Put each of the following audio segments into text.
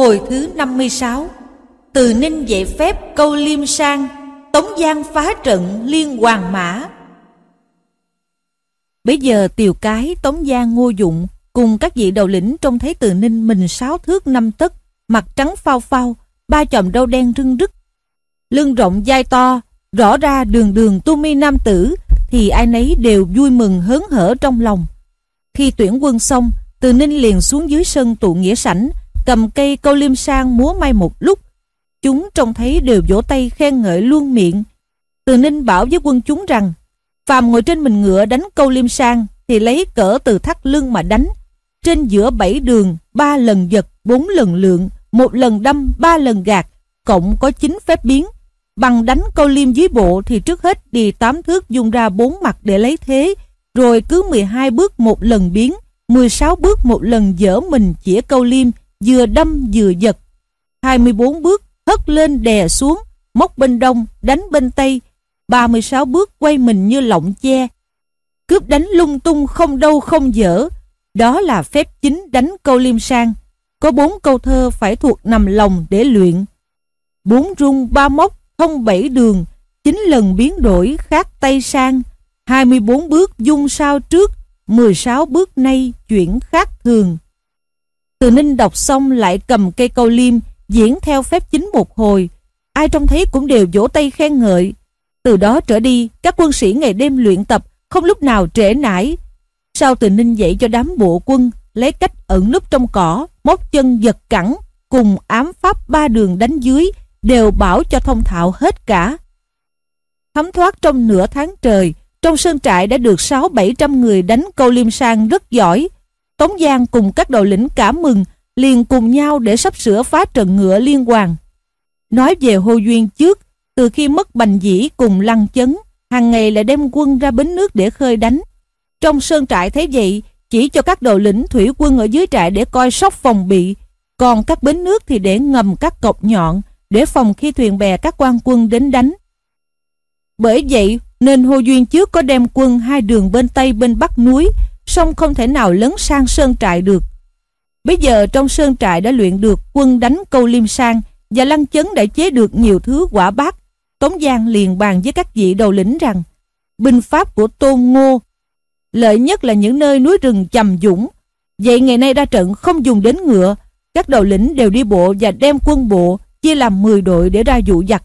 Hồi thứ 56 Từ Ninh dạy phép câu liêm sang Tống Giang phá trận liên hoàng mã Bây giờ Tiều Cái, Tống Giang, Ngô Dụng cùng các vị đầu lĩnh trông thấy Từ Ninh mình sáu thước năm tấc, mặt trắng phao phao, ba chòm râu đen rưng rức, lưng rộng vai to, rõ ra đường đường tu mi nam tử thì ai nấy đều vui mừng hớn hở trong lòng. Khi tuyển quân xong, Từ Ninh liền xuống dưới sân tụ nghĩa sảnh, cầm cây câu liêm sang múa may một lúc. Chúng trông thấy đều vỗ tay khen ngợi luôn miệng. Từ Ninh bảo với quân chúng rằng, phàm ngồi trên mình ngựa đánh câu liêm sang thì lấy cỡ từ thắt lưng mà đánh. Trên giữa bảy đường, ba lần giật, bốn lần lượng, một lần đâm, ba lần gạt, cộng có chín phép biến. Bằng đánh câu liêm dưới bộ thì trước hết đi tám thước dùng ra bốn mặt để lấy thế, rồi cứ 12 bước một lần biến, 16 bước một lần dở mình chĩa câu liêm, vừa đâm vừa giật. 24 bước hất lên đè xuống, móc bên đông, đánh bên tây. 36 bước quay mình như lọng che. Cướp đánh lung tung không đâu không dở. Đó là phép chính đánh câu liêm sang. Có bốn câu thơ phải thuộc nằm lòng để luyện. Bốn rung ba móc không bảy đường, chín lần biến đổi khác tay sang. 24 bước dung sao trước, 16 bước nay chuyển khác thường. Từ Ninh đọc xong lại cầm cây câu liêm, diễn theo phép chính một hồi. Ai trông thấy cũng đều vỗ tay khen ngợi. Từ đó trở đi, các quân sĩ ngày đêm luyện tập, không lúc nào trễ nải. Sau từ Ninh dạy cho đám bộ quân, lấy cách ẩn núp trong cỏ, móc chân giật cẳng, cùng ám pháp ba đường đánh dưới, đều bảo cho thông thạo hết cả. Thấm thoát trong nửa tháng trời, trong sơn trại đã được 6-700 người đánh câu liêm sang rất giỏi, Tống Giang cùng các đầu lĩnh cảm mừng, liền cùng nhau để sắp sửa phá trận ngựa liên hoàng. Nói về Hồ Duyên trước, từ khi mất Bành Dĩ cùng Lăng Chấn, hàng ngày lại đem quân ra bến nước để khơi đánh. Trong sơn trại thấy vậy, chỉ cho các đầu lĩnh thủy quân ở dưới trại để coi sóc phòng bị, còn các bến nước thì để ngầm các cọc nhọn, để phòng khi thuyền bè các quan quân đến đánh. Bởi vậy nên Hồ Duyên trước có đem quân hai đường bên Tây bên Bắc núi song không thể nào lấn sang sơn trại được. Bây giờ trong sơn trại đã luyện được quân đánh câu liêm sang và lăng chấn đã chế được nhiều thứ quả bát. Tống Giang liền bàn với các vị đầu lĩnh rằng binh pháp của Tôn Ngô lợi nhất là những nơi núi rừng chầm dũng. Vậy ngày nay ra trận không dùng đến ngựa, các đầu lĩnh đều đi bộ và đem quân bộ chia làm 10 đội để ra dụ giặc.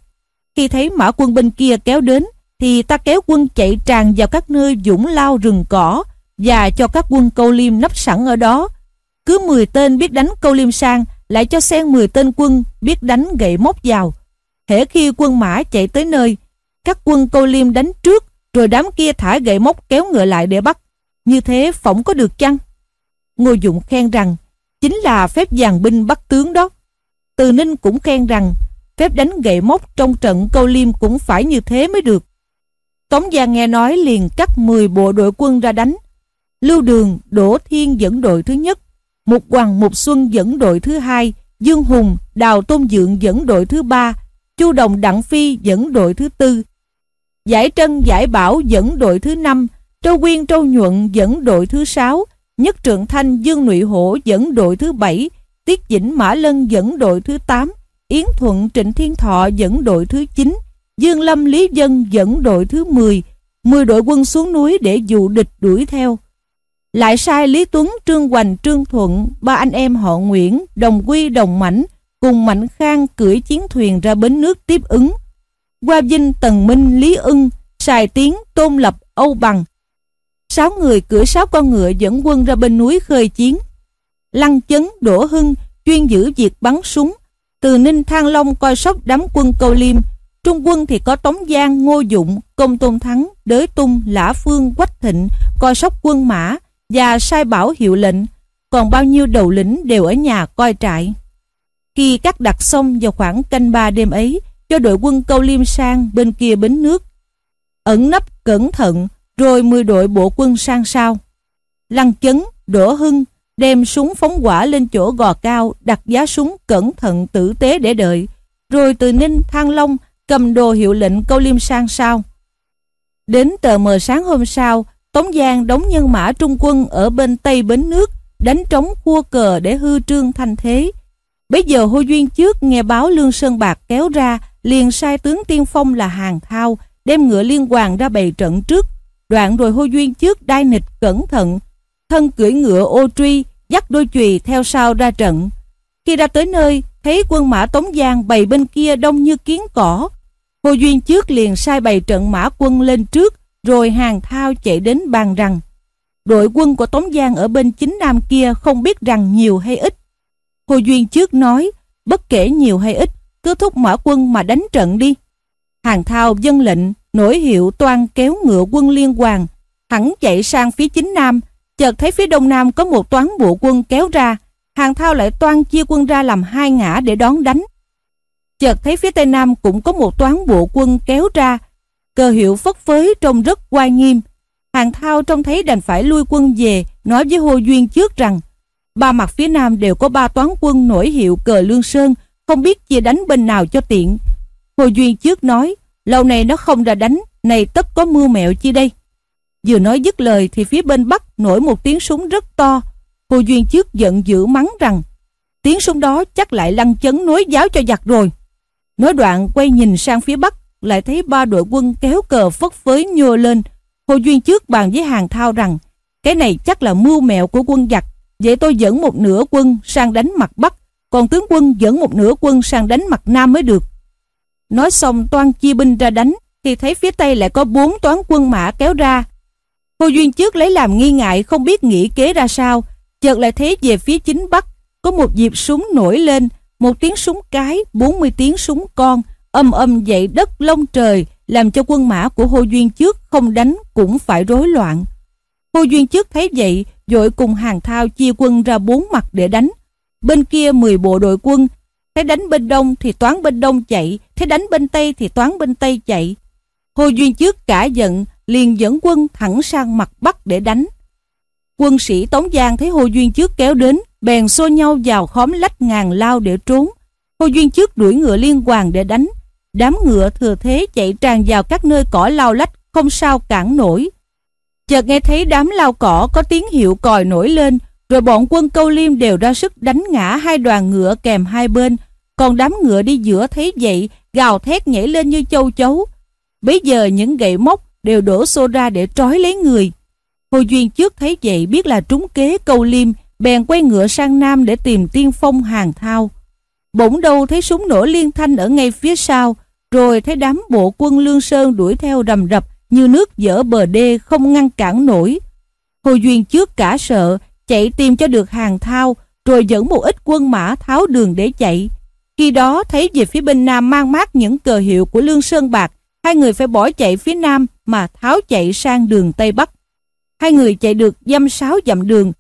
Khi thấy mã quân bên kia kéo đến, thì ta kéo quân chạy tràn vào các nơi dũng lao rừng cỏ, và cho các quân câu liêm nấp sẵn ở đó. Cứ 10 tên biết đánh câu liêm sang, lại cho xen 10 tên quân biết đánh gậy móc vào. Hễ khi quân mã chạy tới nơi, các quân câu liêm đánh trước, rồi đám kia thả gậy móc kéo ngựa lại để bắt. Như thế phỏng có được chăng? Ngô Dụng khen rằng, chính là phép giàn binh bắt tướng đó. Từ Ninh cũng khen rằng, phép đánh gậy móc trong trận câu liêm cũng phải như thế mới được. Tống Giang nghe nói liền cắt 10 bộ đội quân ra đánh. Lưu Đường, Đỗ Thiên dẫn đội thứ nhất, Mục Hoàng Mục Xuân dẫn đội thứ hai, Dương Hùng, Đào Tôn Dượng dẫn đội thứ ba, Chu Đồng Đặng Phi dẫn đội thứ tư, Giải Trân Giải Bảo dẫn đội thứ năm, Trâu Quyên Trâu Nhuận dẫn đội thứ sáu, Nhất Trượng Thanh Dương Nụy Hổ dẫn đội thứ bảy, Tiết Dĩnh Mã Lân dẫn đội thứ tám, Yến Thuận Trịnh Thiên Thọ dẫn đội thứ chín, Dương Lâm Lý Dân dẫn đội thứ mười, mười đội quân xuống núi để dụ địch đuổi theo. Lại sai Lý Tuấn, Trương Hoành, Trương Thuận, ba anh em họ Nguyễn, Đồng Quy, Đồng Mảnh, cùng Mạnh Khang cưỡi chiến thuyền ra bến nước tiếp ứng. Qua Vinh, Tần Minh, Lý Ưng, Sài Tiến, Tôn Lập, Âu Bằng. Sáu người cưỡi sáu con ngựa dẫn quân ra bên núi khơi chiến. Lăng Chấn, Đỗ Hưng chuyên giữ việc bắn súng. Từ Ninh Thang Long coi sóc đám quân câu liêm. Trung quân thì có Tống Giang, Ngô Dụng, Công Tôn Thắng, Đới Tung, Lã Phương, Quách Thịnh coi sóc quân mã và sai bảo hiệu lệnh, còn bao nhiêu đầu lĩnh đều ở nhà coi trại. Khi cắt đặt xong vào khoảng canh ba đêm ấy, cho đội quân câu liêm sang bên kia bến nước. Ẩn nấp cẩn thận, rồi 10 đội bộ quân sang sau. Lăng chấn, đỗ hưng, đem súng phóng quả lên chỗ gò cao, đặt giá súng cẩn thận tử tế để đợi. Rồi từ Ninh, Thăng Long cầm đồ hiệu lệnh câu liêm sang sau. Đến tờ mờ sáng hôm sau, Tống Giang đóng nhân mã trung quân ở bên Tây Bến Nước, đánh trống khua cờ để hư trương thanh thế. Bây giờ Hô Duyên trước nghe báo Lương Sơn Bạc kéo ra, liền sai tướng tiên phong là Hàng Thao, đem ngựa liên hoàng ra bày trận trước. Đoạn rồi Hô Duyên trước đai nịch cẩn thận, thân cưỡi ngựa ô truy, dắt đôi chùy theo sau ra trận. Khi ra tới nơi, thấy quân mã Tống Giang bày bên kia đông như kiến cỏ. Hô Duyên trước liền sai bày trận mã quân lên trước, rồi hàng thao chạy đến bàn rằng. Đội quân của Tống Giang ở bên chính nam kia không biết rằng nhiều hay ít. Hồ Duyên trước nói, bất kể nhiều hay ít, cứ thúc mã quân mà đánh trận đi. Hàng thao dân lệnh, nổi hiệu toan kéo ngựa quân liên hoàng, hẳn chạy sang phía chính nam, chợt thấy phía đông nam có một toán bộ quân kéo ra, hàng thao lại toan chia quân ra làm hai ngã để đón đánh. Chợt thấy phía tây nam cũng có một toán bộ quân kéo ra, cờ hiệu phất phới trông rất oai nghiêm. Hàng thao trông thấy đành phải lui quân về, nói với Hồ Duyên trước rằng, ba mặt phía nam đều có ba toán quân nổi hiệu cờ Lương Sơn, không biết chia đánh bên nào cho tiện. Hồ Duyên trước nói, lâu này nó không ra đánh, này tất có mưa mẹo chi đây. Vừa nói dứt lời thì phía bên bắc nổi một tiếng súng rất to. Hồ Duyên trước giận dữ mắng rằng tiếng súng đó chắc lại lăng chấn nối giáo cho giặc rồi. Nói đoạn quay nhìn sang phía bắc lại thấy ba đội quân kéo cờ phất phới nhô lên. Hồ Duyên trước bàn với hàng thao rằng cái này chắc là mưu mẹo của quân giặc. Vậy tôi dẫn một nửa quân sang đánh mặt bắc còn tướng quân dẫn một nửa quân sang đánh mặt nam mới được. Nói xong toan chia binh ra đánh thì thấy phía tây lại có bốn toán quân mã kéo ra Hồ Duyên trước lấy làm nghi ngại không biết nghĩ kế ra sao, chợt lại thấy về phía chính bắc có một dịp súng nổi lên, một tiếng súng cái, 40 tiếng súng con, âm âm dậy đất lông trời, làm cho quân mã của Hồ Duyên trước không đánh cũng phải rối loạn. Hồ Duyên trước thấy vậy, dội cùng hàng thao chia quân ra bốn mặt để đánh. Bên kia 10 bộ đội quân, thấy đánh bên đông thì toán bên đông chạy, thấy đánh bên tây thì toán bên tây chạy. Hồ Duyên trước cả giận, liền dẫn quân thẳng sang mặt Bắc để đánh. Quân sĩ Tống Giang thấy Hồ Duyên trước kéo đến, bèn xô nhau vào khóm lách ngàn lao để trốn. Hồ Duyên trước đuổi ngựa liên hoàng để đánh. Đám ngựa thừa thế chạy tràn vào các nơi cỏ lao lách, không sao cản nổi. Chợt nghe thấy đám lao cỏ có tiếng hiệu còi nổi lên, rồi bọn quân câu liêm đều ra sức đánh ngã hai đoàn ngựa kèm hai bên. Còn đám ngựa đi giữa thấy vậy, gào thét nhảy lên như châu chấu. Bây giờ những gậy móc đều đổ xô ra để trói lấy người. Hồ Duyên trước thấy vậy biết là trúng kế câu liêm, bèn quay ngựa sang Nam để tìm tiên phong hàng thao. Bỗng đâu thấy súng nổ liên thanh ở ngay phía sau, rồi thấy đám bộ quân Lương Sơn đuổi theo rầm rập như nước dở bờ đê không ngăn cản nổi. Hồ Duyên trước cả sợ, chạy tìm cho được hàng thao, rồi dẫn một ít quân mã tháo đường để chạy. Khi đó thấy về phía bên Nam mang mát những cờ hiệu của Lương Sơn Bạc, hai người phải bỏ chạy phía Nam mà tháo chạy sang đường Tây Bắc. Hai người chạy được dăm sáu dặm đường.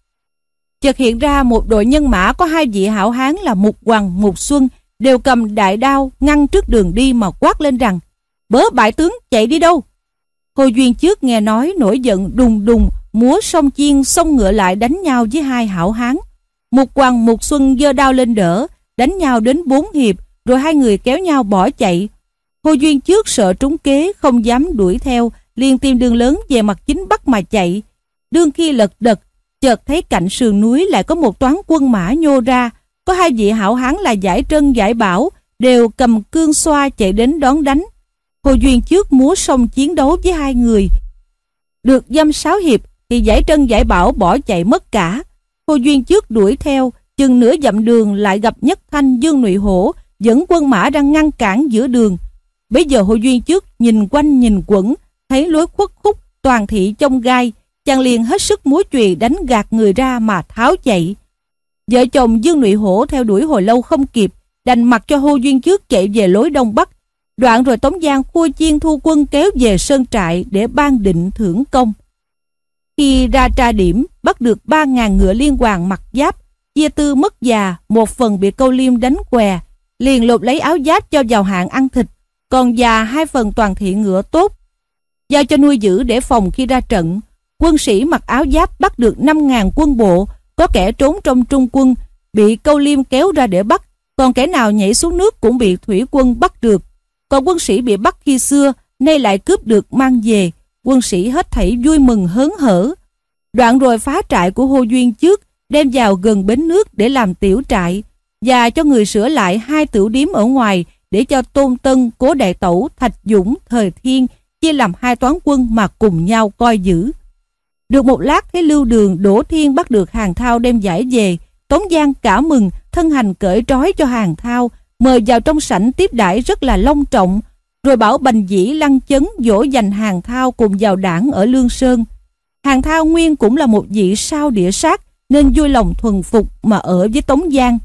Chợt hiện ra một đội nhân mã có hai vị hảo hán là Mục Hoàng, Mục Xuân đều cầm đại đao ngăn trước đường đi mà quát lên rằng bớ bại tướng chạy đi đâu. Hồ Duyên trước nghe nói nổi giận đùng đùng múa song chiên sông ngựa lại đánh nhau với hai hảo hán. Một quàng một Xuân giơ đao lên đỡ đánh nhau đến bốn hiệp rồi hai người kéo nhau bỏ chạy. Hồ Duyên trước sợ trúng kế không dám đuổi theo liền tìm đường lớn về mặt chính bắc mà chạy. Đương khi lật đật, chợt thấy cạnh sườn núi lại có một toán quân mã nhô ra, có hai vị hảo hán là giải trân giải bảo, đều cầm cương xoa chạy đến đón đánh. Hồ Duyên trước múa sông chiến đấu với hai người. Được dâm sáu hiệp thì giải trân giải bảo bỏ chạy mất cả. Hồ Duyên trước đuổi theo, chừng nửa dặm đường lại gặp Nhất Thanh Dương Nụy Hổ, dẫn quân mã đang ngăn cản giữa đường. Bây giờ Hồ Duyên trước nhìn quanh nhìn quẩn, thấy lối khuất khúc toàn thị trong gai, chàng liền hết sức múa chùy đánh gạt người ra mà tháo chạy. Vợ chồng Dương Nụy Hổ theo đuổi hồi lâu không kịp, đành mặc cho hô Duyên trước chạy về lối đông bắc. Đoạn rồi Tống Giang khua chiên thu quân kéo về sơn trại để ban định thưởng công. Khi ra tra điểm, bắt được 3.000 ngựa liên hoàng mặc giáp, chia tư mất già, một phần bị câu liêm đánh què, liền lột lấy áo giáp cho vào hạng ăn thịt, còn già hai phần toàn thị ngựa tốt giao cho nuôi giữ để phòng khi ra trận. Quân sĩ mặc áo giáp bắt được 5.000 quân bộ, có kẻ trốn trong trung quân, bị câu liêm kéo ra để bắt, còn kẻ nào nhảy xuống nước cũng bị thủy quân bắt được. Còn quân sĩ bị bắt khi xưa, nay lại cướp được mang về, quân sĩ hết thảy vui mừng hớn hở. Đoạn rồi phá trại của Hồ Duyên trước, đem vào gần bến nước để làm tiểu trại. và cho người sửa lại hai tiểu điếm ở ngoài để cho Tôn Tân, Cố Đại Tẩu, Thạch Dũng, Thời Thiên chia làm hai toán quân mà cùng nhau coi giữ. Được một lát thấy lưu đường Đỗ Thiên bắt được hàng thao đem giải về, Tống Giang cả mừng, thân hành cởi trói cho hàng thao, mời vào trong sảnh tiếp đãi rất là long trọng, rồi bảo Bành Dĩ lăng chấn dỗ dành hàng thao cùng vào đảng ở Lương Sơn. Hàng thao nguyên cũng là một vị sao địa sát, nên vui lòng thuần phục mà ở với Tống Giang.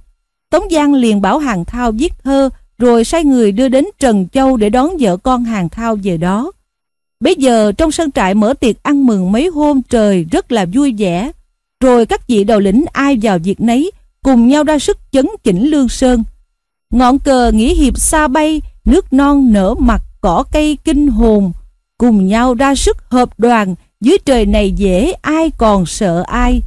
Tống Giang liền bảo hàng thao viết thơ, rồi sai người đưa đến Trần Châu để đón vợ con hàng thao về đó. Bây giờ trong sân trại mở tiệc ăn mừng mấy hôm trời rất là vui vẻ. Rồi các vị đầu lĩnh ai vào việc nấy, cùng nhau ra sức chấn chỉnh Lương Sơn. Ngọn cờ nghĩa hiệp xa bay, nước non nở mặt cỏ cây kinh hồn, cùng nhau ra sức hợp đoàn, dưới trời này dễ ai còn sợ ai.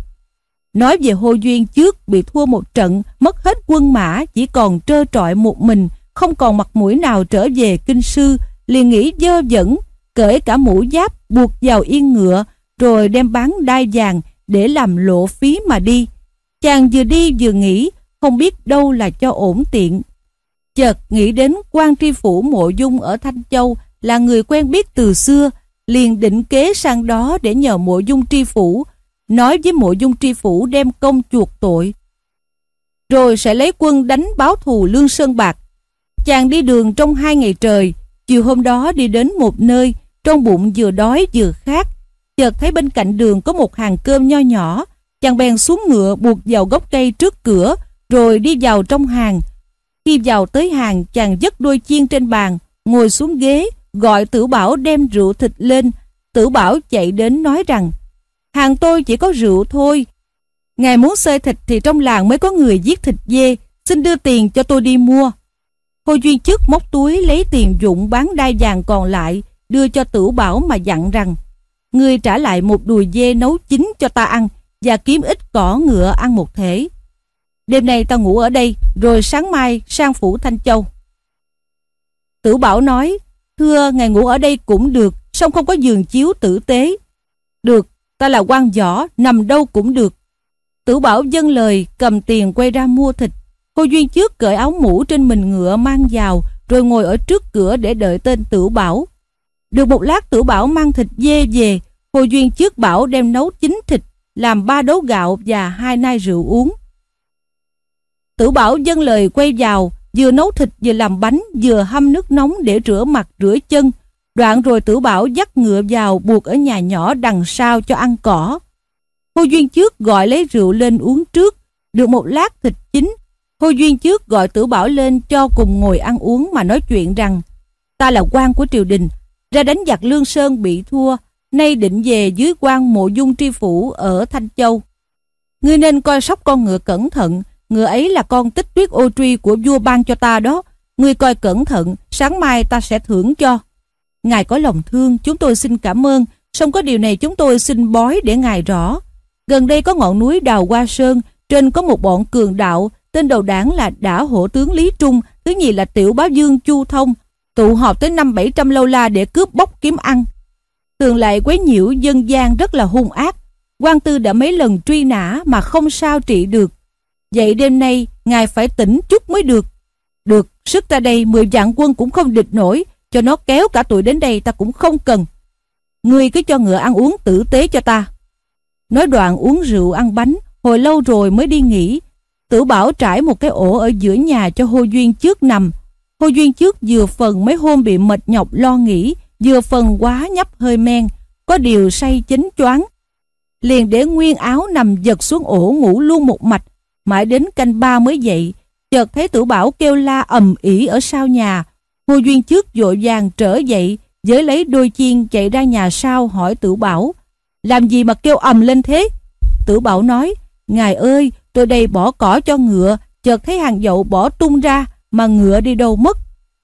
Nói về Hồ Duyên trước bị thua một trận, mất hết quân mã, chỉ còn trơ trọi một mình, không còn mặt mũi nào trở về kinh sư, liền nghĩ dơ dẫn, cởi cả mũ giáp buộc vào yên ngựa, rồi đem bán đai vàng để làm lộ phí mà đi. Chàng vừa đi vừa nghĩ, không biết đâu là cho ổn tiện. Chợt nghĩ đến quan tri phủ mộ dung ở Thanh Châu là người quen biết từ xưa, liền định kế sang đó để nhờ mộ dung tri phủ, nói với mộ dung tri phủ đem công chuộc tội. Rồi sẽ lấy quân đánh báo thù Lương Sơn Bạc. Chàng đi đường trong hai ngày trời, chiều hôm đó đi đến một nơi, trong bụng vừa đói vừa khát. Chợt thấy bên cạnh đường có một hàng cơm nho nhỏ, chàng bèn xuống ngựa buộc vào gốc cây trước cửa, rồi đi vào trong hàng. Khi vào tới hàng, chàng dứt đôi chiên trên bàn, ngồi xuống ghế, gọi tử bảo đem rượu thịt lên. Tử bảo chạy đến nói rằng, hàng tôi chỉ có rượu thôi. Ngài muốn xơi thịt thì trong làng mới có người giết thịt dê, xin đưa tiền cho tôi đi mua. Hồ Duyên chức móc túi lấy tiền dụng bán đai vàng còn lại, đưa cho tử bảo mà dặn rằng, Ngươi trả lại một đùi dê nấu chín cho ta ăn và kiếm ít cỏ ngựa ăn một thể. Đêm nay ta ngủ ở đây, rồi sáng mai sang phủ Thanh Châu. Tử Bảo nói, thưa ngài ngủ ở đây cũng được, song không có giường chiếu tử tế. Được, ta là quan võ, nằm đâu cũng được. Tử Bảo dâng lời, cầm tiền quay ra mua thịt. Cô Duyên trước cởi áo mũ trên mình ngựa mang vào, rồi ngồi ở trước cửa để đợi tên Tử Bảo. Được một lát Tử Bảo mang thịt dê về, Hồ Duyên trước bảo đem nấu chín thịt, làm ba đấu gạo và hai nai rượu uống. Tử Bảo dâng lời quay vào, vừa nấu thịt vừa làm bánh, vừa hâm nước nóng để rửa mặt rửa chân. Đoạn rồi Tử Bảo dắt ngựa vào buộc ở nhà nhỏ đằng sau cho ăn cỏ. Hồ Duyên trước gọi lấy rượu lên uống trước, được một lát thịt chín. Hồ Duyên trước gọi Tử Bảo lên cho cùng ngồi ăn uống mà nói chuyện rằng ta là quan của triều đình, ra đánh giặc Lương Sơn bị thua, nay định về dưới quan mộ dung tri phủ ở Thanh Châu. Ngươi nên coi sóc con ngựa cẩn thận, ngựa ấy là con tích tuyết ô truy của vua ban cho ta đó. Ngươi coi cẩn thận, sáng mai ta sẽ thưởng cho. Ngài có lòng thương, chúng tôi xin cảm ơn, song có điều này chúng tôi xin bói để ngài rõ. Gần đây có ngọn núi Đào Hoa Sơn, trên có một bọn cường đạo, tên đầu đảng là Đả Hổ tướng Lý Trung, thứ nhì là Tiểu Bá Dương Chu Thông, tụ họp tới năm bảy trăm lâu la để cướp bóc kiếm ăn. Thường lại quấy nhiễu dân gian rất là hung ác. quan tư đã mấy lần truy nã mà không sao trị được. Vậy đêm nay ngài phải tỉnh chút mới được. Được, sức ta đây mười vạn quân cũng không địch nổi, cho nó kéo cả tụi đến đây ta cũng không cần. Ngươi cứ cho ngựa ăn uống tử tế cho ta. Nói đoạn uống rượu ăn bánh, hồi lâu rồi mới đi nghỉ. Tử bảo trải một cái ổ ở giữa nhà cho hô duyên trước nằm. Cô duyên trước vừa phần mấy hôm bị mệt nhọc lo nghĩ, vừa phần quá nhấp hơi men, có điều say chính choáng. Liền để nguyên áo nằm giật xuống ổ ngủ luôn một mạch, mãi đến canh ba mới dậy, chợt thấy tử bảo kêu la ầm ỉ ở sau nhà. Cô Duyên trước vội vàng trở dậy, giới lấy đôi chiên chạy ra nhà sau hỏi tử bảo, làm gì mà kêu ầm lên thế? Tử bảo nói, ngài ơi, tôi đây bỏ cỏ cho ngựa, chợt thấy hàng dậu bỏ tung ra, mà ngựa đi đâu mất.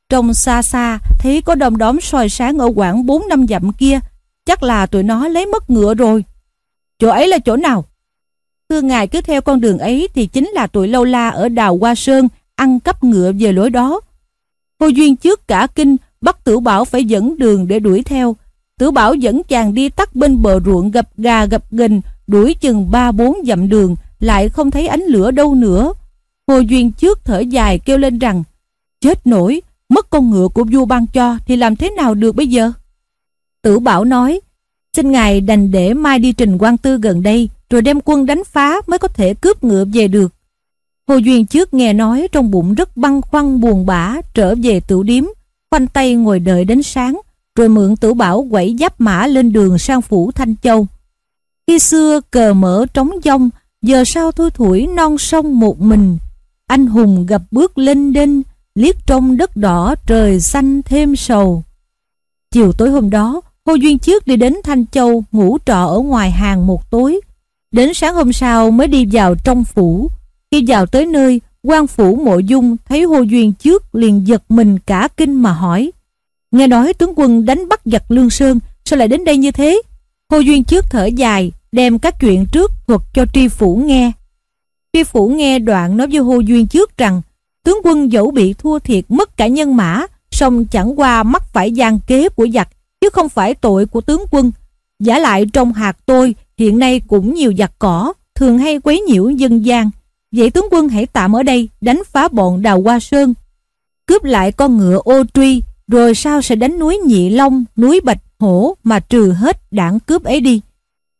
Trong xa xa, thấy có đom đóm soi sáng ở quảng 4 năm dặm kia, chắc là tụi nó lấy mất ngựa rồi. Chỗ ấy là chỗ nào? Thưa ngài cứ theo con đường ấy thì chính là tụi lâu la ở đào Hoa Sơn ăn cắp ngựa về lối đó. Cô Duyên trước cả kinh bắt Tử Bảo phải dẫn đường để đuổi theo. Tử Bảo dẫn chàng đi tắt bên bờ ruộng gập gà gập gình, đuổi chừng ba bốn dặm đường lại không thấy ánh lửa đâu nữa. Hồ Duyên trước thở dài kêu lên rằng Chết nổi, mất con ngựa của vua ban cho thì làm thế nào được bây giờ? Tử Bảo nói Xin ngài đành để mai đi trình quan tư gần đây rồi đem quân đánh phá mới có thể cướp ngựa về được. Hồ Duyên trước nghe nói trong bụng rất băn khoăn buồn bã trở về tử điếm, khoanh tay ngồi đợi đến sáng, rồi mượn tử bảo quẩy giáp mã lên đường sang phủ Thanh Châu. Khi xưa cờ mở trống dông, giờ sao thui thủi non sông một mình, anh hùng gặp bước lên đinh, liếc trong đất đỏ trời xanh thêm sầu. Chiều tối hôm đó, Hồ Duyên trước đi đến Thanh Châu ngủ trọ ở ngoài hàng một tối. Đến sáng hôm sau mới đi vào trong phủ. Khi vào tới nơi, quan phủ mộ dung thấy Hồ Duyên trước liền giật mình cả kinh mà hỏi. Nghe nói tướng quân đánh bắt giặc Lương Sơn, sao lại đến đây như thế? Hồ Duyên trước thở dài, đem các chuyện trước thuật cho tri phủ nghe. Tri phủ nghe đoạn nói với Hô Duyên trước rằng tướng quân dẫu bị thua thiệt mất cả nhân mã, song chẳng qua mắc phải gian kế của giặc, chứ không phải tội của tướng quân. Giả lại trong hạt tôi hiện nay cũng nhiều giặc cỏ, thường hay quấy nhiễu dân gian. Vậy tướng quân hãy tạm ở đây đánh phá bọn đào hoa sơn, cướp lại con ngựa ô truy, rồi sao sẽ đánh núi Nhị Long, núi Bạch Hổ mà trừ hết đảng cướp ấy đi.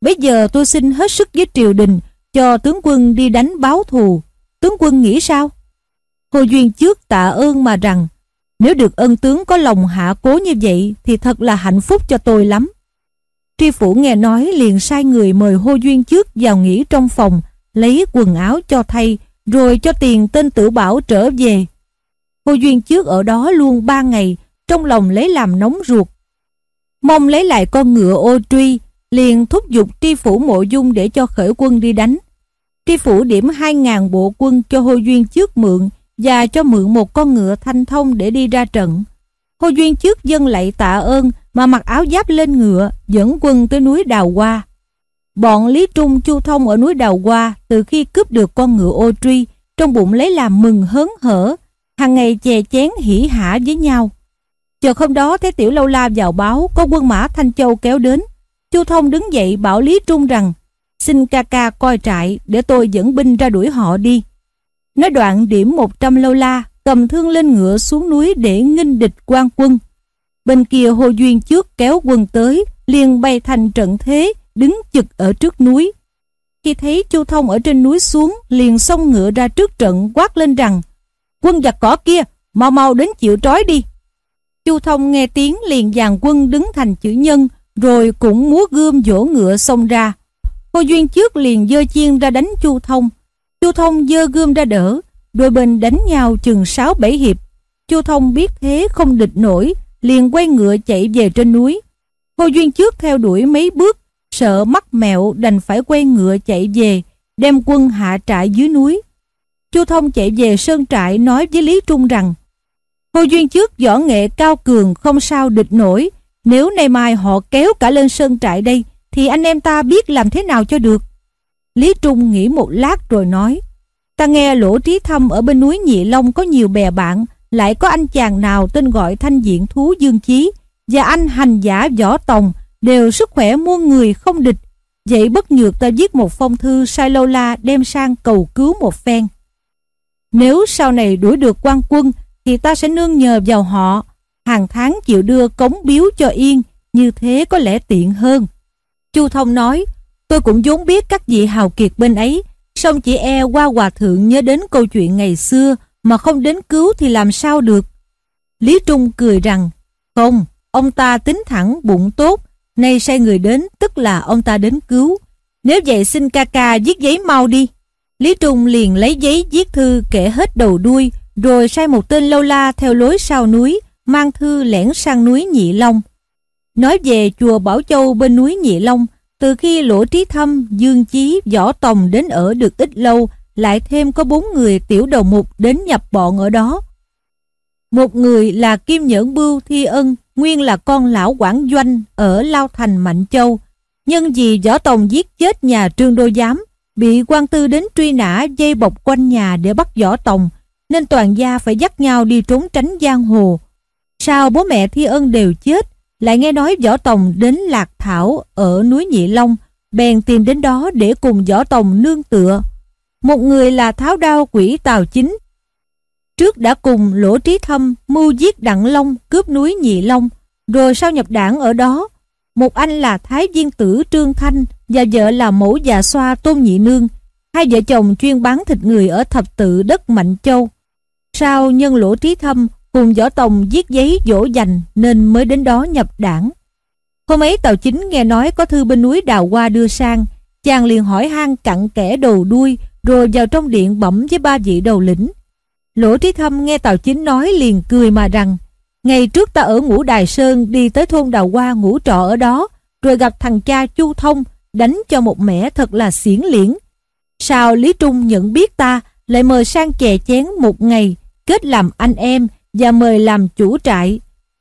Bây giờ tôi xin hết sức với triều đình, cho tướng quân đi đánh báo thù. Tướng quân nghĩ sao? Hồ Duyên trước tạ ơn mà rằng, nếu được ân tướng có lòng hạ cố như vậy thì thật là hạnh phúc cho tôi lắm. Tri phủ nghe nói liền sai người mời Hô Duyên trước vào nghỉ trong phòng, lấy quần áo cho thay, rồi cho tiền tên tử bảo trở về. Hô Duyên trước ở đó luôn ba ngày, trong lòng lấy làm nóng ruột. Mong lấy lại con ngựa ô truy, liền thúc giục tri phủ mộ dung để cho khởi quân đi đánh. Tri phủ điểm 2.000 bộ quân cho Hô Duyên trước mượn và cho mượn một con ngựa thanh thông để đi ra trận. Hô Duyên trước dân lạy tạ ơn mà mặc áo giáp lên ngựa, dẫn quân tới núi Đào Hoa. Bọn Lý Trung, Chu Thông ở núi Đào Hoa từ khi cướp được con ngựa ô truy, trong bụng lấy làm mừng hớn hở, hàng ngày chè chén hỉ hả với nhau. Chợt hôm đó, thấy Tiểu Lâu La vào báo, có quân mã Thanh Châu kéo đến. Chu Thông đứng dậy bảo Lý Trung rằng xin ca ca coi trại để tôi dẫn binh ra đuổi họ đi. Nói đoạn điểm 100 lâu la cầm thương lên ngựa xuống núi để nghinh địch quan quân. Bên kia Hồ Duyên trước kéo quân tới, liền bay thành trận thế, đứng chực ở trước núi. Khi thấy Chu Thông ở trên núi xuống, liền xông ngựa ra trước trận quát lên rằng Quân giặc cỏ kia, mau mau đến chịu trói đi. Chu Thông nghe tiếng liền dàn quân đứng thành chữ nhân, rồi cũng múa gươm dỗ ngựa xông ra. Hồ Duyên trước liền dơ chiên ra đánh Chu Thông. Chu Thông dơ gươm ra đỡ, đôi bên đánh nhau chừng 6-7 hiệp. Chu Thông biết thế không địch nổi, liền quay ngựa chạy về trên núi. Hồ Duyên trước theo đuổi mấy bước, sợ mắc mẹo đành phải quay ngựa chạy về, đem quân hạ trại dưới núi. Chu Thông chạy về sơn trại nói với Lý Trung rằng Hồ Duyên trước võ nghệ cao cường không sao địch nổi, nếu nay mai họ kéo cả lên sơn trại đây, thì anh em ta biết làm thế nào cho được. Lý Trung nghĩ một lát rồi nói, Ta nghe lỗ trí thâm ở bên núi Nhị Long có nhiều bè bạn, Lại có anh chàng nào tên gọi thanh diện thú Dương Chí, Và anh hành giả võ tòng Đều sức khỏe muôn người không địch Vậy bất nhược ta viết một phong thư sai lâu la đem sang cầu cứu một phen Nếu sau này đuổi được quan quân, Thì ta sẽ nương nhờ vào họ Hàng tháng chịu đưa cống biếu cho yên Như thế có lẽ tiện hơn Chu Thông nói Tôi cũng vốn biết các vị hào kiệt bên ấy, song chỉ e qua hòa thượng nhớ đến câu chuyện ngày xưa mà không đến cứu thì làm sao được. Lý Trung cười rằng, không, ông ta tính thẳng bụng tốt, nay sai người đến tức là ông ta đến cứu. Nếu vậy xin ca ca viết giấy mau đi. Lý Trung liền lấy giấy viết thư kể hết đầu đuôi, rồi sai một tên lâu la theo lối sau núi, mang thư lẻn sang núi Nhị Long. Nói về chùa Bảo Châu bên núi Nhị Long, từ khi Lỗ Trí Thâm, Dương Chí, Võ Tòng đến ở được ít lâu, lại thêm có bốn người tiểu đầu mục đến nhập bọn ở đó. Một người là Kim Nhẫn Bưu Thi Ân, nguyên là con lão quản doanh ở Lao Thành Mạnh Châu. Nhân vì Võ Tòng giết chết nhà Trương Đô Giám, bị quan tư đến truy nã dây bọc quanh nhà để bắt Võ Tòng, nên toàn gia phải dắt nhau đi trốn tránh giang hồ. Sao bố mẹ Thi Ân đều chết, lại nghe nói Võ Tòng đến Lạc Thảo ở núi Nhị Long, bèn tìm đến đó để cùng Võ Tòng nương tựa. một người là tháo đao quỷ Tào Chính. Trước đã cùng Lỗ Trí Thâm mưu giết Đặng Long cướp núi Nhị Long, rồi sau nhập đảng ở đó. Một anh là Thái Viên Tử Trương Thanh và vợ là mẫu già xoa Tôn Nhị Nương. Hai vợ chồng chuyên bán thịt người ở thập tự đất Mạnh Châu. Sau nhân Lỗ Trí Thâm cùng Võ Tòng viết giấy dỗ dành nên mới đến đó nhập đảng. Hôm ấy Tàu Chính nghe nói có thư bên núi Đào Hoa đưa sang, chàng liền hỏi han cặn kẽ đầu đuôi rồi vào trong điện bẩm với ba vị đầu lĩnh. Lỗ Trí Thâm nghe Tào Chính nói liền cười mà rằng Ngày trước ta ở ngũ Đài Sơn đi tới thôn Đào Hoa ngủ trọ ở đó rồi gặp thằng cha Chu Thông đánh cho một mẻ thật là xiển liễn. Sao Lý Trung nhận biết ta lại mời sang chè chén một ngày kết làm anh em và mời làm chủ trại.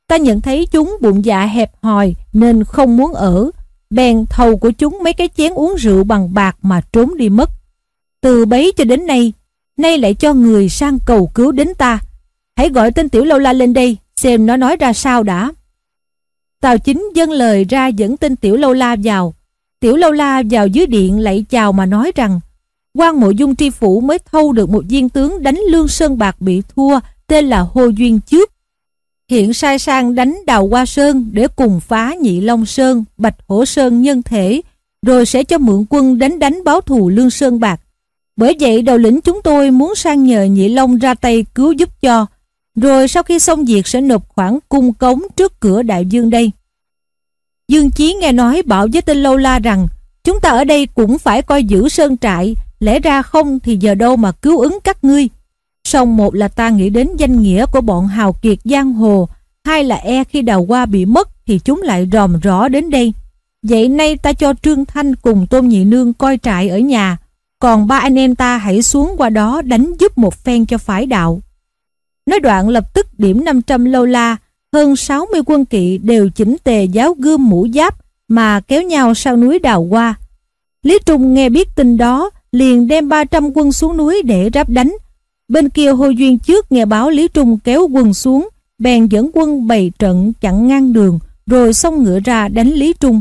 Ta nhận thấy chúng bụng dạ hẹp hòi nên không muốn ở. Bèn thầu của chúng mấy cái chén uống rượu bằng bạc mà trốn đi mất. Từ bấy cho đến nay, nay lại cho người sang cầu cứu đến ta. Hãy gọi tên Tiểu Lâu La lên đây, xem nó nói ra sao đã. Tào chính dâng lời ra dẫn tên Tiểu Lâu La vào. Tiểu Lâu La vào dưới điện lạy chào mà nói rằng quan mộ dung tri phủ mới thâu được một viên tướng đánh lương sơn bạc bị thua tên là Hô Duyên Trước. Hiện sai sang đánh Đào Hoa Sơn để cùng phá Nhị Long Sơn, Bạch Hổ Sơn nhân thể, rồi sẽ cho mượn quân đánh đánh báo thù Lương Sơn Bạc. Bởi vậy đầu lĩnh chúng tôi muốn sang nhờ Nhị Long ra tay cứu giúp cho, rồi sau khi xong việc sẽ nộp khoản cung cống trước cửa đại dương đây. Dương Chí nghe nói bảo với tên Lâu La rằng chúng ta ở đây cũng phải coi giữ sơn trại, lẽ ra không thì giờ đâu mà cứu ứng các ngươi. Song một là ta nghĩ đến danh nghĩa của bọn hào kiệt giang hồ, hai là e khi đào hoa bị mất thì chúng lại ròm rõ đến đây. Vậy nay ta cho Trương Thanh cùng Tôn Nhị Nương coi trại ở nhà, còn ba anh em ta hãy xuống qua đó đánh giúp một phen cho phải đạo. Nói đoạn lập tức điểm 500 lâu la, hơn 60 quân kỵ đều chỉnh tề giáo gươm mũ giáp mà kéo nhau sau núi đào hoa. Lý Trung nghe biết tin đó, liền đem 300 quân xuống núi để ráp đánh, Bên kia hô Duyên trước nghe báo Lý Trung kéo quân xuống, bèn dẫn quân bày trận chặn ngang đường, rồi xông ngựa ra đánh Lý Trung.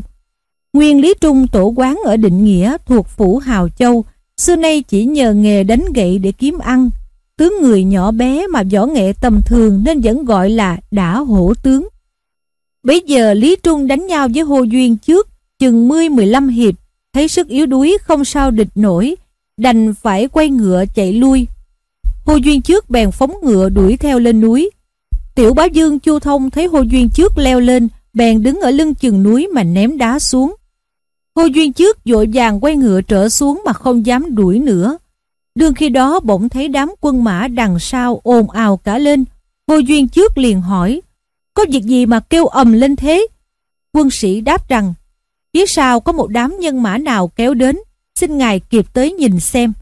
Nguyên Lý Trung tổ quán ở Định Nghĩa thuộc phủ Hào Châu, xưa nay chỉ nhờ nghề đánh gậy để kiếm ăn. Tướng người nhỏ bé mà võ nghệ tầm thường nên vẫn gọi là đã hổ tướng. Bây giờ Lý Trung đánh nhau với Hồ Duyên trước, chừng 10-15 hiệp, thấy sức yếu đuối không sao địch nổi, đành phải quay ngựa chạy lui Hô Duyên trước bèn phóng ngựa đuổi theo lên núi. Tiểu bá dương Chu Thông thấy Hô Duyên trước leo lên, bèn đứng ở lưng chừng núi mà ném đá xuống. Hô Duyên trước vội vàng quay ngựa trở xuống mà không dám đuổi nữa. Đương khi đó bỗng thấy đám quân mã đằng sau ồn ào cả lên. Hô Duyên trước liền hỏi, có việc gì mà kêu ầm lên thế? Quân sĩ đáp rằng, phía sau có một đám nhân mã nào kéo đến, xin ngài kịp tới nhìn xem.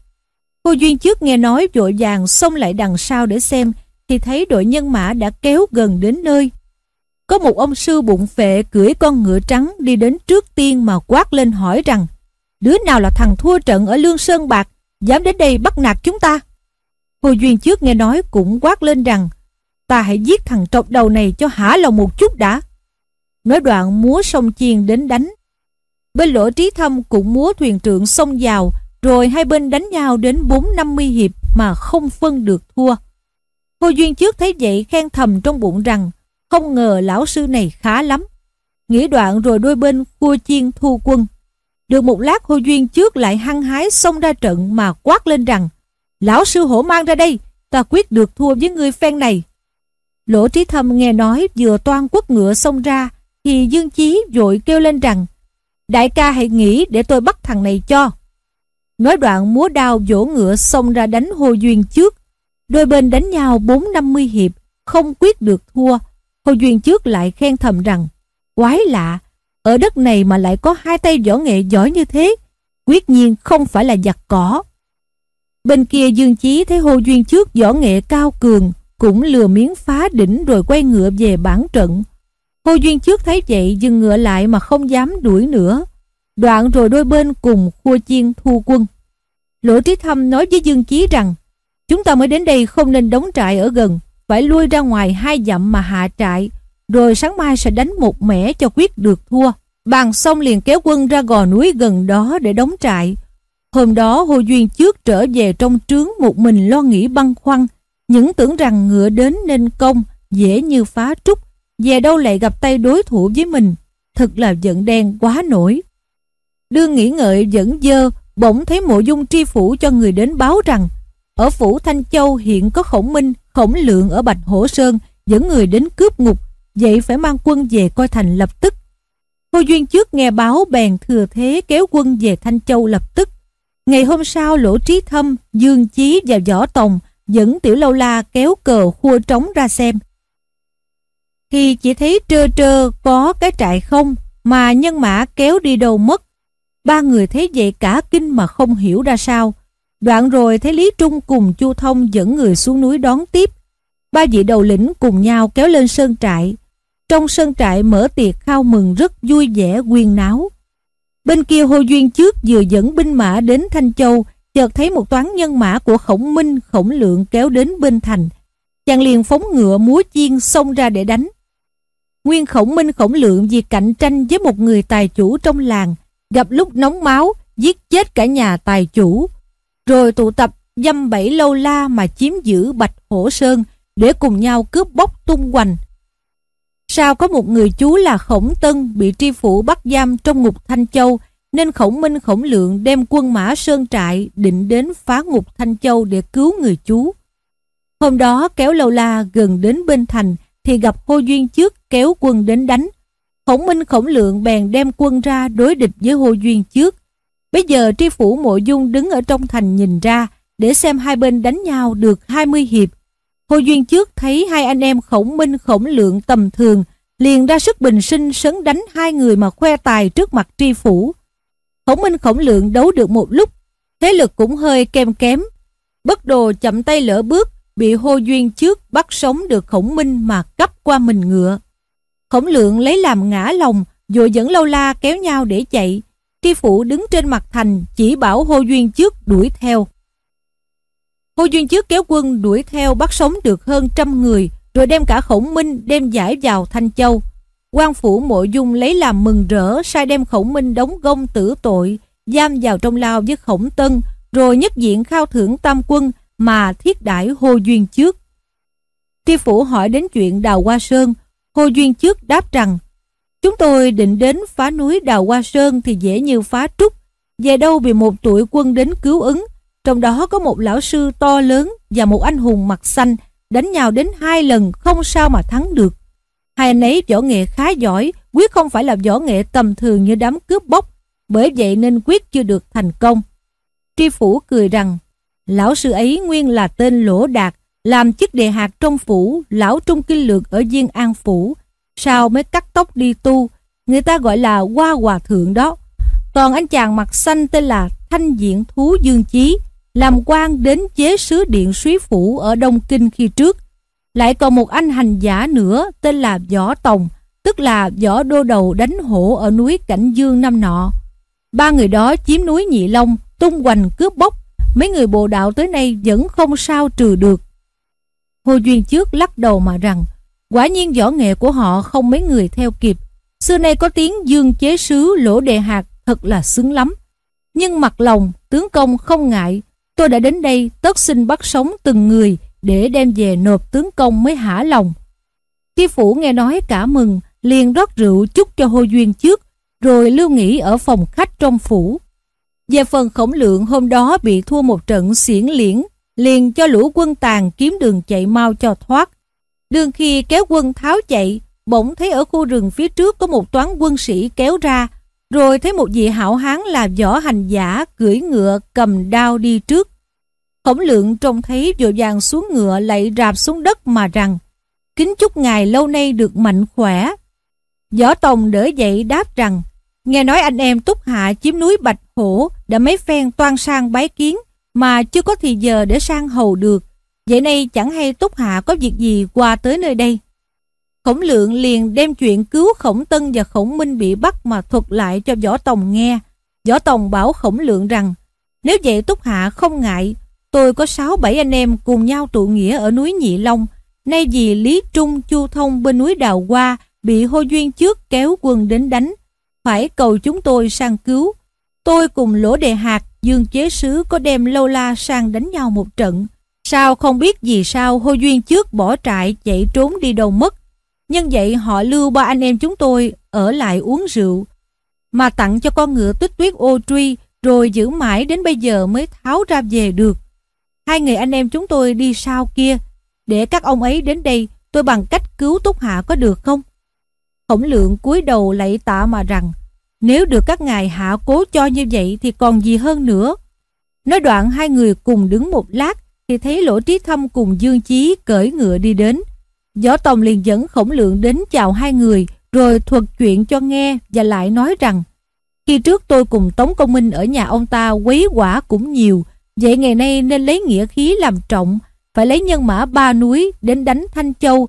Cô Duyên trước nghe nói vội vàng xông lại đằng sau để xem, thì thấy đội nhân mã đã kéo gần đến nơi. Có một ông sư bụng phệ cưỡi con ngựa trắng đi đến trước tiên mà quát lên hỏi rằng, đứa nào là thằng thua trận ở Lương Sơn Bạc, dám đến đây bắt nạt chúng ta. cô Duyên trước nghe nói cũng quát lên rằng, ta hãy giết thằng trọc đầu này cho hả lòng một chút đã. Nói đoạn múa sông chiên đến đánh. Bên lỗ trí thâm cũng múa thuyền trượng xông vào rồi hai bên đánh nhau đến 4-50 hiệp mà không phân được thua. Hồ Duyên trước thấy vậy khen thầm trong bụng rằng không ngờ lão sư này khá lắm. Nghĩ đoạn rồi đôi bên cua chiên thu quân. Được một lát Hồ Duyên trước lại hăng hái xông ra trận mà quát lên rằng Lão sư hổ mang ra đây, ta quyết được thua với người phen này. Lỗ trí thâm nghe nói vừa toan quất ngựa xông ra thì Dương Chí vội kêu lên rằng Đại ca hãy nghĩ để tôi bắt thằng này cho. Nói đoạn múa đao vỗ ngựa xông ra đánh Hồ Duyên trước. Đôi bên đánh nhau bốn năm mươi hiệp, không quyết được thua. Hồ Duyên trước lại khen thầm rằng, quái lạ, ở đất này mà lại có hai tay võ nghệ giỏi như thế, quyết nhiên không phải là giặc cỏ. Bên kia Dương Chí thấy Hồ Duyên trước võ nghệ cao cường, cũng lừa miếng phá đỉnh rồi quay ngựa về bản trận. Hồ Duyên trước thấy vậy dừng ngựa lại mà không dám đuổi nữa. Đoạn rồi đôi bên cùng khua chiên thu quân. Lỗ Trí Thâm nói với Dương Chí rằng chúng ta mới đến đây không nên đóng trại ở gần, phải lui ra ngoài hai dặm mà hạ trại, rồi sáng mai sẽ đánh một mẻ cho quyết được thua. Bàn xong liền kéo quân ra gò núi gần đó để đóng trại. Hôm đó Hồ Duyên trước trở về trong trướng một mình lo nghĩ băn khoăn, những tưởng rằng ngựa đến nên công, dễ như phá trúc, về đâu lại gặp tay đối thủ với mình, thật là giận đen quá nổi. Đương nghĩ ngợi vẫn dơ, bỗng thấy mộ dung tri phủ cho người đến báo rằng ở phủ Thanh Châu hiện có khổng minh, khổng lượng ở Bạch Hổ Sơn dẫn người đến cướp ngục, vậy phải mang quân về coi thành lập tức. Hồ Duyên trước nghe báo bèn thừa thế kéo quân về Thanh Châu lập tức. Ngày hôm sau Lỗ Trí Thâm, Dương Chí và Võ Tòng dẫn Tiểu Lâu La kéo cờ khua trống ra xem. Thì chỉ thấy trơ trơ có cái trại không mà nhân mã kéo đi đâu mất. Ba người thấy vậy cả kinh mà không hiểu ra sao. Đoạn rồi thấy Lý Trung cùng Chu Thông dẫn người xuống núi đón tiếp. Ba vị đầu lĩnh cùng nhau kéo lên sơn trại. Trong sơn trại mở tiệc khao mừng rất vui vẻ quyên náo. Bên kia Hồ Duyên trước vừa dẫn binh mã đến Thanh Châu, chợt thấy một toán nhân mã của khổng minh, khổng lượng kéo đến bên thành. Chàng liền phóng ngựa múa chiên xông ra để đánh. Nguyên khổng minh khổng lượng vì cạnh tranh với một người tài chủ trong làng, gặp lúc nóng máu, giết chết cả nhà tài chủ. Rồi tụ tập dăm bảy lâu la mà chiếm giữ Bạch Hổ Sơn để cùng nhau cướp bóc tung hoành. Sao có một người chú là Khổng Tân bị tri phủ bắt giam trong ngục Thanh Châu nên Khổng Minh Khổng Lượng đem quân mã sơn trại định đến phá ngục Thanh Châu để cứu người chú. Hôm đó kéo lâu la gần đến bên thành thì gặp Hô Duyên trước kéo quân đến đánh. Khổng Minh Khổng Lượng bèn đem quân ra đối địch với Hô Duyên trước. Bây giờ tri phủ Mộ Dung đứng ở trong thành nhìn ra để xem hai bên đánh nhau được 20 hiệp. Hồ Duyên trước thấy hai anh em khổng minh khổng lượng tầm thường, liền ra sức bình sinh sấn đánh hai người mà khoe tài trước mặt tri phủ. Khổng minh khổng lượng đấu được một lúc, thế lực cũng hơi kem kém. Bất đồ chậm tay lỡ bước, bị Hô Duyên trước bắt sống được khổng minh mà cấp qua mình ngựa. Khổng lượng lấy làm ngã lòng, vội dẫn lâu la kéo nhau để chạy. Tri phủ đứng trên mặt thành chỉ bảo Hồ Duyên trước đuổi theo. Hồ Duyên trước kéo quân đuổi theo bắt sống được hơn trăm người, rồi đem cả khổng minh đem giải vào Thanh Châu. quan phủ mộ dung lấy làm mừng rỡ sai đem khổng minh đóng gông tử tội, giam vào trong lao với khổng tân, rồi nhất diện khao thưởng tam quân mà thiết đãi Hồ Duyên trước. Tri phủ hỏi đến chuyện Đào Hoa Sơn, Hồ Duyên trước đáp rằng Chúng tôi định đến phá núi Đào Hoa Sơn thì dễ như phá trúc, về đâu bị một tuổi quân đến cứu ứng, trong đó có một lão sư to lớn và một anh hùng mặt xanh đánh nhau đến hai lần không sao mà thắng được. Hai anh ấy võ nghệ khá giỏi, quyết không phải là võ nghệ tầm thường như đám cướp bóc, bởi vậy nên quyết chưa được thành công. Tri phủ cười rằng, lão sư ấy nguyên là tên Lỗ Đạt, làm chức đề hạt trong phủ, lão trung kinh lược ở Diên An Phủ, sau mới cắt tóc đi tu, người ta gọi là Hoa Hòa Thượng đó. Còn anh chàng mặt xanh tên là Thanh Diện Thú Dương Chí, làm quan đến chế sứ điện suý phủ ở Đông Kinh khi trước. Lại còn một anh hành giả nữa tên là Võ Tòng, tức là Võ Đô Đầu đánh hổ ở núi Cảnh Dương năm nọ. Ba người đó chiếm núi Nhị Long, tung hoành cướp bóc, mấy người bộ đạo tới nay vẫn không sao trừ được. Hồ Duyên trước lắc đầu mà rằng, quả nhiên võ nghệ của họ không mấy người theo kịp. Xưa nay có tiếng dương chế sứ lỗ đề hạt thật là xứng lắm. Nhưng mặt lòng, tướng công không ngại, Tôi đã đến đây tất xin bắt sống từng người để đem về nộp tướng công mới hả lòng. Tri phủ nghe nói cả mừng, liền rót rượu chúc cho hô duyên trước, rồi lưu nghỉ ở phòng khách trong phủ. Về phần khổng lượng hôm đó bị thua một trận xiển liễn, liền cho lũ quân tàn kiếm đường chạy mau cho thoát. Đương khi kéo quân tháo chạy, bỗng thấy ở khu rừng phía trước có một toán quân sĩ kéo ra, rồi thấy một vị hảo hán là võ hành giả cưỡi ngựa cầm đao đi trước. Khổng lượng trông thấy vội vàng xuống ngựa lại rạp xuống đất mà rằng Kính chúc ngài lâu nay được mạnh khỏe. Võ Tòng đỡ dậy đáp rằng Nghe nói anh em túc hạ chiếm núi Bạch Hổ đã mấy phen toan sang bái kiến mà chưa có thì giờ để sang hầu được. Vậy nay chẳng hay túc hạ có việc gì qua tới nơi đây. Khổng lượng liền đem chuyện cứu khổng tân và khổng minh bị bắt mà thuật lại cho võ tòng nghe. Võ tòng bảo khổng lượng rằng, nếu vậy túc hạ không ngại, tôi có sáu bảy anh em cùng nhau tụ nghĩa ở núi Nhị Long. Nay vì Lý Trung, Chu Thông bên núi Đào Hoa bị hô duyên trước kéo quân đến đánh. Phải cầu chúng tôi sang cứu tôi cùng lỗ đề hạt, dương chế sứ có đem lâu la sang đánh nhau một trận. Sao không biết vì sao hô duyên trước bỏ trại chạy trốn đi đâu mất. Nhân vậy họ lưu ba anh em chúng tôi ở lại uống rượu. Mà tặng cho con ngựa tuyết tuyết ô truy rồi giữ mãi đến bây giờ mới tháo ra về được. Hai người anh em chúng tôi đi sau kia. Để các ông ấy đến đây tôi bằng cách cứu Túc Hạ có được không? Khổng lượng cúi đầu lạy tạ mà rằng nếu được các ngài hạ cố cho như vậy thì còn gì hơn nữa. Nói đoạn hai người cùng đứng một lát, thì thấy Lỗ Trí Thâm cùng Dương Chí cởi ngựa đi đến. Võ Tòng liền dẫn khổng lượng đến chào hai người, rồi thuật chuyện cho nghe và lại nói rằng, khi trước tôi cùng Tống Công Minh ở nhà ông ta quấy quả cũng nhiều, vậy ngày nay nên lấy nghĩa khí làm trọng, phải lấy nhân mã ba núi đến đánh Thanh Châu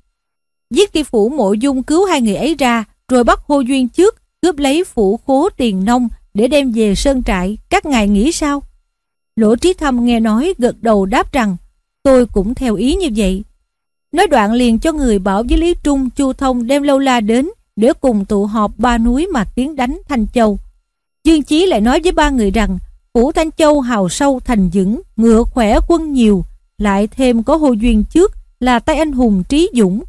giết ti phủ mộ dung cứu hai người ấy ra, rồi bắt hô duyên trước cướp lấy phủ khố tiền nông để đem về sơn trại, các ngài nghĩ sao? Lỗ trí thâm nghe nói gật đầu đáp rằng, tôi cũng theo ý như vậy. Nói đoạn liền cho người bảo với lý trung, chu thông đem lâu la đến để cùng tụ họp ba núi mà tiến đánh thanh châu. Dương chí lại nói với ba người rằng, phủ thanh châu hào sâu thành vững, ngựa khỏe quân nhiều, lại thêm có hồ duyên trước là tay anh hùng trí dũng.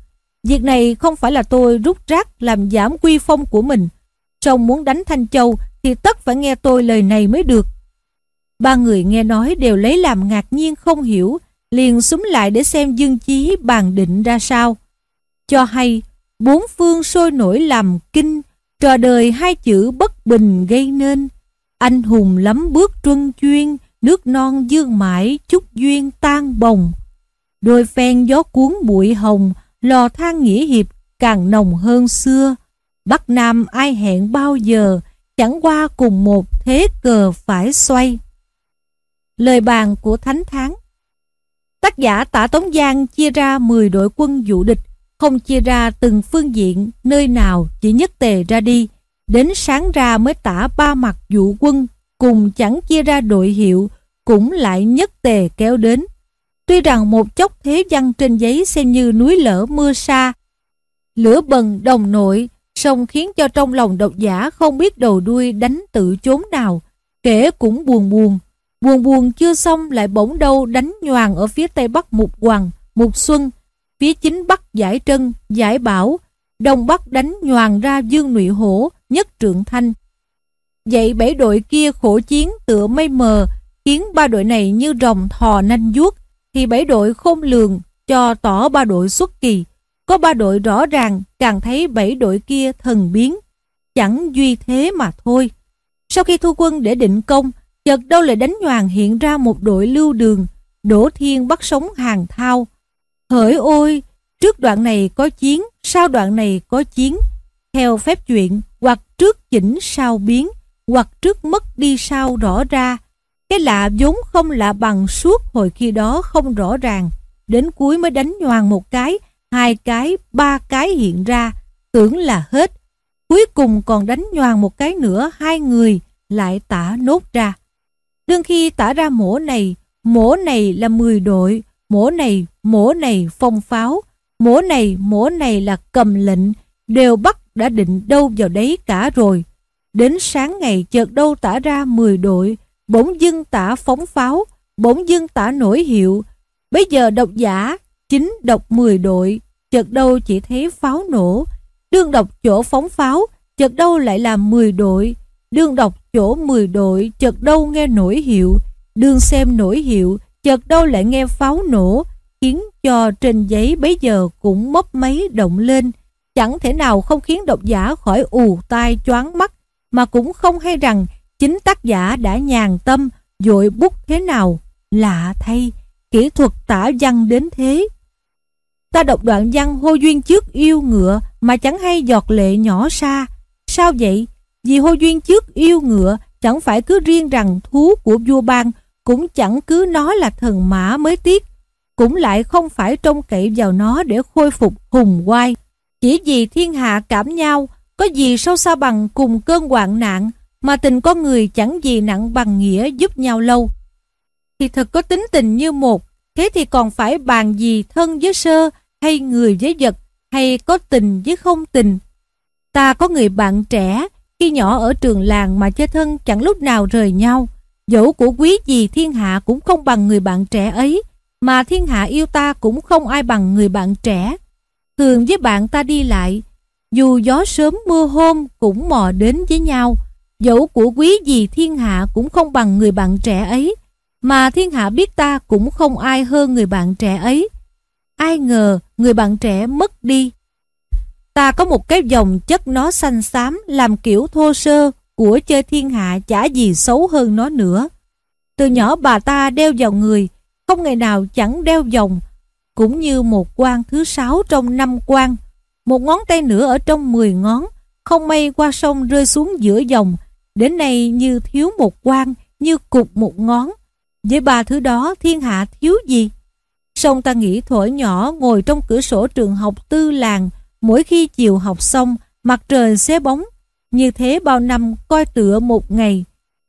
Việc này không phải là tôi rút rác làm giảm quy phong của mình Trông muốn đánh thanh châu thì tất phải nghe tôi lời này mới được. Ba người nghe nói đều lấy làm ngạc nhiên không hiểu, liền súng lại để xem dương chí bàn định ra sao. Cho hay, bốn phương sôi nổi làm kinh, trò đời hai chữ bất bình gây nên. Anh hùng lắm bước truân chuyên, nước non dương mãi chúc duyên tan bồng. Đôi phen gió cuốn bụi hồng, lò than nghĩa hiệp càng nồng hơn xưa bắc nam ai hẹn bao giờ chẳng qua cùng một thế cờ phải xoay. Lời bàn của thánh tháng tác giả tả tống giang chia ra 10 đội quân dụ địch không chia ra từng phương diện nơi nào chỉ nhất tề ra đi. Đến sáng ra mới tả ba mặt dụ quân cùng chẳng chia ra đội hiệu cũng lại nhất tề kéo đến. Tuy rằng một chốc thế văn trên giấy xem như núi lở mưa xa lửa bần đồng nội, song khiến cho trong lòng độc giả không biết đầu đuôi đánh tự chốn nào, kể cũng buồn buồn. Buồn buồn chưa xong lại bỗng đâu đánh nhoàng ở phía tây bắc Mục Hoàng, Mục Xuân, phía chính bắc Giải Trân, Giải Bảo, đông bắc đánh nhoàng ra Dương Nụy Hổ, Nhất Trượng Thanh. Vậy bảy đội kia khổ chiến tựa mây mờ, khiến ba đội này như rồng thò nanh vuốt thì bảy đội khôn lường cho tỏ ba đội xuất kỳ. Có ba đội rõ ràng càng thấy bảy đội kia thần biến. Chẳng duy thế mà thôi. Sau khi thu quân để định công, chợt đâu lại đánh nhoàng hiện ra một đội lưu đường, đổ thiên bắt sống hàng thao. Hỡi ôi, trước đoạn này có chiến, sau đoạn này có chiến. Theo phép chuyện, hoặc trước chỉnh sau biến, hoặc trước mất đi sau rõ ra, cái lạ vốn không lạ bằng suốt hồi khi đó không rõ ràng. Đến cuối mới đánh nhoàng một cái, hai cái, ba cái hiện ra, tưởng là hết. Cuối cùng còn đánh nhoàng một cái nữa, hai người lại tả nốt ra. Đương khi tả ra mổ này, mổ này là 10 đội, mổ này, mổ này phong pháo, mổ này, mổ này là cầm lệnh, đều bắt đã định đâu vào đấy cả rồi. Đến sáng ngày chợt đâu tả ra 10 đội, bỗng dưng tả phóng pháo, bỗng dưng tả nổi hiệu. Bây giờ độc giả, chính độc 10 đội, chợt đâu chỉ thấy pháo nổ. Đương độc chỗ phóng pháo, chợt đâu lại là 10 đội. Đương độc chỗ 10 đội, chợt đâu nghe nổi hiệu. Đương xem nổi hiệu, chợt đâu lại nghe pháo nổ, khiến cho trên giấy bấy giờ cũng mấp máy động lên. Chẳng thể nào không khiến độc giả khỏi ù tai choáng mắt, mà cũng không hay rằng chính tác giả đã nhàn tâm dội bút thế nào lạ thay kỹ thuật tả văn đến thế ta đọc đoạn văn hô duyên trước yêu ngựa mà chẳng hay giọt lệ nhỏ xa. Sao vậy? Vì hô duyên trước yêu ngựa chẳng phải cứ riêng rằng thú của vua bang cũng chẳng cứ nói là thần mã mới tiếc cũng lại không phải trông cậy vào nó để khôi phục hùng quai chỉ vì thiên hạ cảm nhau có gì sâu xa bằng cùng cơn hoạn nạn mà tình con người chẳng gì nặng bằng nghĩa giúp nhau lâu. Thì thật có tính tình như một, thế thì còn phải bàn gì thân với sơ, hay người với vật, hay có tình với không tình. Ta có người bạn trẻ, Khi nhỏ ở trường làng mà chơi thân chẳng lúc nào rời nhau. Dẫu của quý gì thiên hạ cũng không bằng người bạn trẻ ấy, mà thiên hạ yêu ta cũng không ai bằng người bạn trẻ. Thường với bạn ta đi lại, dù gió sớm mưa hôm cũng mò đến với nhau. Dẫu của quý gì thiên hạ cũng không bằng người bạn trẻ ấy, mà thiên hạ biết ta cũng không ai hơn người bạn trẻ ấy. Ai ngờ người bạn trẻ mất đi. Ta có một cái dòng chất nó xanh xám làm kiểu thô sơ của chơi thiên hạ chả gì xấu hơn nó nữa. Từ nhỏ bà ta đeo vào người, không ngày nào chẳng đeo vòng, cũng như một quan thứ sáu trong năm quan, một ngón tay nữa ở trong mười ngón, không may qua sông rơi xuống giữa dòng, đến nay như thiếu một quan, như cục một ngón. Với ba thứ đó thiên hạ thiếu gì? Xong ta nghĩ thổi nhỏ ngồi trong cửa sổ trường học tư làng, mỗi khi chiều học xong, mặt trời xé bóng. Như thế bao năm coi tựa một ngày.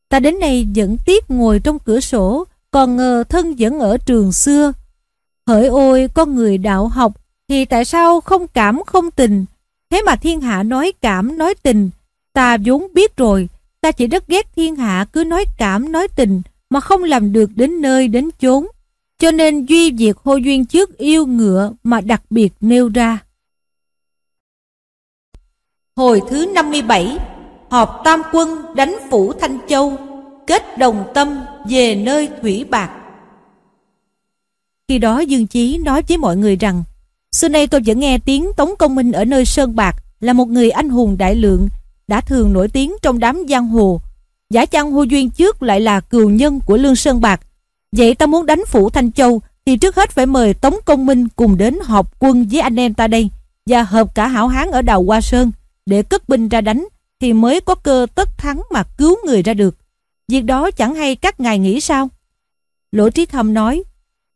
Ta đến nay vẫn tiếc ngồi trong cửa sổ, còn ngờ thân vẫn ở trường xưa. Hỡi ôi con người đạo học, thì tại sao không cảm không tình? Thế mà thiên hạ nói cảm nói tình, ta vốn biết rồi, ta chỉ rất ghét thiên hạ cứ nói cảm nói tình mà không làm được đến nơi đến chốn. Cho nên duy việc hô duyên trước yêu ngựa mà đặc biệt nêu ra. Hồi thứ 57 Họp tam quân đánh phủ Thanh Châu Kết đồng tâm về nơi Thủy Bạc Khi đó Dương Chí nói với mọi người rằng Xưa nay tôi vẫn nghe tiếng Tống Công Minh ở nơi Sơn Bạc Là một người anh hùng đại lượng Đã thường nổi tiếng trong đám giang hồ Giả chăng hô duyên trước lại là cừu nhân của Lương Sơn Bạc Vậy ta muốn đánh phủ Thanh Châu, Thì trước hết phải mời Tống Công Minh cùng đến họp quân với anh em ta đây, Và hợp cả hảo hán ở đào Hoa Sơn. Để cất binh ra đánh, Thì mới có cơ tất thắng mà cứu người ra được. Việc đó chẳng hay các ngài nghĩ sao? Lỗ Trí Thâm nói,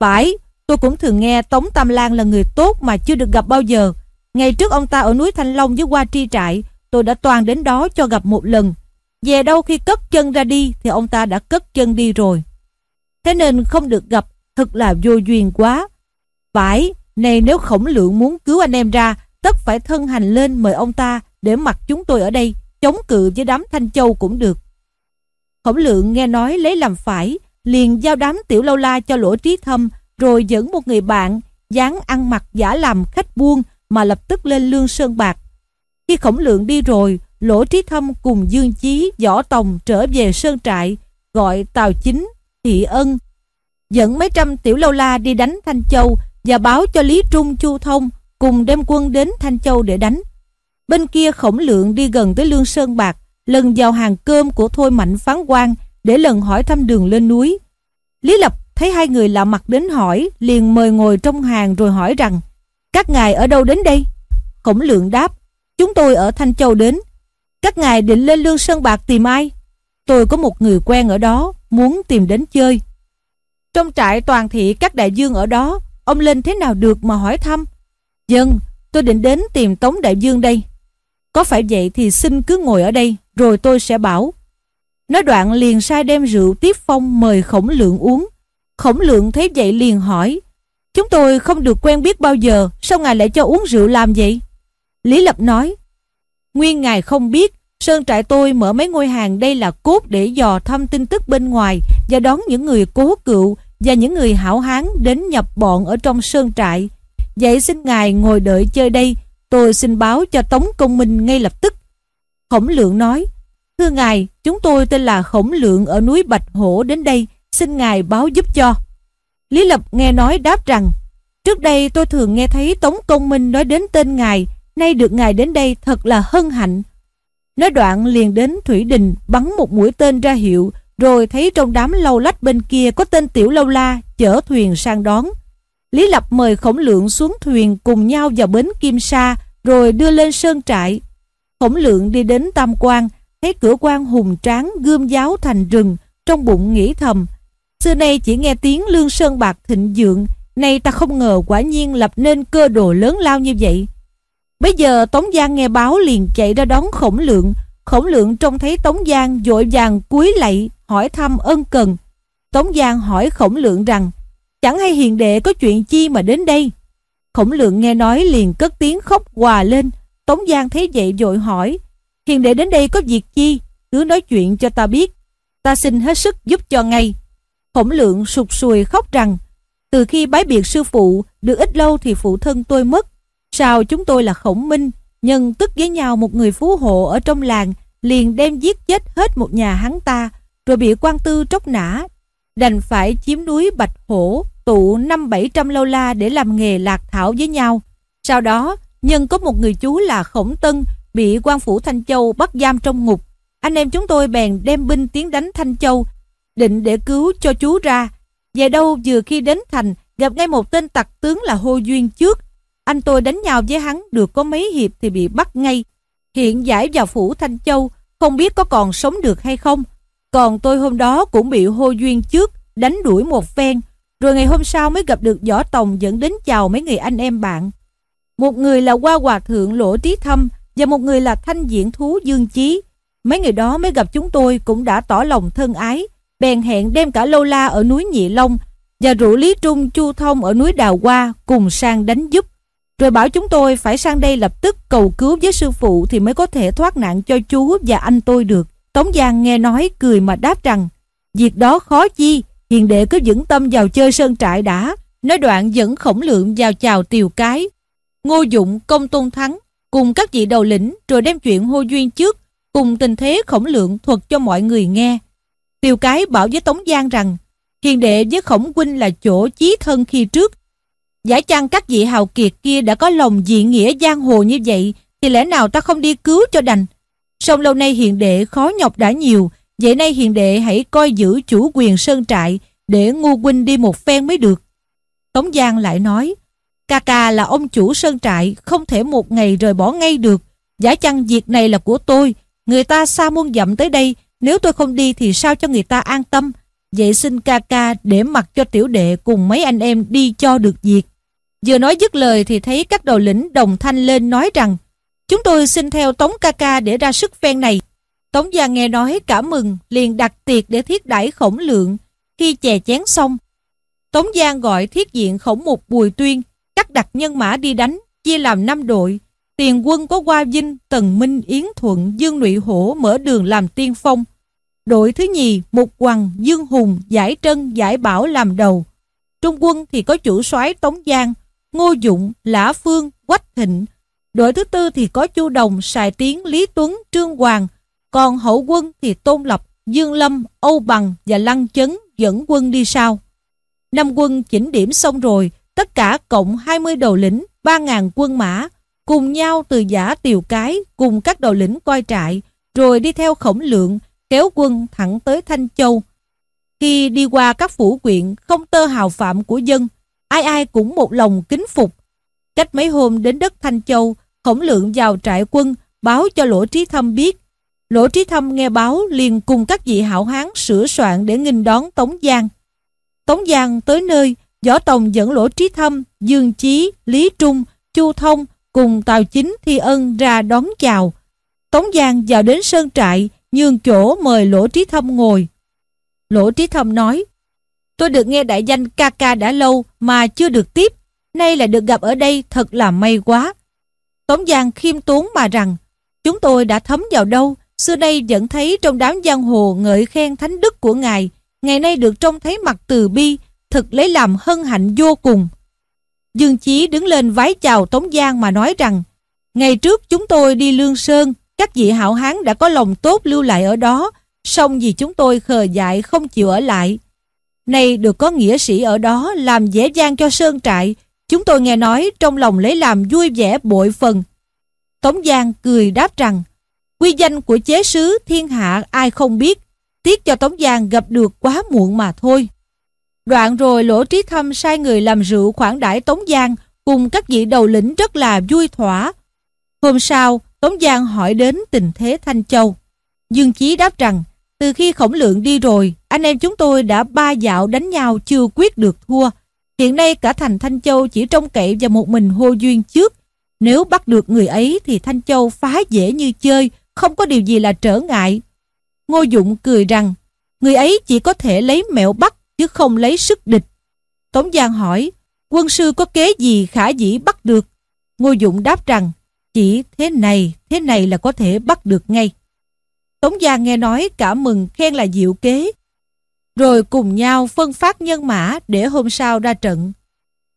Phải, Tôi cũng thường nghe Tống Tam Lan là người tốt mà chưa được gặp bao giờ. Ngày trước ông ta ở núi Thanh Long với Hoa Tri Trại, Tôi đã toàn đến đó cho gặp một lần. Về đâu khi cất chân ra đi, Thì ông ta đã cất chân đi rồi. Thế nên không được gặp Thật là vô duyên quá. Phải Này nếu khổng lượng muốn cứu anh em ra Tất phải thân hành lên mời ông ta Để mặc chúng tôi ở đây Chống cự với đám Thanh Châu cũng được. Khổng lượng nghe nói lấy làm phải Liền giao đám tiểu lâu la cho lỗ trí thâm Rồi dẫn một người bạn dáng ăn mặc giả làm khách buôn Mà lập tức lên lương sơn bạc. Khi khổng lượng đi rồi Lỗ trí thâm cùng Dương Chí, Võ Tòng trở về sơn trại Gọi Tào Chính, Thị Ân Dẫn mấy trăm tiểu lâu la đi đánh Thanh Châu Và báo cho Lý Trung Chu Thông Cùng đem quân đến Thanh Châu để đánh Bên kia khổng lượng đi gần tới Lương Sơn Bạc lần vào hàng cơm của Thôi Mạnh phán quan để lần hỏi thăm đường lên núi. Lý Lập thấy hai người lạ mặt đến hỏi, liền mời ngồi trong hàng rồi hỏi rằng Các ngài ở đâu đến đây? Khổng lượng đáp Chúng tôi ở Thanh Châu đến. Các ngài định lên Lương Sơn Bạc tìm ai? Tôi có một người quen ở đó, muốn tìm đến chơi. Trong trại toàn thị các đại dương ở đó, ông lên thế nào được mà hỏi thăm? Dân, tôi định đến tìm Tống Đại Dương đây. Có phải vậy thì xin cứ ngồi ở đây, rồi tôi sẽ bảo. Nói đoạn liền sai đem rượu tiếp phong mời khổng lượng uống. Khổng lượng thấy vậy liền hỏi, chúng tôi không được quen biết bao giờ, sao ngài lại cho uống rượu làm vậy? Lý Lập nói, nguyên ngài không biết, Sơn trại tôi mở mấy ngôi hàng đây là cốt để dò thăm tin tức bên ngoài và đón những người cố cựu và những người hảo hán đến nhập bọn ở trong sơn trại. Vậy xin ngài ngồi đợi chơi đây, tôi xin báo cho Tống Công Minh ngay lập tức. Khổng Lượng nói, Thưa ngài, chúng tôi tên là Khổng Lượng ở núi Bạch Hổ đến đây, xin ngài báo giúp cho. Lý Lập nghe nói đáp rằng, trước đây tôi thường nghe thấy Tống Công Minh nói đến tên ngài, nay được ngài đến đây thật là hân hạnh. Nói đoạn liền đến Thủy Đình bắn một mũi tên ra hiệu, rồi thấy trong đám lâu lách bên kia có tên Tiểu Lâu La chở thuyền sang đón. Lý Lập mời Khổng Lượng xuống thuyền cùng nhau vào bến Kim Sa, rồi đưa lên sơn trại. Khổng Lượng đi đến Tam Quan, thấy cửa quan hùng tráng gươm giáo thành rừng, trong bụng nghĩ thầm. Xưa nay chỉ nghe tiếng lương sơn bạc thịnh dượng, nay ta không ngờ quả nhiên lập nên cơ đồ lớn lao như vậy. Bây giờ Tống Giang nghe báo liền chạy ra đón khổng lượng, khổng lượng trông thấy Tống Giang dội vàng cúi lạy, hỏi thăm ân cần. Tống Giang hỏi khổng lượng rằng, chẳng hay hiền đệ có chuyện chi mà đến đây. Khổng lượng nghe nói liền cất tiếng khóc hòa lên, Tống Giang thấy vậy vội hỏi, Hiền đệ đến đây có việc chi? Cứ nói chuyện cho ta biết. Ta xin hết sức giúp cho ngay. Khổng lượng sụt sùi khóc rằng từ khi bái biệt sư phụ, được ít lâu thì phụ thân tôi mất. Sao chúng tôi là khổng minh, nhân tức với nhau một người phú hộ ở trong làng, liền đem giết chết hết một nhà hắn ta, rồi bị quan tư tróc nã. Đành phải chiếm núi Bạch Hổ, tụ năm bảy trăm lâu la để làm nghề lạc thảo với nhau. Sau đó, nhân có một người chú là Khổng Tân, bị quan phủ Thanh Châu bắt giam trong ngục. Anh em chúng tôi bèn đem binh tiến đánh Thanh Châu, định để cứu cho chú ra. Về đâu vừa khi đến thành, gặp ngay một tên tặc tướng là Hô Duyên trước. Anh tôi đánh nhau với hắn được có mấy hiệp thì bị bắt ngay. Hiện giải vào phủ Thanh Châu, không biết có còn sống được hay không. Còn tôi hôm đó cũng bị Hô Duyên trước, đánh đuổi một phen. Rồi ngày hôm sau mới gặp được Võ Tòng dẫn đến chào mấy người anh em bạn. Một người là Hoa Hòa Thượng Lỗ Trí Thâm và một người là Thanh Diễn Thú Dương Chí. Mấy người đó mới gặp chúng tôi cũng đã tỏ lòng thân ái, bèn hẹn đem cả lô la ở núi Nhị Long và rủ Lý Trung Chu Thông ở núi Đào Hoa cùng sang đánh giúp. Rồi bảo chúng tôi phải sang đây lập tức cầu cứu với sư phụ thì mới có thể thoát nạn cho chú và anh tôi được. Tống Giang nghe nói cười mà đáp rằng Việc đó khó chi, hiền đệ cứ vững tâm vào chơi sơn trại đã. Nói đoạn dẫn khổng lượng vào chào tiều cái. Ngô Dụng, Công Tôn Thắng cùng các vị đầu lĩnh rồi đem chuyện hô duyên trước cùng tình thế khổng lượng thuật cho mọi người nghe. Tiều cái bảo với Tống Giang rằng hiền đệ với khổng huynh là chỗ chí thân khi trước. Giả chăng các vị hào kiệt kia đã có lòng dị nghĩa giang hồ như vậy, thì lẽ nào ta không đi cứu cho đành. Song lâu nay hiền đệ khó nhọc đã nhiều, vậy nay hiền đệ hãy coi giữ chủ quyền sơn trại để ngu huynh đi một phen mới được. Tống Giang lại nói, Ca ca là ông chủ sơn trại, không thể một ngày rời bỏ ngay được. Giả chăng việc này là của tôi, người ta xa muôn dặm tới đây, nếu tôi không đi thì sao cho người ta an tâm Vậy xin ca ca để mặc cho tiểu đệ cùng mấy anh em đi cho được việc. Vừa nói dứt lời thì thấy các đầu lĩnh đồng thanh lên nói rằng Chúng tôi xin theo Tống ca ca để ra sức phen này. Tống gia nghe nói cảm mừng liền đặt tiệc để thiết đãi khổng lượng. Khi chè chén xong, Tống Giang gọi thiết diện khổng mục Bùi Tuyên, cắt đặt nhân mã đi đánh, chia làm 5 đội. Tiền quân có Hoa Vinh, Tần Minh, Yến Thuận, Dương Nụy Hổ mở đường làm tiên phong. Đội thứ nhì, Mục Hoàng, Dương Hùng, Giải Trân, Giải Bảo làm đầu. Trung quân thì có chủ soái Tống Giang, Ngô Dụng, Lã Phương, Quách Thịnh. Đội thứ tư thì có Chu Đồng, Sài Tiến, Lý Tuấn, Trương Hoàng. Còn hậu quân thì Tôn Lập, Dương Lâm, Âu Bằng và Lăng Chấn dẫn quân đi sau. Năm quân chỉnh điểm xong rồi, tất cả cộng 20 đầu lĩnh, 3.000 quân mã, cùng nhau từ giả tiều cái cùng các đầu lĩnh coi trại, rồi đi theo khổng lượng, kéo quân thẳng tới Thanh Châu. Khi đi qua các phủ quyện không tơ hào phạm của dân, ai ai cũng một lòng kính phục. Cách mấy hôm đến đất Thanh Châu, khổng lượng vào trại quân, báo cho Lỗ Trí Thâm biết. Lỗ Trí Thâm nghe báo liền cùng các vị hảo hán sửa soạn để nghinh đón Tống Giang. Tống Giang tới nơi, Võ Tòng dẫn Lỗ Trí Thâm, Dương Chí, Lý Trung, Chu Thông cùng Tào Chính Thi Ân ra đón chào. Tống Giang vào đến sơn trại, nhường chỗ mời Lỗ Trí Thâm ngồi. Lỗ Trí Thâm nói, tôi được nghe đại danh ca ca đã lâu mà chưa được tiếp, nay lại được gặp ở đây thật là may quá. Tống Giang khiêm tốn mà rằng, chúng tôi đã thấm vào đâu, xưa nay vẫn thấy trong đám giang hồ ngợi khen thánh đức của ngài, ngày nay được trông thấy mặt từ bi, thực lấy làm hân hạnh vô cùng. Dương Chí đứng lên vái chào Tống Giang mà nói rằng, ngày trước chúng tôi đi Lương Sơn, các vị hảo hán đã có lòng tốt lưu lại ở đó, song vì chúng tôi khờ dại không chịu ở lại. Nay được có nghĩa sĩ ở đó làm dễ dàng cho sơn trại, chúng tôi nghe nói trong lòng lấy làm vui vẻ bội phần. Tống Giang cười đáp rằng, quy danh của chế sứ thiên hạ ai không biết, tiếc cho Tống Giang gặp được quá muộn mà thôi. Đoạn rồi Lỗ Trí Thâm sai người làm rượu khoản đãi Tống Giang cùng các vị đầu lĩnh rất là vui thỏa. Hôm sau, Tống Giang hỏi đến tình thế Thanh Châu. Dương Chí đáp rằng, từ khi khổng lượng đi rồi, anh em chúng tôi đã ba dạo đánh nhau chưa quyết được thua. Hiện nay cả thành Thanh Châu chỉ trông cậy vào một mình hô duyên trước. Nếu bắt được người ấy thì Thanh Châu phá dễ như chơi, không có điều gì là trở ngại. Ngô Dụng cười rằng, người ấy chỉ có thể lấy mẹo bắt chứ không lấy sức địch. Tống Giang hỏi, quân sư có kế gì khả dĩ bắt được? Ngô Dụng đáp rằng, Chỉ thế này, thế này là có thể bắt được ngay. Tống Giang nghe nói cả mừng khen là diệu kế. Rồi cùng nhau phân phát nhân mã để hôm sau ra trận.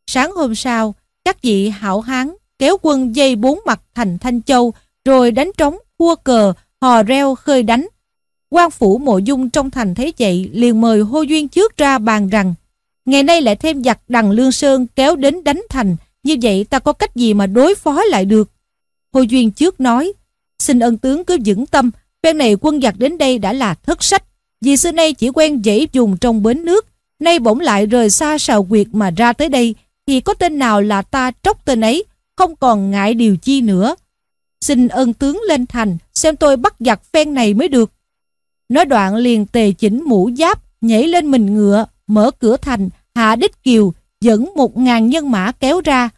Sáng hôm sau, các vị hảo hán kéo quân dây bốn mặt thành Thanh Châu rồi đánh trống, khua cờ, hò reo khơi đánh. quan phủ mộ dung trong thành thấy vậy liền mời hô duyên trước ra bàn rằng ngày nay lại thêm giặc đằng lương sơn kéo đến đánh thành như vậy ta có cách gì mà đối phó lại được hô duyên trước nói xin ân tướng cứ vững tâm phen này quân giặc đến đây đã là thất sách vì xưa nay chỉ quen dễ dùng trong bến nước, nay bỗng lại rời xa sào quyệt mà ra tới đây, thì có tên nào là ta tróc tên ấy, không còn ngại điều chi nữa. Xin ân tướng lên thành, xem tôi bắt giặc phen này mới được. Nói đoạn liền tề chỉnh mũ giáp, nhảy lên mình ngựa, mở cửa thành, hạ đích kiều, dẫn một ngàn nhân mã kéo ra.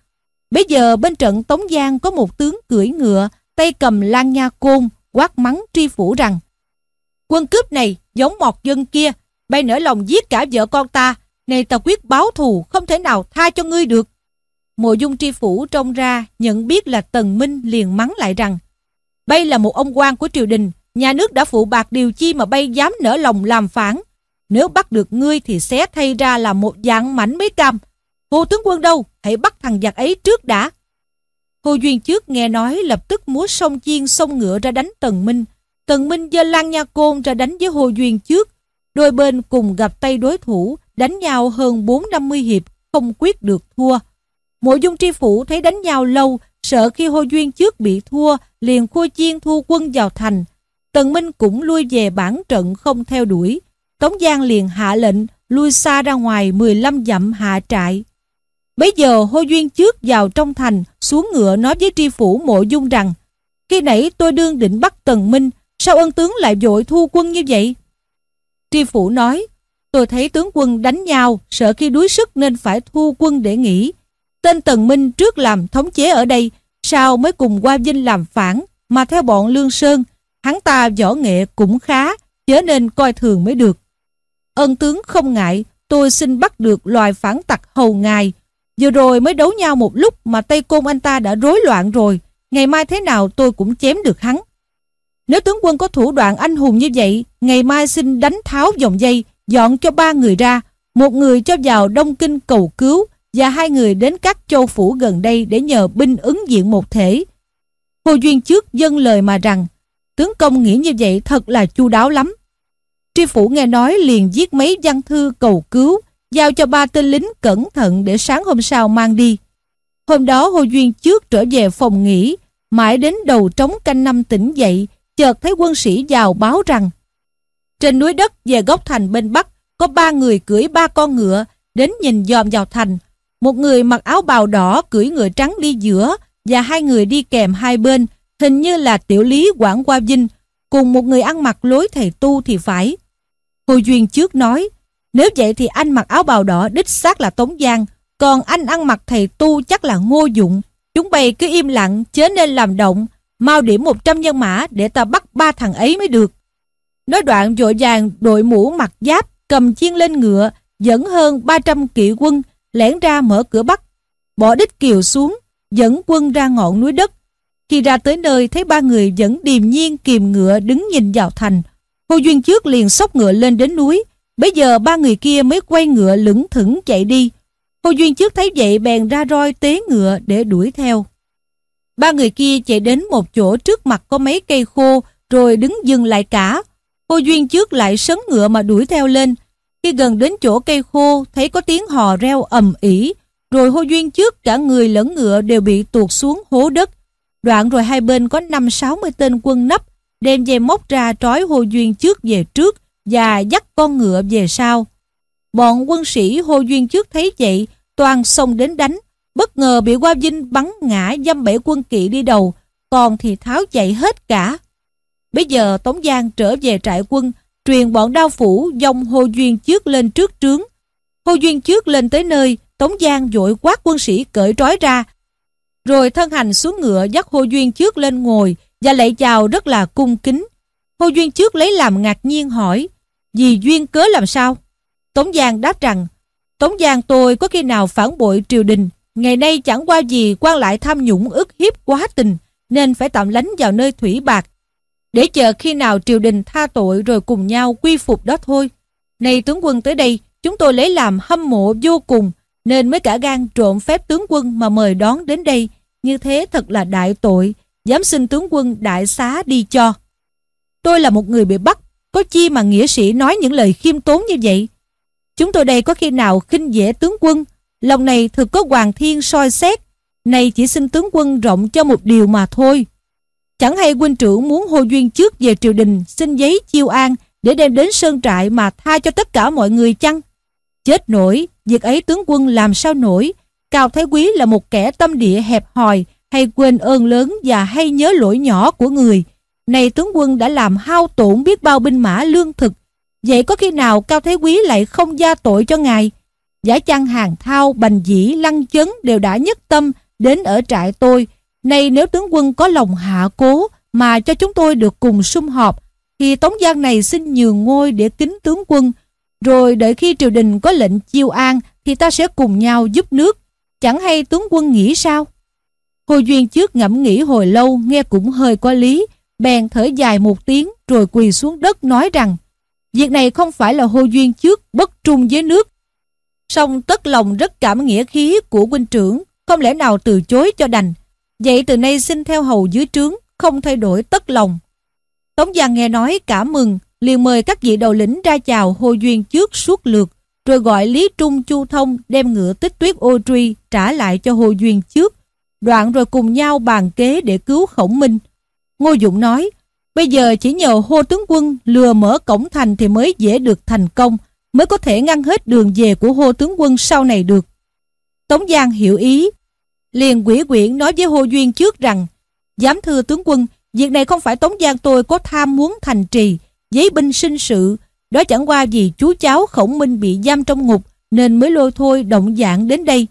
Bây giờ bên trận tống giang có một tướng cưỡi ngựa, tay cầm lan nha côn, quát mắng tri phủ rằng, quân cướp này giống mọt dân kia. Bay nở lòng giết cả vợ con ta nên ta quyết báo thù không thể nào tha cho ngươi được. Mộ dung tri phủ trông ra, nhận biết là Tần Minh liền mắng lại rằng, Bay là một ông quan của triều đình, Nhà nước đã phụ bạc điều chi mà bay dám nở lòng làm phản. Nếu bắt được ngươi thì xé thay ra là một dạng mảnh mấy cam. Hồ tướng quân đâu, Hãy bắt thằng giặc ấy trước đã. Hồ Duyên trước nghe nói lập tức múa sông chiên sông ngựa ra đánh Tần Minh. Tần Minh giơ lan nha côn ra đánh với Hồ Duyên trước Đôi bên cùng gặp tay đối thủ Đánh nhau hơn 4-50 hiệp Không quyết được thua Mộ dung tri phủ thấy đánh nhau lâu, sợ khi Hồ duyên trước bị thua, liền khua chiên thu quân vào thành. Tần Minh cũng lui về bản trận không theo đuổi. Tống Giang liền hạ lệnh, lui xa ra ngoài 15 dặm hạ trại. Bây giờ hô duyên trước vào trong thành, xuống ngựa nói với tri phủ mộ dung rằng, khi nãy tôi đương định bắt Tần Minh, sao ân tướng lại vội thu quân như vậy? Tri phủ nói, tôi thấy tướng quân đánh nhau, sợ khi đuối sức nên phải thu quân để nghỉ. Tên Tần Minh trước làm thống chế ở đây, sau mới cùng qua Vinh làm phản, mà theo bọn Lương Sơn, hắn ta võ nghệ cũng khá, chớ nên coi thường mới được. Ân tướng không ngại, tôi xin bắt được loài phản tặc hầu ngài. Vừa rồi mới đấu nhau một lúc mà Tây Côn anh ta đã rối loạn rồi, ngày mai thế nào tôi cũng chém được hắn. Nếu tướng quân có thủ đoạn anh hùng như vậy, ngày mai xin đánh tháo dòng dây, dọn cho ba người ra, một người cho vào Đông Kinh cầu cứu, và hai người đến các châu phủ gần đây để nhờ binh ứng diện một thể. Hồ Duyên trước dâng lời mà rằng tướng công nghĩ như vậy thật là chu đáo lắm. Tri phủ nghe nói liền viết mấy văn thư cầu cứu giao cho ba tên lính cẩn thận để sáng hôm sau mang đi. Hôm đó Hồ Duyên trước trở về phòng nghỉ mãi đến đầu trống canh năm tỉnh dậy chợt thấy quân sĩ vào báo rằng trên núi đất về góc thành bên Bắc có ba người cưỡi ba con ngựa đến nhìn dòm vào thành một người mặc áo bào đỏ cưỡi ngựa trắng đi giữa và hai người đi kèm hai bên, hình như là tiểu lý Quảng Qua Vinh, cùng một người ăn mặc lối thầy tu thì phải. Hồ Duyên trước nói, nếu vậy thì anh mặc áo bào đỏ đích xác là Tống Giang, còn anh ăn mặc thầy tu chắc là Ngô Dụng. Chúng bay cứ im lặng, chớ nên làm động, mau điểm 100 nhân mã để ta bắt ba thằng ấy mới được. Nói đoạn vội vàng đội mũ mặt giáp, cầm chiên lên ngựa, dẫn hơn 300 kỵ quân, lẻn ra mở cửa bắc, bỏ đích kiều xuống, dẫn quân ra ngọn núi đất. Khi ra tới nơi thấy ba người vẫn điềm nhiên kìm ngựa đứng nhìn vào thành. Hồ Duyên trước liền sốc ngựa lên đến núi. Bây giờ ba người kia mới quay ngựa lững thững chạy đi. Hồ Duyên trước thấy vậy bèn ra roi tế ngựa để đuổi theo. Ba người kia chạy đến một chỗ trước mặt có mấy cây khô rồi đứng dừng lại cả. Hồ Duyên trước lại sấn ngựa mà đuổi theo lên. Khi gần đến chỗ cây khô, thấy có tiếng hò reo ầm ỉ, rồi hô duyên trước cả người lẫn ngựa đều bị tuột xuống hố đất. Đoạn rồi hai bên có năm sáu mươi tên quân nấp, đem dây móc ra trói hô duyên trước về trước và dắt con ngựa về sau. Bọn quân sĩ hô duyên trước thấy vậy, toàn xông đến đánh, bất ngờ bị qua Vinh bắn ngã dâm bể quân kỵ đi đầu, còn thì tháo chạy hết cả. Bây giờ Tống Giang trở về trại quân, truyền bọn đao phủ dòng Hồ Duyên trước lên trước trướng. Hồ Duyên trước lên tới nơi, Tống Giang vội quát quân sĩ cởi trói ra, rồi thân hành xuống ngựa dắt Hồ Duyên trước lên ngồi và lạy chào rất là cung kính. Hồ Duyên trước lấy làm ngạc nhiên hỏi, vì Duyên cớ làm sao? Tống Giang đáp rằng, Tống Giang tôi có khi nào phản bội triều đình, ngày nay chẳng qua gì quan lại tham nhũng ức hiếp quá tình, nên phải tạm lánh vào nơi thủy bạc, để chờ khi nào triều đình tha tội rồi cùng nhau quy phục đó thôi. Này tướng quân tới đây, chúng tôi lấy làm hâm mộ vô cùng, nên mới cả gan trộm phép tướng quân mà mời đón đến đây. Như thế thật là đại tội, dám xin tướng quân đại xá đi cho. Tôi là một người bị bắt, có chi mà nghĩa sĩ nói những lời khiêm tốn như vậy. Chúng tôi đây có khi nào khinh dễ tướng quân, lòng này thực có hoàng thiên soi xét, này chỉ xin tướng quân rộng cho một điều mà thôi. Chẳng hay huynh trưởng muốn hô Duyên trước về triều đình xin giấy chiêu an để đem đến sơn trại mà tha cho tất cả mọi người chăng? Chết nổi, việc ấy tướng quân làm sao nổi? Cao Thái Quý là một kẻ tâm địa hẹp hòi hay quên ơn lớn và hay nhớ lỗi nhỏ của người. Này tướng quân đã làm hao tổn biết bao binh mã lương thực. Vậy có khi nào Cao Thái Quý lại không gia tội cho ngài? Giả chăng hàng thao, bành dĩ, lăng chấn đều đã nhất tâm đến ở trại tôi. Nay nếu tướng quân có lòng hạ cố mà cho chúng tôi được cùng sum họp, thì Tống Giang này xin nhường ngôi để kính tướng quân. Rồi đợi khi triều đình có lệnh chiêu an thì ta sẽ cùng nhau giúp nước. Chẳng hay tướng quân nghĩ sao? Hồ Duyên trước ngẫm nghĩ hồi lâu nghe cũng hơi có lý, bèn thở dài một tiếng rồi quỳ xuống đất nói rằng việc này không phải là Hồ Duyên trước bất trung với nước. Song tất lòng rất cảm nghĩa khí của huynh trưởng, không lẽ nào từ chối cho đành. Vậy từ nay xin theo hầu dưới trướng, không thay đổi tất lòng. Tống Giang nghe nói cả mừng, liền mời các vị đầu lĩnh ra chào Hồ Duyên trước suốt lượt, rồi gọi Lý Trung Chu Thông đem ngựa tích tuyết ô truy trả lại cho Hồ Duyên trước, đoạn rồi cùng nhau bàn kế để cứu khổng minh. Ngô dũng nói, bây giờ chỉ nhờ hô tướng quân lừa mở cổng thành thì mới dễ được thành công, mới có thể ngăn hết đường về của hô tướng quân sau này được. Tống Giang hiểu ý, liền quỷ quyển nói với Hồ Duyên trước rằng, Giám thưa tướng quân, việc này không phải Tống Giang tôi có tham muốn thành trì, giấy binh sinh sự, đó chẳng qua vì chú cháu khổng minh bị giam trong ngục nên mới lôi thôi động dạng đến đây.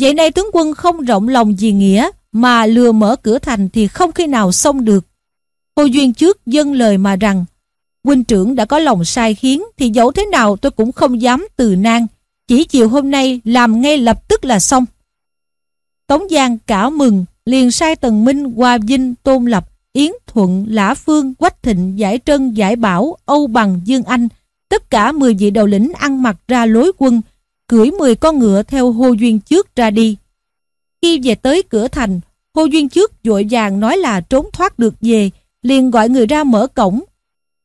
Vậy nay tướng quân không rộng lòng gì nghĩa mà lừa mở cửa thành thì không khi nào xong được. Hồ Duyên trước dâng lời mà rằng huynh trưởng đã có lòng sai khiến thì dẫu thế nào tôi cũng không dám từ nan. Chỉ chiều hôm nay làm ngay lập tức là xong. Tống Giang cả mừng liền sai Tần Minh, Hoa Vinh, Tôn Lập, Yến Thuận, Lã Phương, Quách Thịnh, Giải Trân, Giải Bảo, Âu Bằng, Dương Anh tất cả 10 vị đầu lĩnh ăn mặc ra lối quân cưỡi 10 con ngựa theo Hồ Duyên Trước ra đi. Khi về tới cửa thành, Hồ Duyên Trước vội vàng nói là trốn thoát được về, liền gọi người ra mở cổng.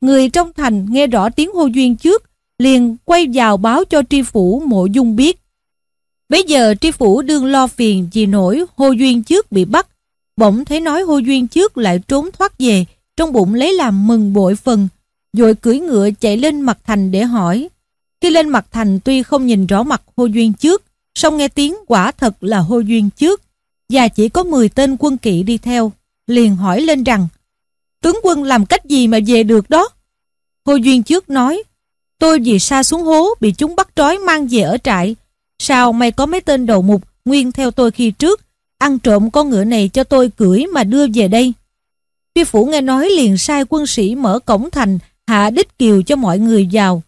Người trong thành nghe rõ tiếng hô Duyên Trước, liền quay vào báo cho tri phủ mộ dung biết. Bây giờ tri phủ đương lo phiền vì nổi hô Duyên Trước bị bắt, bỗng thấy nói hô Duyên Trước lại trốn thoát về, trong bụng lấy làm mừng bội phần, rồi cưỡi ngựa chạy lên mặt thành để hỏi. Khi lên mặt thành tuy không nhìn rõ mặt Hô Duyên trước, song nghe tiếng quả thật là Hô Duyên trước, và chỉ có 10 tên quân kỵ đi theo, liền hỏi lên rằng, tướng quân làm cách gì mà về được đó? Hô Duyên trước nói, tôi vì xa xuống hố bị chúng bắt trói mang về ở trại, sao mày có mấy tên đầu mục nguyên theo tôi khi trước, ăn trộm con ngựa này cho tôi cưỡi mà đưa về đây. Phi phủ nghe nói liền sai quân sĩ mở cổng thành, hạ đích kiều cho mọi người vào,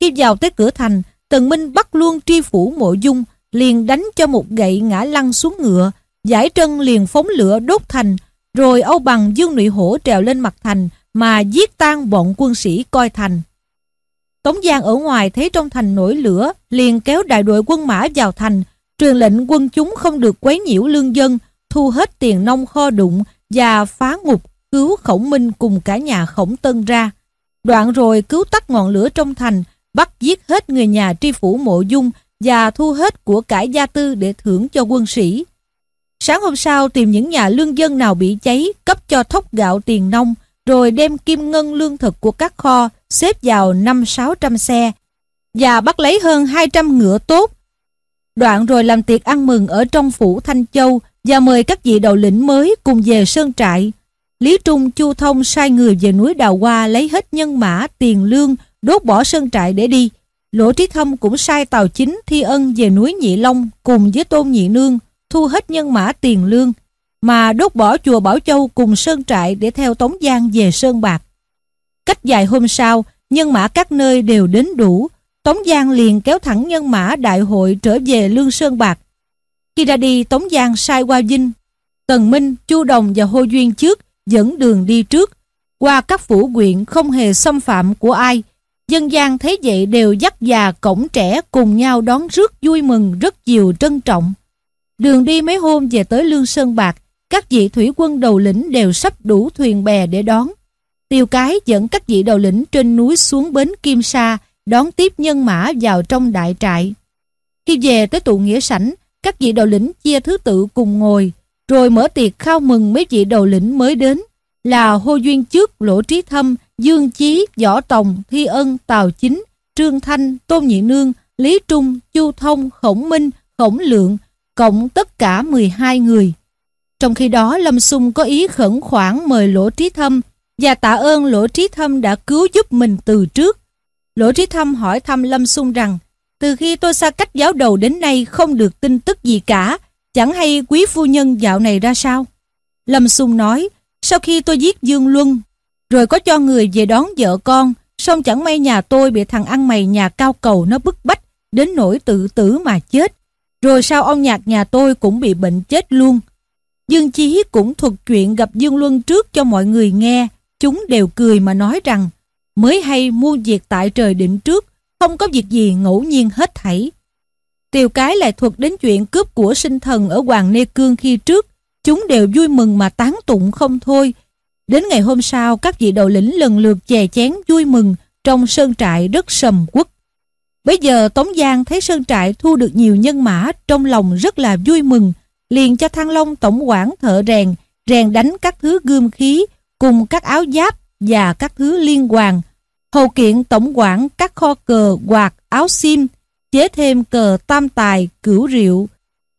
khi vào tới cửa thành, Tần Minh bắt luôn tri phủ mộ dung, liền đánh cho một gậy ngã lăn xuống ngựa, giải trân liền phóng lửa đốt thành, rồi Âu Bằng Dương Nụy Hổ trèo lên mặt thành mà giết tan bọn quân sĩ coi thành. Tống Giang ở ngoài thấy trong thành nổi lửa, liền kéo đại đội quân mã vào thành, truyền lệnh quân chúng không được quấy nhiễu lương dân, thu hết tiền nông kho đụng và phá ngục, cứu khổng minh cùng cả nhà khổng tân ra. Đoạn rồi cứu tắt ngọn lửa trong thành, bắt giết hết người nhà tri phủ mộ dung và thu hết của cải gia tư để thưởng cho quân sĩ. Sáng hôm sau tìm những nhà lương dân nào bị cháy, cấp cho thóc gạo tiền nông, rồi đem kim ngân lương thực của các kho xếp vào năm sáu trăm xe và bắt lấy hơn 200 ngựa tốt. Đoạn rồi làm tiệc ăn mừng ở trong phủ Thanh Châu và mời các vị đầu lĩnh mới cùng về sơn trại. Lý Trung Chu Thông sai người về núi Đào Hoa lấy hết nhân mã, tiền lương đốt bỏ sơn trại để đi. Lỗ Trí Thâm cũng sai tàu chính thi ân về núi Nhị Long cùng với Tôn Nhị Nương thu hết nhân mã tiền lương mà đốt bỏ chùa Bảo Châu cùng sơn trại để theo Tống Giang về Sơn Bạc. Cách dài hôm sau, nhân mã các nơi đều đến đủ, Tống Giang liền kéo thẳng nhân mã đại hội trở về Lương Sơn Bạc. Khi ra đi, Tống Giang sai qua Vinh, Tần Minh, Chu Đồng và Hô Duyên trước dẫn đường đi trước, qua các phủ quyện không hề xâm phạm của ai. Dân gian thấy vậy đều dắt già cổng trẻ cùng nhau đón rước vui mừng rất nhiều trân trọng. Đường đi mấy hôm về tới Lương Sơn Bạc, các vị thủy quân đầu lĩnh đều sắp đủ thuyền bè để đón. Tiêu cái dẫn các vị đầu lĩnh trên núi xuống bến Kim Sa đón tiếp nhân mã vào trong đại trại. Khi về tới tụ nghĩa sảnh, các vị đầu lĩnh chia thứ tự cùng ngồi, rồi mở tiệc khao mừng mấy vị đầu lĩnh mới đến là Hô Duyên Trước, Lỗ Trí Thâm, Dương Chí, Võ Tòng, Thi Ân, Tào Chính, Trương Thanh, Tôn Nhị Nương, Lý Trung, Chu Thông, Khổng Minh, Khổng Lượng, cộng tất cả 12 người. Trong khi đó Lâm Xung có ý khẩn khoản mời Lỗ Trí Thâm và tạ ơn Lỗ Trí Thâm đã cứu giúp mình từ trước. Lỗ Trí Thâm hỏi thăm Lâm Xung rằng từ khi tôi xa cách giáo đầu đến nay không được tin tức gì cả, chẳng hay quý phu nhân dạo này ra sao. Lâm Xung nói, sau khi tôi giết Dương Luân, rồi có cho người về đón vợ con, song chẳng may nhà tôi bị thằng ăn mày nhà cao cầu nó bức bách, đến nỗi tự tử mà chết. Rồi sao ông nhạc nhà tôi cũng bị bệnh chết luôn. Dương Chí cũng thuật chuyện gặp Dương Luân trước cho mọi người nghe, chúng đều cười mà nói rằng mới hay muôn việc tại trời định trước, không có việc gì ngẫu nhiên hết thảy. Tiều cái lại thuật đến chuyện cướp của sinh thần ở Hoàng Nê Cương khi trước, chúng đều vui mừng mà tán tụng không thôi. Đến ngày hôm sau, các vị đầu lĩnh lần lượt chè chén vui mừng trong sơn trại rất sầm quốc. Bây giờ Tống Giang thấy sơn trại thu được nhiều nhân mã trong lòng rất là vui mừng, liền cho Thăng Long tổng quản thợ rèn, rèn đánh các thứ gươm khí cùng các áo giáp và các thứ liên quan Hầu kiện tổng quản các kho cờ, quạt, áo sim, chế thêm cờ tam tài, cửu rượu,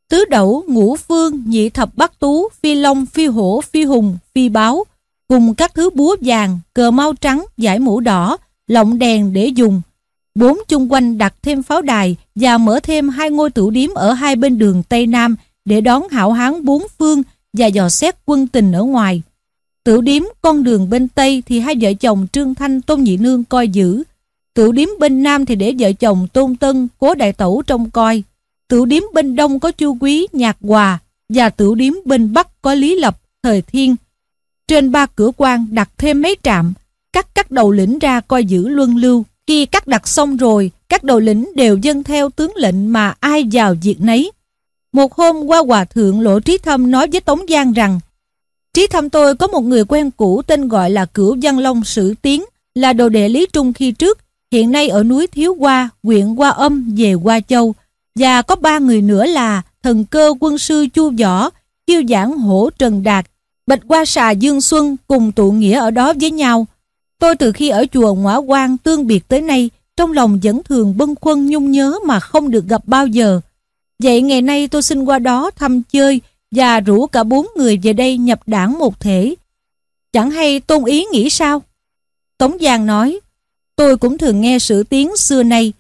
tứ đẩu, ngũ phương, nhị thập bát tú, phi long, phi hổ, phi hùng, phi báo, cùng các thứ búa vàng, cờ mau trắng, giải mũ đỏ, lọng đèn để dùng. Bốn chung quanh đặt thêm pháo đài và mở thêm hai ngôi tửu điếm ở hai bên đường Tây Nam để đón hảo hán bốn phương và dò xét quân tình ở ngoài. Tửu điếm con đường bên Tây thì hai vợ chồng Trương Thanh Tôn Nhị Nương coi giữ. Tửu điếm bên Nam thì để vợ chồng Tôn Tân Cố Đại Tẩu trông coi. Tửu điếm bên Đông có Chu Quý, Nhạc Hòa và tửu điếm bên Bắc có Lý Lập, Thời Thiên. Trên ba cửa quan đặt thêm mấy trạm, cắt các đầu lĩnh ra coi giữ luân lưu. Khi cắt đặt xong rồi, các đầu lĩnh đều dâng theo tướng lệnh mà ai vào việc nấy. Một hôm qua hòa thượng Lỗ Trí Thâm nói với Tống Giang rằng Trí Thâm tôi có một người quen cũ tên gọi là Cửu Văn Long Sử Tiến là đồ đệ Lý Trung khi trước hiện nay ở núi Thiếu Hoa, huyện Hoa Âm về Hoa Châu và có ba người nữa là thần cơ quân sư Chu Võ, kiêu giảng hổ Trần Đạt, bạch hoa xà Dương Xuân cùng tụ nghĩa ở đó với nhau. Tôi từ khi ở chùa Ngoã Quan tương biệt tới nay, trong lòng vẫn thường bâng khuâng nhung nhớ mà không được gặp bao giờ. Vậy ngày nay tôi xin qua đó thăm chơi và rủ cả bốn người về đây nhập đảng một thể. Chẳng hay tôn ý nghĩ sao? Tống Giang nói, tôi cũng thường nghe sự tiếng xưa nay.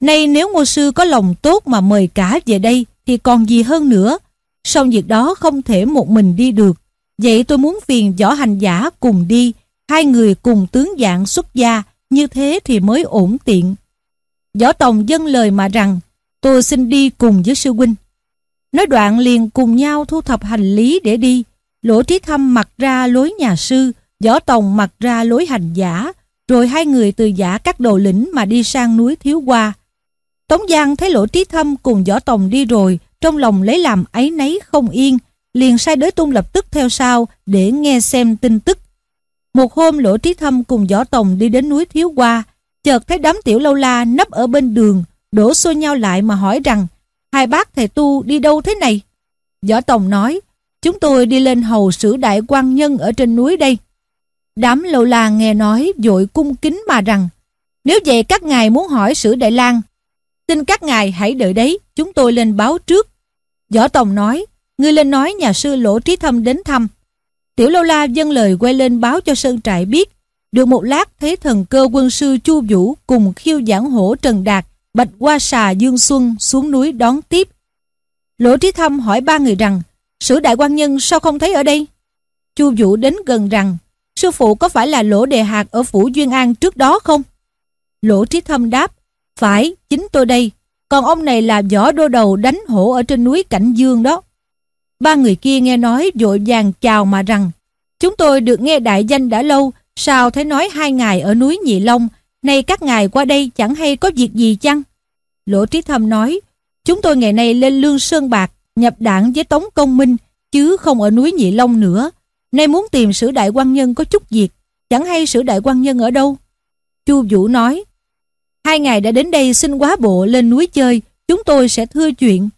Nay nếu ngô sư có lòng tốt mà mời cả về đây thì còn gì hơn nữa. Song việc đó không thể một mình đi được. Vậy tôi muốn phiền võ hành giả cùng đi, hai người cùng tướng dạng xuất gia, như thế thì mới ổn tiện. Võ Tòng dâng lời mà rằng, tôi xin đi cùng với sư huynh. Nói đoạn liền cùng nhau thu thập hành lý để đi. Lỗ trí thâm mặc ra lối nhà sư, võ tòng mặc ra lối hành giả, rồi hai người từ giả các đồ lĩnh mà đi sang núi Thiếu Hoa. Tống Giang thấy lỗ trí thâm cùng võ tòng đi rồi, trong lòng lấy làm ấy nấy không yên, liền sai đới tung lập tức theo sau để nghe xem tin tức. Một hôm lỗ trí thâm cùng võ tòng đi đến núi Thiếu Hoa, chợt thấy đám tiểu lâu la nấp ở bên đường, đổ xô nhau lại mà hỏi rằng Hai bác thầy tu đi đâu thế này? Võ Tòng nói, chúng tôi đi lên hầu sử đại quan nhân ở trên núi đây. Đám lâu la nghe nói vội cung kính mà rằng, nếu vậy các ngài muốn hỏi sử đại lang xin các ngài hãy đợi đấy, chúng tôi lên báo trước. Võ Tòng nói, ngươi lên nói nhà sư Lỗ Trí Thâm đến thăm. Tiểu lâu la dâng lời quay lên báo cho Sơn Trại biết. Được một lát thấy thần cơ quân sư Chu Vũ cùng khiêu giảng hổ Trần Đạt Bạch qua xà Dương Xuân xuống núi đón tiếp. Lỗ Trí Thâm hỏi ba người rằng, Sử Đại quan Nhân sao không thấy ở đây? Chu Vũ đến gần rằng, sư phụ có phải là Lỗ Đề Hạt ở phủ Duyên An trước đó không? Lỗ Trí Thâm đáp, phải, chính tôi đây, còn ông này là võ đô đầu đánh hổ ở trên núi Cảnh Dương đó. Ba người kia nghe nói vội vàng chào mà rằng, Chúng tôi được nghe đại danh đã lâu, Sao thấy nói hai ngày ở núi Nhị Long, Nay các ngài qua đây chẳng hay có việc gì chăng? Lỗ Trí Thâm nói, Chúng tôi ngày nay lên lương sơn bạc, Nhập đảng với Tống Công Minh, Chứ không ở núi Nhị Long nữa. Nay muốn tìm sử đại quan nhân có chút việc, Chẳng hay sử đại quan nhân ở đâu? Chu Vũ nói, Hai ngài đã đến đây xin quá bộ lên núi chơi, Chúng tôi sẽ thưa chuyện.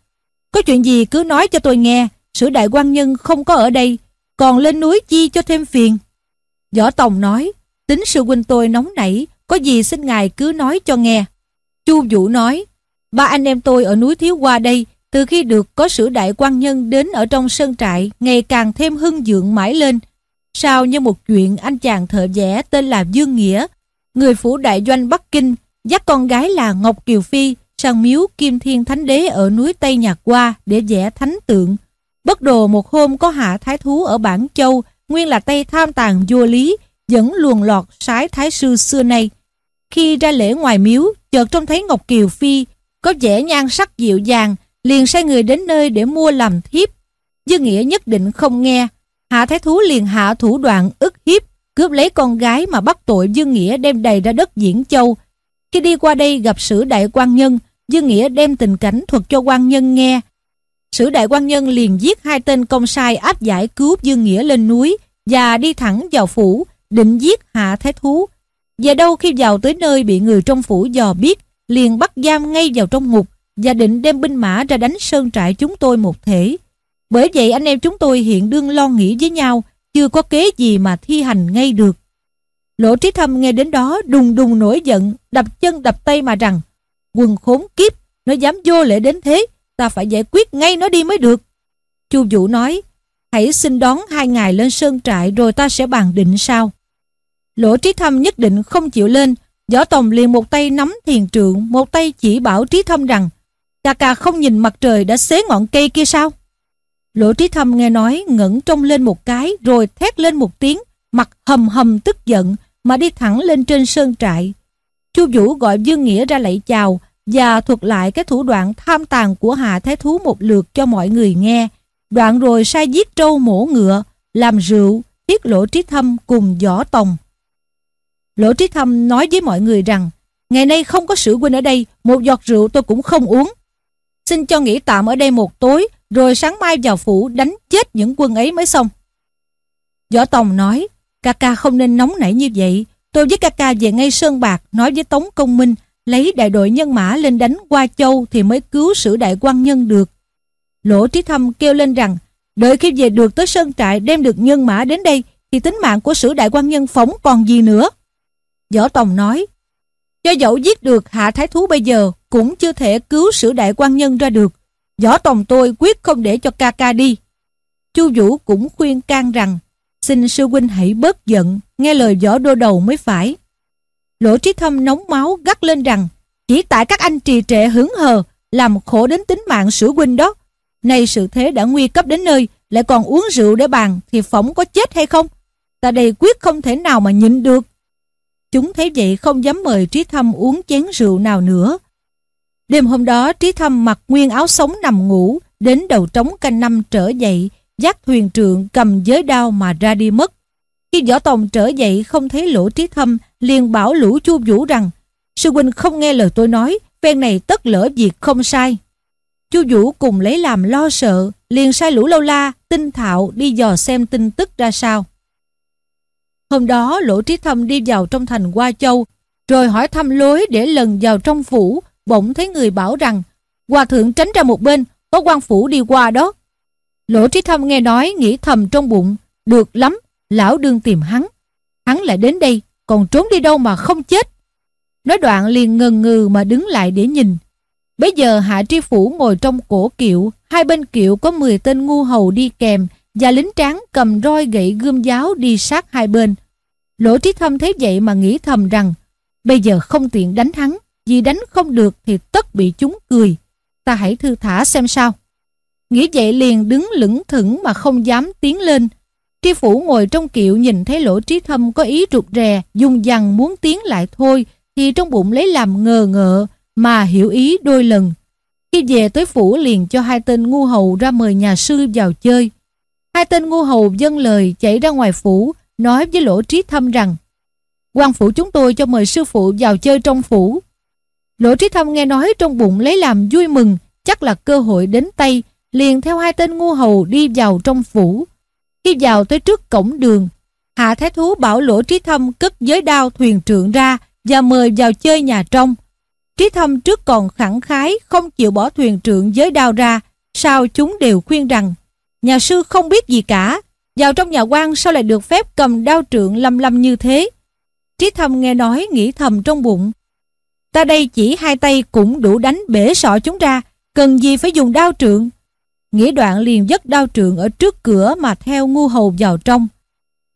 Có chuyện gì cứ nói cho tôi nghe Sử đại quan nhân không có ở đây, Còn lên núi chi cho thêm phiền. Võ Tòng nói, Tính sư huynh tôi nóng nảy, Có gì xin ngài cứ nói cho nghe. Chu Vũ nói, Ba anh em tôi ở núi Thiếu qua đây, Từ khi được có sử đại quan nhân đến ở trong sơn trại, Ngày càng thêm hưng dượng mãi lên. Sao như một chuyện anh chàng thợ vẽ tên là Dương Nghĩa, Người phủ đại doanh Bắc Kinh, Dắt con gái là Ngọc Kiều Phi sang miếu Kim Thiên Thánh Đế ở núi Tây Nhạc Qua để vẽ thánh tượng. Bất đồ một hôm có hạ thái thú ở Bản Châu, nguyên là Tây tham tàn vua lý, vẫn luồn lọt sái thái sư xưa nay. Khi ra lễ ngoài miếu, chợt trông thấy Ngọc Kiều Phi có vẻ nhan sắc dịu dàng, liền sai người đến nơi để mua làm thiếp. Dương Nghĩa nhất định không nghe, hạ thái thú liền hạ thủ đoạn ức hiếp, cướp lấy con gái mà bắt tội Dương Nghĩa đem đầy ra đất Diễn Châu, khi đi qua đây gặp sử đại quan nhân, Dương Nghĩa đem tình cảnh thuật cho quan nhân nghe. Sử đại quan nhân liền giết hai tên công sai áp giải cứu Dương Nghĩa lên núi và đi thẳng vào phủ, định giết hạ thái thú. Và đâu khi vào tới nơi bị người trong phủ dò biết, liền bắt giam ngay vào trong ngục và định đem binh mã ra đánh sơn trại chúng tôi một thể. Bởi vậy anh em chúng tôi hiện đương lo nghĩ với nhau, chưa có kế gì mà thi hành ngay được. Lỗ trí thâm nghe đến đó đùng đùng nổi giận, đập chân đập tay mà rằng quần khốn kiếp, nó dám vô lễ đến thế, ta phải giải quyết ngay nó đi mới được. Chu Vũ nói, hãy xin đón hai ngày lên sơn trại rồi ta sẽ bàn định sao. Lỗ trí thâm nhất định không chịu lên, Võ Tòng liền một tay nắm thiền trượng, một tay chỉ bảo trí thâm rằng ca ca không nhìn mặt trời đã xế ngọn cây kia sao? Lỗ trí thâm nghe nói ngẩng trông lên một cái rồi thét lên một tiếng, mặt hầm hầm tức giận, mà đi thẳng lên trên sơn trại. Chu Vũ gọi Dương Nghĩa ra lạy chào và thuật lại cái thủ đoạn tham tàn của Hạ Thái Thú một lượt cho mọi người nghe. Đoạn rồi sai giết trâu mổ ngựa, làm rượu, tiết lỗ trí thâm cùng võ tòng. Lỗ trí thâm nói với mọi người rằng Ngày nay không có sử huynh ở đây Một giọt rượu tôi cũng không uống Xin cho nghỉ tạm ở đây một tối Rồi sáng mai vào phủ đánh chết những quân ấy mới xong Võ Tòng nói ca ca không nên nóng nảy như vậy. Tôi với ca ca về ngay Sơn Bạc nói với Tống Công Minh lấy đại đội nhân mã lên đánh qua châu thì mới cứu sử đại quan nhân được. Lỗ Trí Thâm kêu lên rằng đợi khi về được tới Sơn Trại đem được nhân mã đến đây thì tính mạng của sử đại quan nhân phóng còn gì nữa. Võ Tòng nói cho dẫu giết được hạ thái thú bây giờ cũng chưa thể cứu sử đại quan nhân ra được. Võ Tòng tôi quyết không để cho ca ca đi. Chu Vũ cũng khuyên can rằng Xin sư huynh hãy bớt giận, nghe lời võ đô đầu mới phải. Lỗ trí thâm nóng máu gắt lên rằng, chỉ tại các anh trì trệ hứng hờ, làm khổ đến tính mạng sử huynh đó. Nay sự thế đã nguy cấp đến nơi, lại còn uống rượu để bàn, thì phỏng có chết hay không? Ta đây quyết không thể nào mà nhịn được. Chúng thấy vậy không dám mời Trí Thâm uống chén rượu nào nữa. Đêm hôm đó Trí Thâm mặc nguyên áo sống nằm ngủ, đến đầu trống canh năm trở dậy, dắt thuyền trượng cầm giới đao mà ra đi mất. Khi võ tòng trở dậy không thấy lỗ trí thâm, liền bảo lũ chu vũ rằng sư huynh không nghe lời tôi nói, phen này tất lỡ việc không sai. Chu Vũ cùng lấy làm lo sợ, liền sai lũ lâu la, tinh thạo đi dò xem tin tức ra sao. Hôm đó Lỗ Trí Thâm đi vào trong thành Hoa Châu, rồi hỏi thăm lối để lần vào trong phủ, bỗng thấy người bảo rằng Hòa thượng tránh ra một bên, có quan phủ đi qua đó. Lỗ trí thâm nghe nói nghĩ thầm trong bụng, được lắm, lão đương tìm hắn. Hắn lại đến đây, còn trốn đi đâu mà không chết. Nói đoạn liền ngần ngừ mà đứng lại để nhìn. Bây giờ Hạ Tri Phủ ngồi trong cổ kiệu, hai bên kiệu có 10 tên ngu hầu đi kèm và lính tráng cầm roi gậy gươm giáo đi sát hai bên. Lỗ trí thâm thấy vậy mà nghĩ thầm rằng bây giờ không tiện đánh hắn, vì đánh không được thì tất bị chúng cười. Ta hãy thư thả xem sao. Nghĩ vậy liền đứng lững thững mà không dám tiến lên. Tri phủ ngồi trong kiệu nhìn thấy lỗ trí thâm có ý rụt rè, dùng dằn muốn tiến lại thôi, thì trong bụng lấy làm ngờ ngợ, mà hiểu ý đôi lần. Khi Khi về tới phủ liền cho hai tên ngu hầu ra mời nhà sư vào chơi. Hai tên ngu hầu dâng lời chạy ra ngoài phủ, nói với lỗ trí thâm rằng quan phủ chúng tôi cho mời sư phụ vào chơi trong phủ. Lỗ trí thâm nghe nói trong bụng lấy làm vui mừng, chắc là cơ hội đến tay, liền theo hai tên ngu hầu đi vào trong phủ. Khi vào tới trước cổng đường, Hạ Thái Thú bảo Lỗ Trí Thâm cất giới đao thuyền trượng ra và mời vào chơi nhà trong. Trí Thâm trước còn khẳng khái không chịu bỏ thuyền trượng giới đao ra, sao chúng đều khuyên rằng nhà sư không biết gì cả, vào trong nhà quan sao lại được phép cầm đao trượng lâm lâm như thế. Trí Thâm nghe nói nghĩ thầm trong bụng. Ta đây chỉ hai tay cũng đủ đánh bể sọ chúng ra, cần gì phải dùng đao trượng. Nghĩa đoạn liền dứt đao trượng ở trước cửa mà theo ngu hầu vào trong.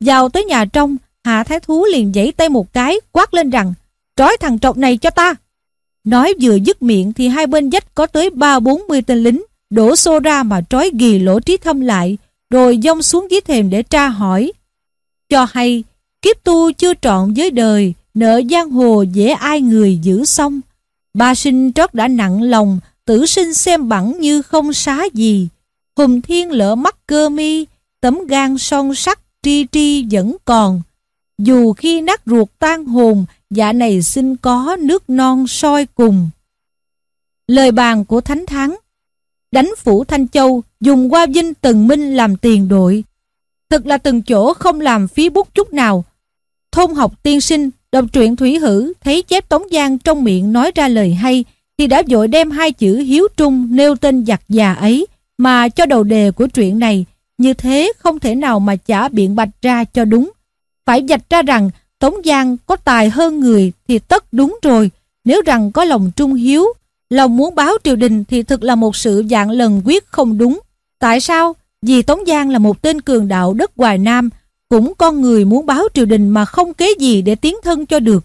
Vào tới nhà trong, Hạ Thái Thú liền giãy tay một cái, quát lên rằng, trói thằng trọc này cho ta. Nói vừa dứt miệng thì hai bên dách có tới ba bốn mươi tên lính, đổ xô ra mà trói ghì lỗ trí thâm lại, rồi dông xuống dưới thềm để tra hỏi. Cho hay, kiếp tu chưa trọn với đời, nợ giang hồ dễ ai người giữ xong. Ba sinh trót đã nặng lòng, tử sinh xem bẳng như không xá gì. Hùng thiên lỡ mắt cơ mi, tấm gan son sắc tri tri vẫn còn. Dù khi nát ruột tan hồn, dạ này xin có nước non soi cùng. Lời bàn của Thánh Thắng Đánh phủ Thanh Châu dùng qua vinh Tần Minh làm tiền đội. Thật là từng chỗ không làm phí bút chút nào. Thôn học tiên sinh, đọc truyện Thủy Hử, thấy chép Tống Giang trong miệng nói ra lời hay, thì đã vội đem hai chữ hiếu trung nêu tên giặc già ấy mà cho đầu đề của truyện này như thế không thể nào mà chả biện bạch ra cho đúng. Phải dạch ra rằng Tống Giang có tài hơn người thì tất đúng rồi. Nếu rằng có lòng trung hiếu, lòng muốn báo triều đình thì thực là một sự dạng lần quyết không đúng. Tại sao? Vì Tống Giang là một tên cường đạo đất Hoài Nam, cũng con người muốn báo triều đình mà không kế gì để tiến thân cho được.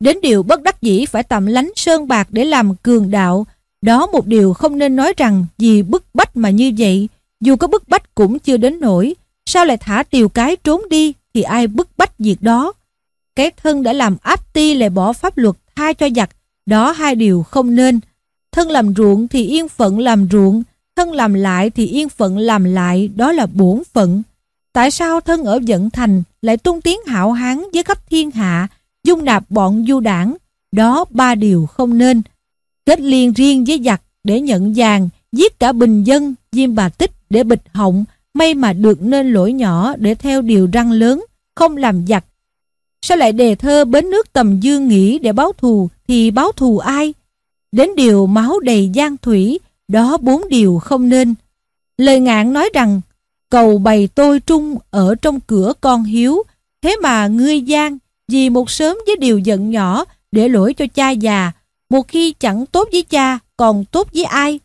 Đến điều bất đắc dĩ phải tạm lánh sơn bạc để làm cường đạo, đó một điều không nên nói rằng vì bức bách mà như vậy, dù có bức bách cũng chưa đến nổi, sao lại thả tiều cái trốn đi thì ai bức bách việc đó. Cái thân đã làm áp ti lại bỏ pháp luật tha cho giặc, đó hai điều không nên. Thân làm ruộng thì yên phận làm ruộng, thân làm lại thì yên phận làm lại, đó là bổn phận. Tại sao thân ở vận thành lại tung tiếng hảo hán với khắp thiên hạ, dung nạp bọn du đảng, đó ba điều không nên. Kết liên riêng với giặc để nhận vàng, giết cả bình dân, diêm bà tích để bịch họng, may mà được nên lỗi nhỏ để theo điều răng lớn, không làm giặc. Sao lại đề thơ bến nước tầm dương nghĩ để báo thù thì báo thù ai? Đến điều máu đầy giang thủy, đó bốn điều không nên. Lời ngạn nói rằng, cầu bày tôi trung ở trong cửa con hiếu, thế mà ngươi giang vì một sớm với điều giận nhỏ để lỗi cho cha già, một khi chẳng tốt với cha còn tốt với ai?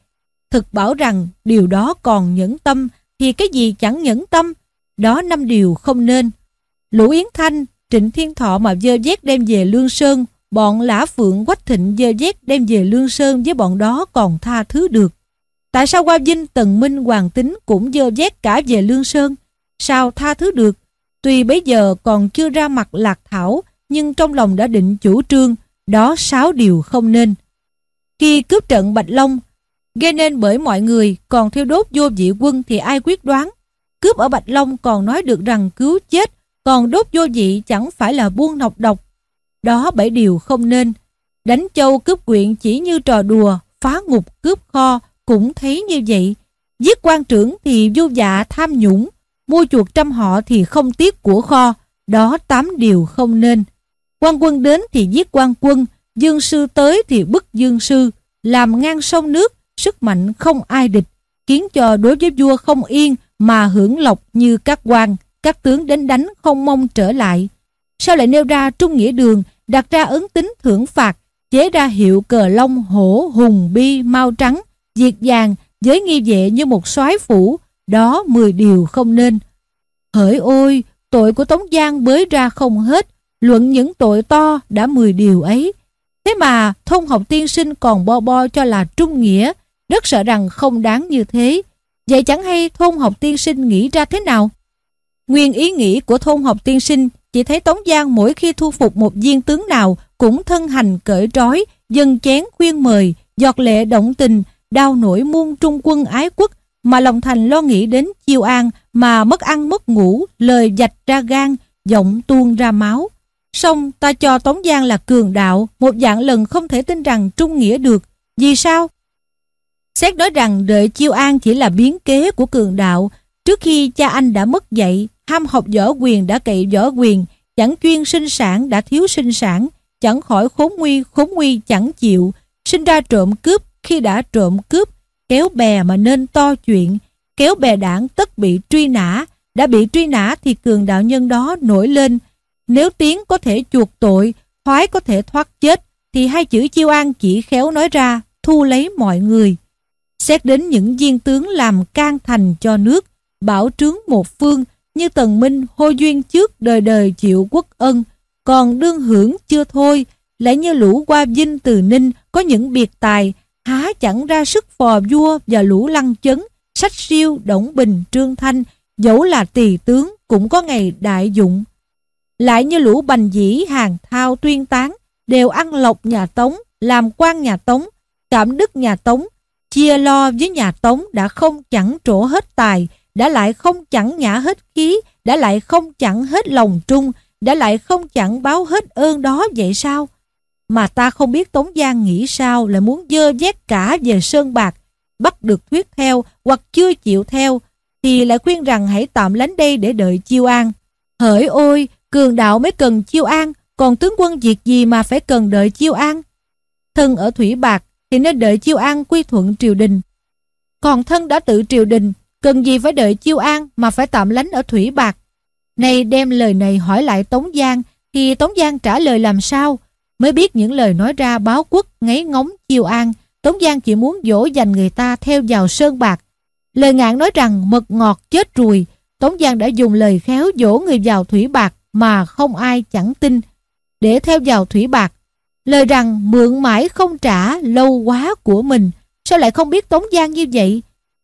Thực bảo rằng điều đó còn nhẫn tâm thì cái gì chẳng nhẫn tâm, đó năm điều không nên. Lũ Yến Thanh, Trịnh Thiên Thọ mà dơ vét đem về Lương Sơn, bọn Lã Phượng Quách Thịnh dơ vét đem về Lương Sơn với bọn đó còn tha thứ được. Tại sao qua Vinh, Tần Minh, Hoàng Tính cũng dơ vét cả về Lương Sơn? Sao tha thứ được? Tuy bấy giờ còn chưa ra mặt lạc thảo, nhưng trong lòng đã định chủ trương, đó sáu điều không nên. Khi cướp trận Bạch Long, gây nên bởi mọi người còn theo đốt vô dị quân thì ai quyết đoán. Cướp ở Bạch Long còn nói được rằng cứu chết, còn đốt vô dị chẳng phải là buông nọc độc. Đó bảy điều không nên. Đánh châu cướp quyện chỉ như trò đùa, phá ngục cướp kho cũng thấy như vậy. Giết quan trưởng thì vô dạ tham nhũng, mua chuột trăm họ thì không tiếc của kho. Đó tám điều không nên. quan quân đến thì giết quan quân, dương sư tới thì bức dương sư, làm ngang sông nước sức mạnh không ai địch, khiến cho đối với vua không yên mà hưởng lộc như các quan, các tướng đến đánh không mong trở lại. Sao lại nêu ra trung nghĩa đường, đặt ra ấn tính thưởng phạt, chế ra hiệu cờ long hổ hùng bi mau trắng, diệt vàng với nghi vệ như một soái phủ, đó mười điều không nên. Hỡi ôi, tội của Tống Giang bới ra không hết, luận những tội to đã mười điều ấy. Thế mà thông học tiên sinh còn bo bo cho là trung nghĩa, rất sợ rằng không đáng như thế. Vậy chẳng hay thôn học tiên sinh nghĩ ra thế nào? Nguyên ý nghĩ của thôn học tiên sinh chỉ thấy Tống Giang mỗi khi thu phục một viên tướng nào cũng thân hành cởi trói, dân chén khuyên mời, giọt lệ động tình, đau nổi muôn trung quân ái quốc mà lòng thành lo nghĩ đến chiêu an mà mất ăn mất ngủ, lời dạch ra gan, giọng tuôn ra máu. Xong ta cho Tống Giang là cường đạo, một dạng lần không thể tin rằng trung nghĩa được. Vì sao? Xét nói rằng đợi chiêu an chỉ là biến kế của cường đạo, trước khi cha anh đã mất dạy, ham học võ quyền đã cậy võ quyền, chẳng chuyên sinh sản đã thiếu sinh sản, chẳng khỏi khốn nguy khốn nguy chẳng chịu, sinh ra trộm cướp khi đã trộm cướp, kéo bè mà nên to chuyện, kéo bè đảng tất bị truy nã, đã bị truy nã thì cường đạo nhân đó nổi lên. Nếu tiếng có thể chuộc tội, thoái có thể thoát chết, thì hai chữ chiêu an chỉ khéo nói ra, thu lấy mọi người. Xét đến những viên tướng làm can thành cho nước, bảo trướng một phương, như Tần Minh hô duyên trước đời đời chịu quốc ân, còn đương hưởng chưa thôi, lại như lũ qua vinh từ ninh có những biệt tài, há chẳng ra sức phò vua và lũ lăng chấn, sách siêu, động bình, trương thanh, dẫu là tỳ tướng cũng có ngày đại dụng. Lại như lũ bành dĩ hàng thao tuyên tán, đều ăn lộc nhà Tống, làm quan nhà Tống, cảm đức nhà Tống, chia lo với nhà Tống đã không chẳng trổ hết tài, đã lại không chẳng nhã hết khí, đã lại không chẳng hết lòng trung, đã lại không chẳng báo hết ơn đó vậy sao? Mà ta không biết Tống Giang nghĩ sao lại muốn dơ vét cả về Sơn Bạc, bắt được thuyết theo hoặc chưa chịu theo, thì lại khuyên rằng hãy tạm lánh đây để đợi chiêu an. Hỡi ôi, cường đạo mới cần chiêu an, còn tướng quân việc gì mà phải cần đợi chiêu an? Thân ở Thủy Bạc thì nên đợi chiêu an quy thuận triều đình. Còn thân đã tự triều đình, cần gì phải đợi chiêu an mà phải tạm lánh ở Thủy Bạc. Nay đem lời này hỏi lại Tống Giang, thì Tống Giang trả lời làm sao? Mới biết những lời nói ra báo quốc ngấy ngóng chiêu an, Tống Giang chỉ muốn dỗ dành người ta theo vào sơn bạc. Lời ngạn nói rằng mật ngọt chết ruồi, Tống Giang đã dùng lời khéo dỗ người vào thủy bạc mà không ai chẳng tin. Để theo vào thủy bạc, lời rằng mượn mãi không trả lâu quá của mình, sao lại không biết Tống Giang như vậy?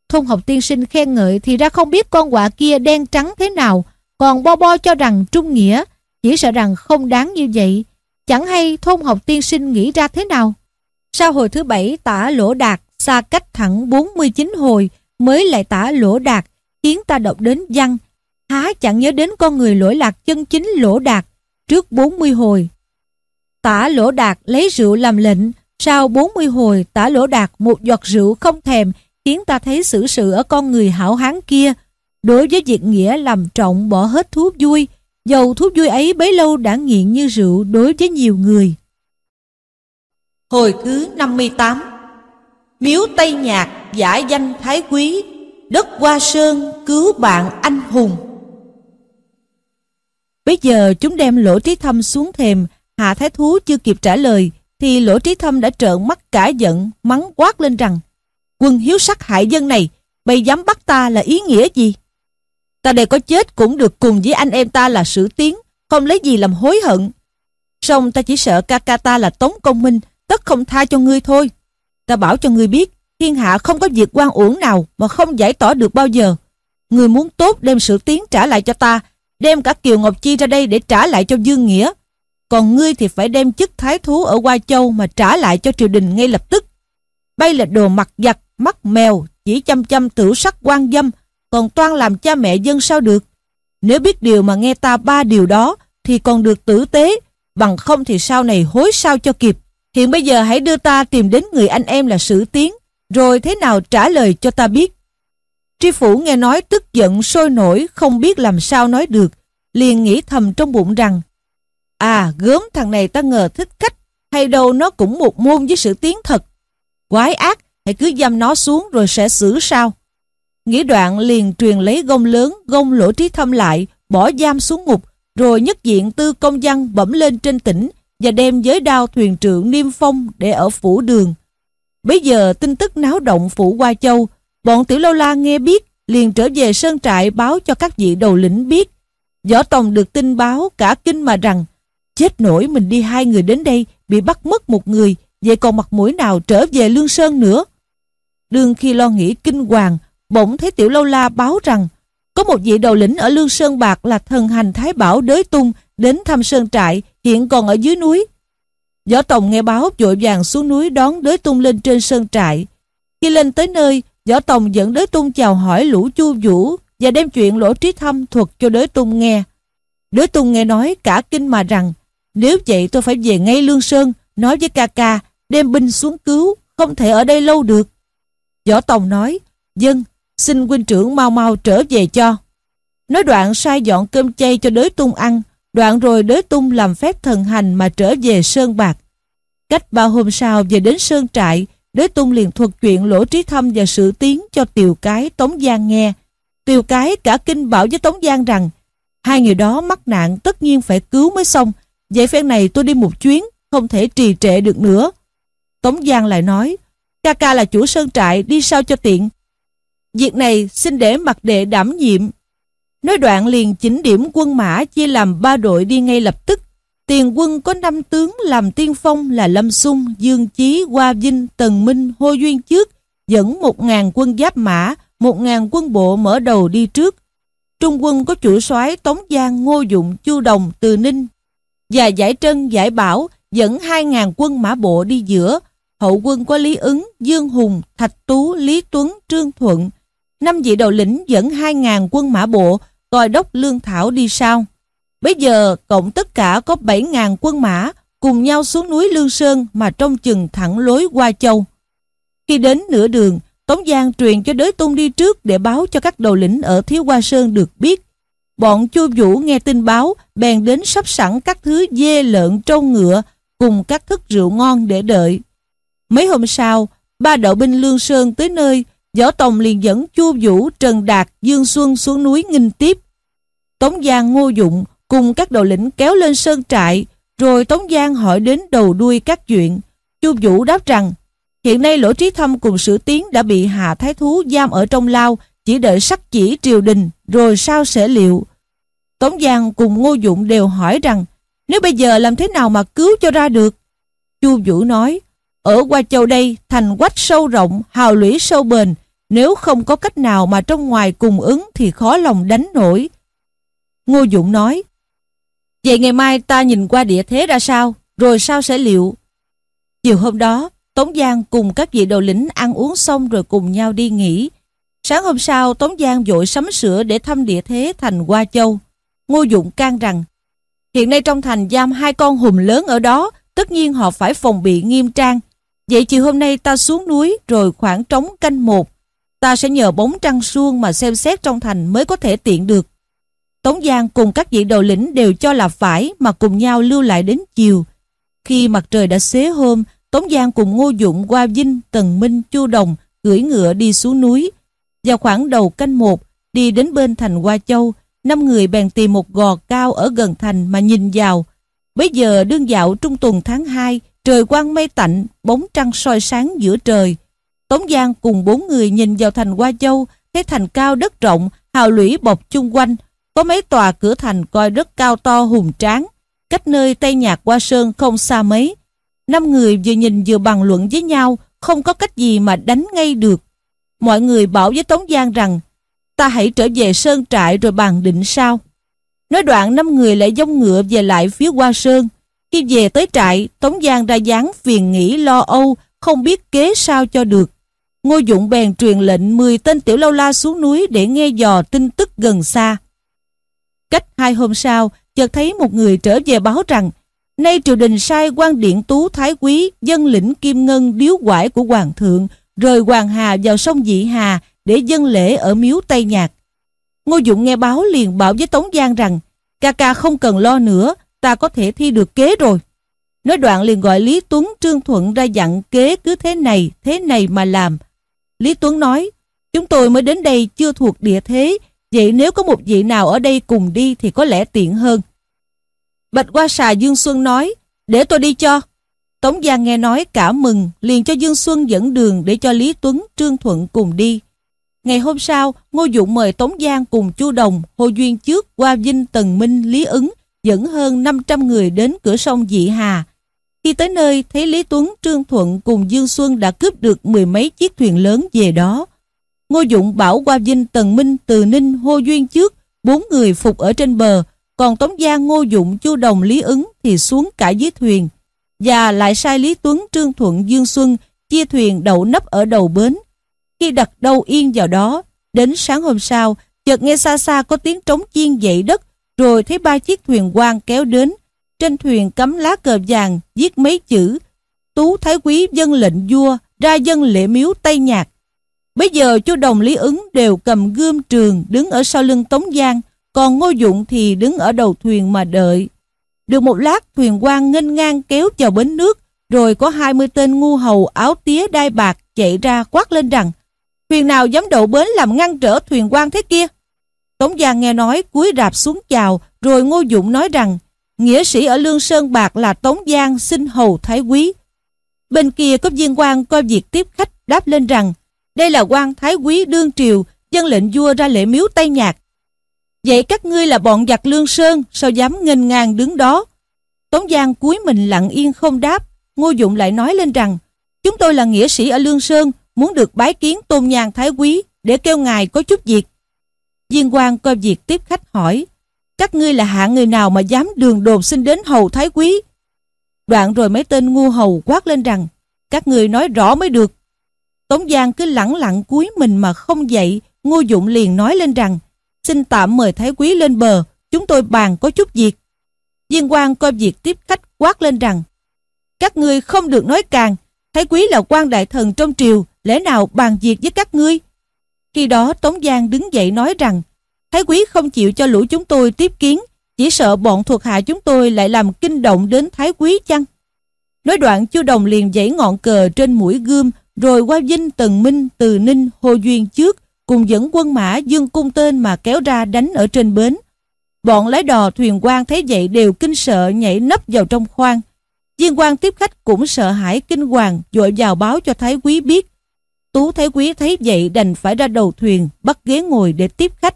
Thôn học tiên sinh khen ngợi thì ra không biết con quạ kia đen trắng thế nào, còn bo bo cho rằng trung nghĩa, chỉ sợ rằng không đáng như vậy. Chẳng hay thôn học tiên sinh nghĩ ra thế nào? Sau hồi thứ bảy tả lỗ đạt, xa cách thẳng 49 hồi mới lại tả lỗ đạt, khiến ta đọc đến văn. Há chẳng nhớ đến con người lỗi lạc chân chính lỗ đạt, trước 40 hồi. Tả lỗ đạt lấy rượu làm lệnh, sau 40 hồi tả lỗ đạt một giọt rượu không thèm, khiến ta thấy xử sự ở con người hảo hán kia. Đối với việc nghĩa làm trọng bỏ hết thú vui, dầu thú vui ấy bấy lâu đã nghiện như rượu đối với nhiều người. Hồi thứ 58 Miếu Tây Nhạc giả danh Thái Quý Đất Hoa Sơn cứu bạn anh hùng Bây giờ chúng đem lỗ trí thâm xuống thềm Hạ Thái Thú chưa kịp trả lời Thì lỗ trí thâm đã trợn mắt cả giận Mắng quát lên rằng Quân hiếu sắc hại dân này Bày dám bắt ta là ý nghĩa gì Ta đây có chết cũng được cùng với anh em ta là sử tiến Không lấy gì làm hối hận Xong ta chỉ sợ ca ca ta là Tống Công Minh tất không tha cho ngươi thôi. Ta bảo cho ngươi biết, thiên hạ không có việc quan uổng nào mà không giải tỏa được bao giờ. Ngươi muốn tốt đem sự tiến trả lại cho ta, đem cả Kiều Ngọc Chi ra đây để trả lại cho Dương Nghĩa. Còn ngươi thì phải đem chức thái thú ở Hoa Châu mà trả lại cho triều đình ngay lập tức. Bay là đồ mặt giặt, mắt mèo, chỉ chăm chăm tử sắc quan dâm, còn toan làm cha mẹ dân sao được. Nếu biết điều mà nghe ta ba điều đó, thì còn được tử tế, bằng không thì sau này hối sao cho kịp. Hiện bây giờ hãy đưa ta tìm đến người anh em là Sử Tiến, rồi thế nào trả lời cho ta biết. Tri Phủ nghe nói tức giận sôi nổi không biết làm sao nói được, liền nghĩ thầm trong bụng rằng À gớm thằng này ta ngờ thích cách, hay đâu nó cũng một môn với Sử Tiến thật. Quái ác, hãy cứ dâm nó xuống rồi sẽ xử sao. Nghĩ đoạn liền truyền lấy gông lớn, gông lỗ trí thâm lại, bỏ giam xuống ngục, rồi nhất diện tư công văn bẩm lên trên tỉnh, và đem giới đao thuyền trưởng Niêm Phong để ở phủ đường. Bây giờ tin tức náo động phủ Hoa Châu, bọn Tiểu Lâu La nghe biết, liền trở về sơn trại báo cho các vị đầu lĩnh biết. Võ Tòng được tin báo cả kinh mà rằng, chết nổi mình đi hai người đến đây, bị bắt mất một người, vậy còn mặt mũi nào trở về Lương Sơn nữa. Đương khi lo nghĩ kinh hoàng, bỗng thấy Tiểu Lâu La báo rằng, có một vị đầu lĩnh ở Lương Sơn Bạc là thần hành Thái Bảo Đới Tung đến thăm sơn trại, hiện còn ở dưới núi. Võ Tòng nghe báo vội vàng xuống núi đón đới tung lên trên sơn trại. Khi lên tới nơi, Võ Tòng dẫn đới tung chào hỏi lũ chu vũ và đem chuyện lỗ trí thâm thuật cho đới tung nghe. Đới tung nghe nói cả kinh mà rằng nếu vậy tôi phải về ngay Lương Sơn nói với ca ca đem binh xuống cứu không thể ở đây lâu được. Võ Tòng nói Dân, xin huynh trưởng mau mau trở về cho. Nói đoạn sai dọn cơm chay cho đới tung ăn đoạn rồi đới tung làm phép thần hành mà trở về Sơn Bạc. Cách ba hôm sau về đến Sơn Trại đới tung liền thuật chuyện lỗ trí thâm và sự tiến cho Tiều Cái Tống Giang nghe. Tiều Cái cả kinh bảo với Tống Giang rằng hai người đó mắc nạn tất nhiên phải cứu mới xong. Vậy phen này tôi đi một chuyến, không thể trì trệ được nữa. Tống Giang lại nói, ca ca là chủ sơn trại, đi sao cho tiện. Việc này xin để mặt đệ đảm nhiệm. Nói đoạn liền chỉnh điểm quân mã chia làm ba đội đi ngay lập tức. Tiền quân có năm tướng làm tiên phong là Lâm Sung, Dương Chí, Hoa Vinh, Tần Minh, Hô Duyên trước, dẫn một ngàn quân giáp mã, một ngàn quân bộ mở đầu đi trước. Trung quân có chủ soái Tống Giang, Ngô Dụng, Chu Đồng, Từ Ninh và Giải Trân, Giải Bảo dẫn hai ngàn quân mã bộ đi giữa. Hậu quân có Lý Ứng, Dương Hùng, Thạch Tú, Lý Tuấn, Trương Thuận. Năm vị đầu lĩnh dẫn 2.000 quân mã bộ, coi đốc Lương Thảo đi sau. Bây giờ cộng tất cả có 7.000 quân mã cùng nhau xuống núi Lương Sơn mà trong chừng thẳng lối qua châu. Khi đến nửa đường, Tống Giang truyền cho đới tung đi trước để báo cho các đầu lĩnh ở Thiếu Hoa Sơn được biết. Bọn Chu Vũ nghe tin báo, bèn đến sắp sẵn các thứ dê lợn trâu ngựa cùng các thức rượu ngon để đợi. Mấy hôm sau, ba đạo binh Lương Sơn tới nơi, Võ Tòng liền dẫn Chu Vũ, Trần Đạt, Dương Xuân xuống núi nghinh tiếp. Tống Giang Ngô Dụng cùng các đầu lĩnh kéo lên sơn trại, rồi Tống Giang hỏi đến đầu đuôi các chuyện. Chu Vũ đáp rằng, hiện nay Lỗ Trí Thâm cùng Sử Tiến đã bị Hạ Thái Thú giam ở trong lao, chỉ đợi sắc chỉ triều đình, rồi sao sẽ liệu. Tống Giang cùng Ngô Dụng đều hỏi rằng, nếu bây giờ làm thế nào mà cứu cho ra được? Chu Vũ nói, ở qua châu đây, thành quách sâu rộng, hào lũy sâu bền, nếu không có cách nào mà trong ngoài cùng ứng thì khó lòng đánh nổi. Ngô Dụng nói, Vậy ngày mai ta nhìn qua địa thế ra sao, rồi sao sẽ liệu? Chiều hôm đó, Tống Giang cùng các vị đầu lĩnh ăn uống xong rồi cùng nhau đi nghỉ. Sáng hôm sau, Tống Giang vội sắm sửa để thăm địa thế thành Hoa Châu. Ngô Dụng can rằng, hiện nay trong thành giam hai con hùm lớn ở đó, tất nhiên họ phải phòng bị nghiêm trang. Vậy chiều hôm nay ta xuống núi rồi khoảng trống canh một, ta sẽ nhờ bóng trăng suông mà xem xét trong thành mới có thể tiện được. Tống Giang cùng các vị đầu lĩnh đều cho là phải mà cùng nhau lưu lại đến chiều. Khi mặt trời đã xế hôm, Tống Giang cùng Ngô Dụng, qua Vinh, Tần Minh, Chu Đồng gửi ngựa đi xuống núi. Vào khoảng đầu canh một, đi đến bên thành Hoa Châu, năm người bèn tìm một gò cao ở gần thành mà nhìn vào. Bây giờ đương dạo trung tuần tháng 2, trời quang mây tạnh, bóng trăng soi sáng giữa trời. Tống Giang cùng bốn người nhìn vào thành Hoa Châu, thấy thành cao đất rộng, hào lũy bọc chung quanh, có mấy tòa cửa thành coi rất cao to hùng tráng, cách nơi Tây Nhạc hoa Sơn không xa mấy. Năm người vừa nhìn vừa bàn luận với nhau, không có cách gì mà đánh ngay được. Mọi người bảo với Tống Giang rằng, ta hãy trở về Sơn trại rồi bàn định sao. Nói đoạn năm người lại dông ngựa về lại phía hoa Sơn. Khi về tới trại, Tống Giang ra dáng phiền nghĩ lo âu, không biết kế sao cho được. Ngô Dụng bèn truyền lệnh 10 tên tiểu lâu la xuống núi để nghe dò tin tức gần xa. Cách hai hôm sau, chợt thấy một người trở về báo rằng nay triều đình sai quan điện tú thái quý dân lĩnh kim ngân điếu quải của hoàng thượng rời hoàng hà vào sông dị hà để dân lễ ở miếu tây nhạc. Ngô dụng nghe báo liền bảo với tống giang rằng ca ca không cần lo nữa ta có thể thi được kế rồi. Nói đoạn liền gọi lý tuấn trương thuận ra dặn kế cứ thế này thế này mà làm lý tuấn nói chúng tôi mới đến đây chưa thuộc địa thế Vậy nếu có một vị nào ở đây cùng đi thì có lẽ tiện hơn. Bạch Hoa Xà Dương Xuân nói, để tôi đi cho. Tống Giang nghe nói cả mừng, liền cho Dương Xuân dẫn đường để cho Lý Tuấn, Trương Thuận cùng đi. Ngày hôm sau, Ngô Dụng mời Tống Giang cùng Chu Đồng, Hồ Duyên Trước, qua Vinh, Tần Minh, Lý Ứng dẫn hơn 500 người đến cửa sông Dị Hà. Khi tới nơi, thấy Lý Tuấn, Trương Thuận cùng Dương Xuân đã cướp được mười mấy chiếc thuyền lớn về đó. Ngô Dụng bảo qua Vinh, Tần Minh, Từ Ninh, Hô Duyên trước, bốn người phục ở trên bờ, còn Tống Gia Ngô Dụng, Chu Đồng, Lý Ứng thì xuống cả dưới thuyền. Và lại sai Lý Tuấn, Trương Thuận, Dương Xuân chia thuyền đậu nấp ở đầu bến, khi đặt đầu yên vào đó. Đến sáng hôm sau, chợt nghe xa xa có tiếng trống chiên dậy đất, rồi thấy ba chiếc thuyền quang kéo đến. Trên thuyền cắm lá cờ vàng, viết mấy chữ. Tú Thái Quý dân lệnh vua, ra dân lễ miếu Tây Nhạc. Bây giờ chú Đồng Lý ứng đều cầm gươm trường đứng ở sau lưng Tống Giang, còn Ngô Dụng thì đứng ở đầu thuyền mà đợi. Được một lát thuyền quan nghênh ngang kéo vào bến nước, rồi có 20 tên ngu hầu áo tía đai bạc chạy ra quát lên rằng thuyền nào dám đậu bến làm ngăn trở thuyền quan thế kia. Tống Giang nghe nói cúi rạp xuống chào, rồi Ngô Dụng nói rằng nghĩa sĩ ở Lương Sơn Bạc là Tống Giang xin hầu thái quý. Bên kia có viên quan coi việc tiếp khách đáp lên rằng đây là quan thái quý đương triều, dân lệnh vua ra lễ miếu Tây Nhạc. Vậy các ngươi là bọn giặc Lương Sơn, sao dám nghênh ngang đứng đó? Tống Giang cúi mình lặng yên không đáp, Ngô Dụng lại nói lên rằng chúng tôi là nghĩa sĩ ở Lương Sơn, muốn được bái kiến tôn nhàn thái quý để kêu ngài có chút việc. Viên quan coi việc tiếp khách hỏi các ngươi là hạng người nào mà dám đường đột xin đến hầu thái quý? Đoạn rồi mấy tên ngu hầu quát lên rằng các ngươi nói rõ mới được. Tống Giang cứ lẳng lặng cúi mình mà không dậy, Ngô Dụng liền nói lên rằng xin tạm mời Thái Quý lên bờ, chúng tôi bàn có chút việc. Viên quan coi việc tiếp khách quát lên rằng các ngươi không được nói càng, Thái Quý là quan đại thần trong triều, lẽ nào bàn việc với các ngươi? Khi đó Tống Giang đứng dậy nói rằng Thái Quý không chịu cho lũ chúng tôi tiếp kiến, chỉ sợ bọn thuộc hạ chúng tôi lại làm kinh động đến Thái Quý chăng? Nói đoạn Chu Đồng liền dãy ngọn cờ trên mũi gươm rồi qua Vinh, Tần Minh, Từ Ninh, Hồ Duyên trước cùng dẫn quân mã dương cung tên mà kéo ra đánh ở trên bến. Bọn lái đò thuyền quan thấy vậy đều kinh sợ nhảy nấp vào trong khoang. Viên quan tiếp khách cũng sợ hãi kinh hoàng dội vào báo cho Thái Quý biết. Tú Thái Quý thấy vậy đành phải ra đầu thuyền bắt ghế ngồi để tiếp khách.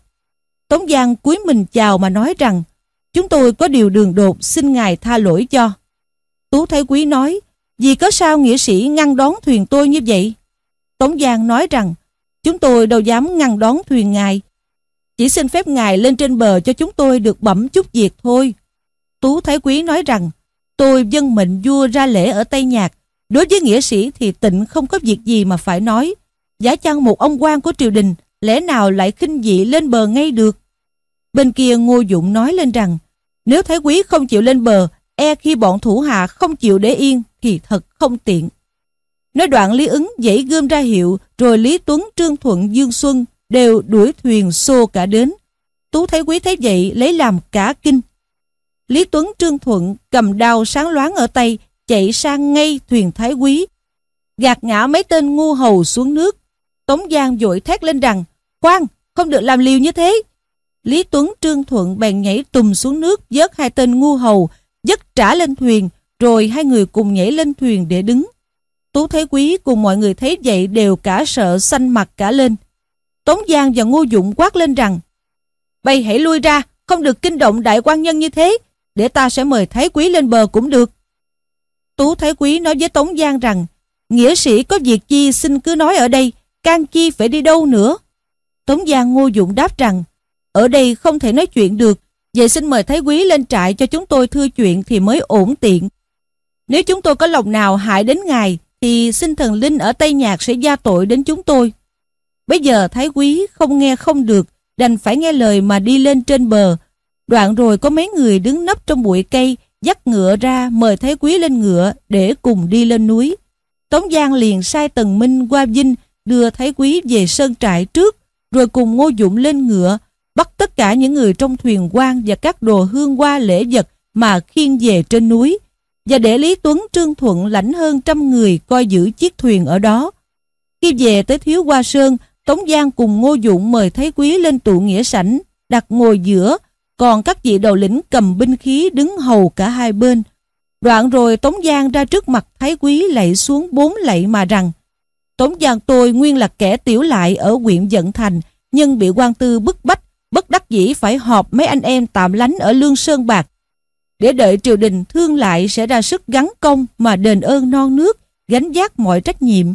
Tống Giang cúi mình chào mà nói rằng, chúng tôi có điều đường đột, xin ngài tha lỗi cho. Tú Thái Quý nói, vì có sao nghĩa sĩ ngăn đón thuyền tôi như vậy? Tống Giang nói rằng, chúng tôi đâu dám ngăn đón thuyền ngài. Chỉ xin phép ngài lên trên bờ cho chúng tôi được bẩm chút việc thôi. Tú Thái Quý nói rằng, tôi dân mệnh vua ra lễ ở Tây Nhạc. Đối với nghĩa sĩ thì tịnh không có việc gì mà phải nói. Giả chăng một ông quan của triều đình lẽ nào lại khinh dị lên bờ ngay được. Bên kia Ngô Dụng nói lên rằng nếu Thái Quý không chịu lên bờ e khi bọn thủ hạ không chịu để yên thì thật không tiện. Nói đoạn Lý ứng dãy gươm ra hiệu rồi Lý Tuấn, Trương Thuận, Dương Xuân đều đuổi thuyền xô cả đến. Tú Thái quý thấy vậy lấy làm cả kinh. Lý Tuấn, Trương Thuận cầm đao sáng loáng ở tay chạy sang ngay thuyền Thái Quý. Gạt ngã mấy tên ngu hầu xuống nước. Tống Giang vội thét lên rằng Khoan, không được làm liều như thế. Lý Tuấn Trương Thuận bèn nhảy tùm xuống nước vớt hai tên ngu hầu dứt trả lên thuyền, rồi hai người cùng nhảy lên thuyền để đứng. Tú Thế Quý cùng mọi người thấy vậy đều cả sợ xanh mặt cả lên. Tống Giang và Ngô Dụng quát lên rằng Bây hãy lui ra, không được kinh động đại quan nhân như thế, để ta sẽ mời Thái Quý lên bờ cũng được. Tú Thái Quý nói với Tống Giang rằng Nghĩa sĩ có việc chi xin cứ nói ở đây, can chi phải đi đâu nữa. Tống Giang Ngô Dụng đáp rằng Ở đây không thể nói chuyện được, Vậy xin mời Thái Quý lên trại cho chúng tôi thưa chuyện thì mới ổn tiện. Nếu chúng tôi có lòng nào hại đến ngài, thì xin thần linh ở Tây Nhạc sẽ gia tội đến chúng tôi. Bây giờ Thái Quý không nghe không được, đành phải nghe lời mà đi lên trên bờ. Đoạn rồi có mấy người đứng nấp trong bụi cây, dắt ngựa ra mời Thái Quý lên ngựa để cùng đi lên núi. Tống Giang liền sai Tần Minh qua Vinh đưa Thái Quý về sơn trại trước, rồi cùng Ngô Dụng lên ngựa, bắt tất cả những người trong thuyền quan và các đồ hương hoa lễ vật mà khiêng về trên núi và để Lý Tuấn Trương Thuận lãnh hơn trăm người coi giữ chiếc thuyền ở đó. Khi về tới Thiếu Hoa Sơn, Tống Giang cùng Ngô Dụng mời Thái Quý lên tụ nghĩa sảnh, đặt ngồi giữa, còn các vị đầu lĩnh cầm binh khí đứng hầu cả hai bên. Đoạn rồi Tống Giang ra trước mặt Thái Quý lạy xuống bốn lạy mà rằng Tống Giang tôi nguyên là kẻ tiểu lại ở huyện Dận Thành, nhưng bị quan tư bức bách bất đắc dĩ phải họp mấy anh em tạm lánh ở Lương Sơn Bạc. Để đợi triều đình thương lại sẽ ra sức gắn công mà đền ơn non nước, gánh giác mọi trách nhiệm.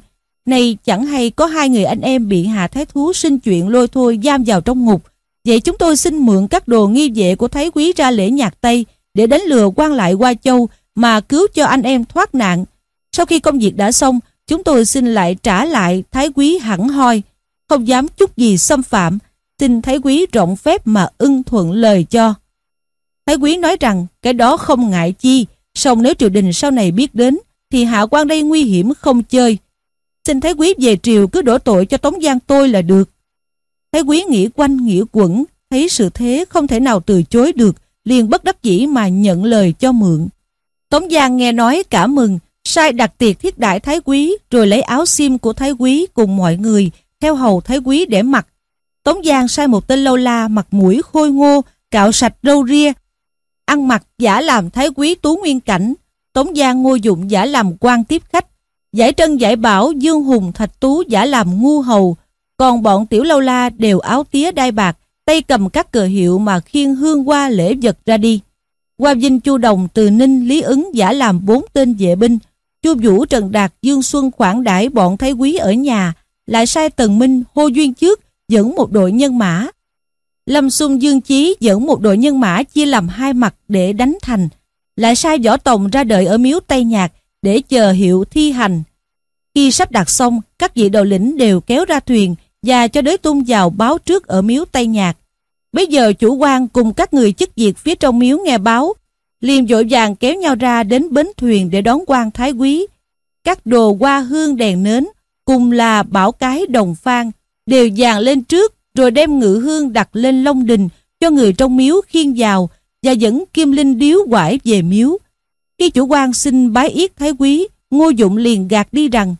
Này chẳng hay có hai người anh em bị Hà Thái Thú xin chuyện lôi thôi giam vào trong ngục. Vậy chúng tôi xin mượn các đồ nghi vệ của Thái Quý ra lễ nhạc Tây để đánh lừa quan lại qua châu mà cứu cho anh em thoát nạn. Sau khi công việc đã xong, chúng tôi xin lại trả lại thái quý hẳn hoi, không dám chút gì xâm phạm, xin thái quý rộng phép mà ưng thuận lời cho. Thái quý nói rằng cái đó không ngại chi, song nếu triều đình sau này biết đến, thì hạ quan đây nguy hiểm không chơi. Xin thái quý về triều cứ đổ tội cho Tống Giang tôi là được. Thái quý nghĩ quanh nghĩ quẩn, thấy sự thế không thể nào từ chối được, liền bất đắc dĩ mà nhận lời cho mượn. Tống Giang nghe nói cả mừng, sai đặt tiệc thiết đãi thái quý, rồi lấy áo xiêm của thái quý cùng mọi người theo hầu thái quý để mặc. Tống Giang sai một tên lâu la mặt mũi khôi ngô, cạo sạch râu ria, ăn mặc giả làm thái quý tú nguyên cảnh. Tống Giang ngô dụng giả làm quan tiếp khách, giải trân giải bảo dương hùng thạch tú giả làm ngu hầu, còn bọn tiểu lâu la đều áo tía đai bạc, tay cầm các cờ hiệu mà khiên hương qua lễ vật ra đi. Qua Vinh Chu Đồng từ Ninh Lý ứng giả làm bốn tên vệ binh, Chu Vũ Trần Đạt Dương Xuân khoản đãi bọn thái quý ở nhà, lại sai Tần Minh hô duyên trước dẫn một đội nhân mã. Lâm Xuân Dương Chí dẫn một đội nhân mã chia làm hai mặt để đánh thành, lại sai Võ Tòng ra đợi ở miếu Tây Nhạc để chờ hiệu thi hành. Khi sắp đặt xong, các vị đầu lĩnh đều kéo ra thuyền và cho đới tung vào báo trước ở miếu Tây Nhạc. Bây giờ chủ quan cùng các người chức việc phía trong miếu nghe báo, liền vội vàng kéo nhau ra đến bến thuyền để đón quan thái quý. Các đồ hoa hương đèn nến, cùng là bảo cái đồng phan, đều dàn lên trước rồi đem ngự hương đặt lên long đình cho người trong miếu khiên vào và dẫn kim linh điếu quải về miếu. Khi chủ quan xin bái yết thái quý, ngô dụng liền gạt đi rằng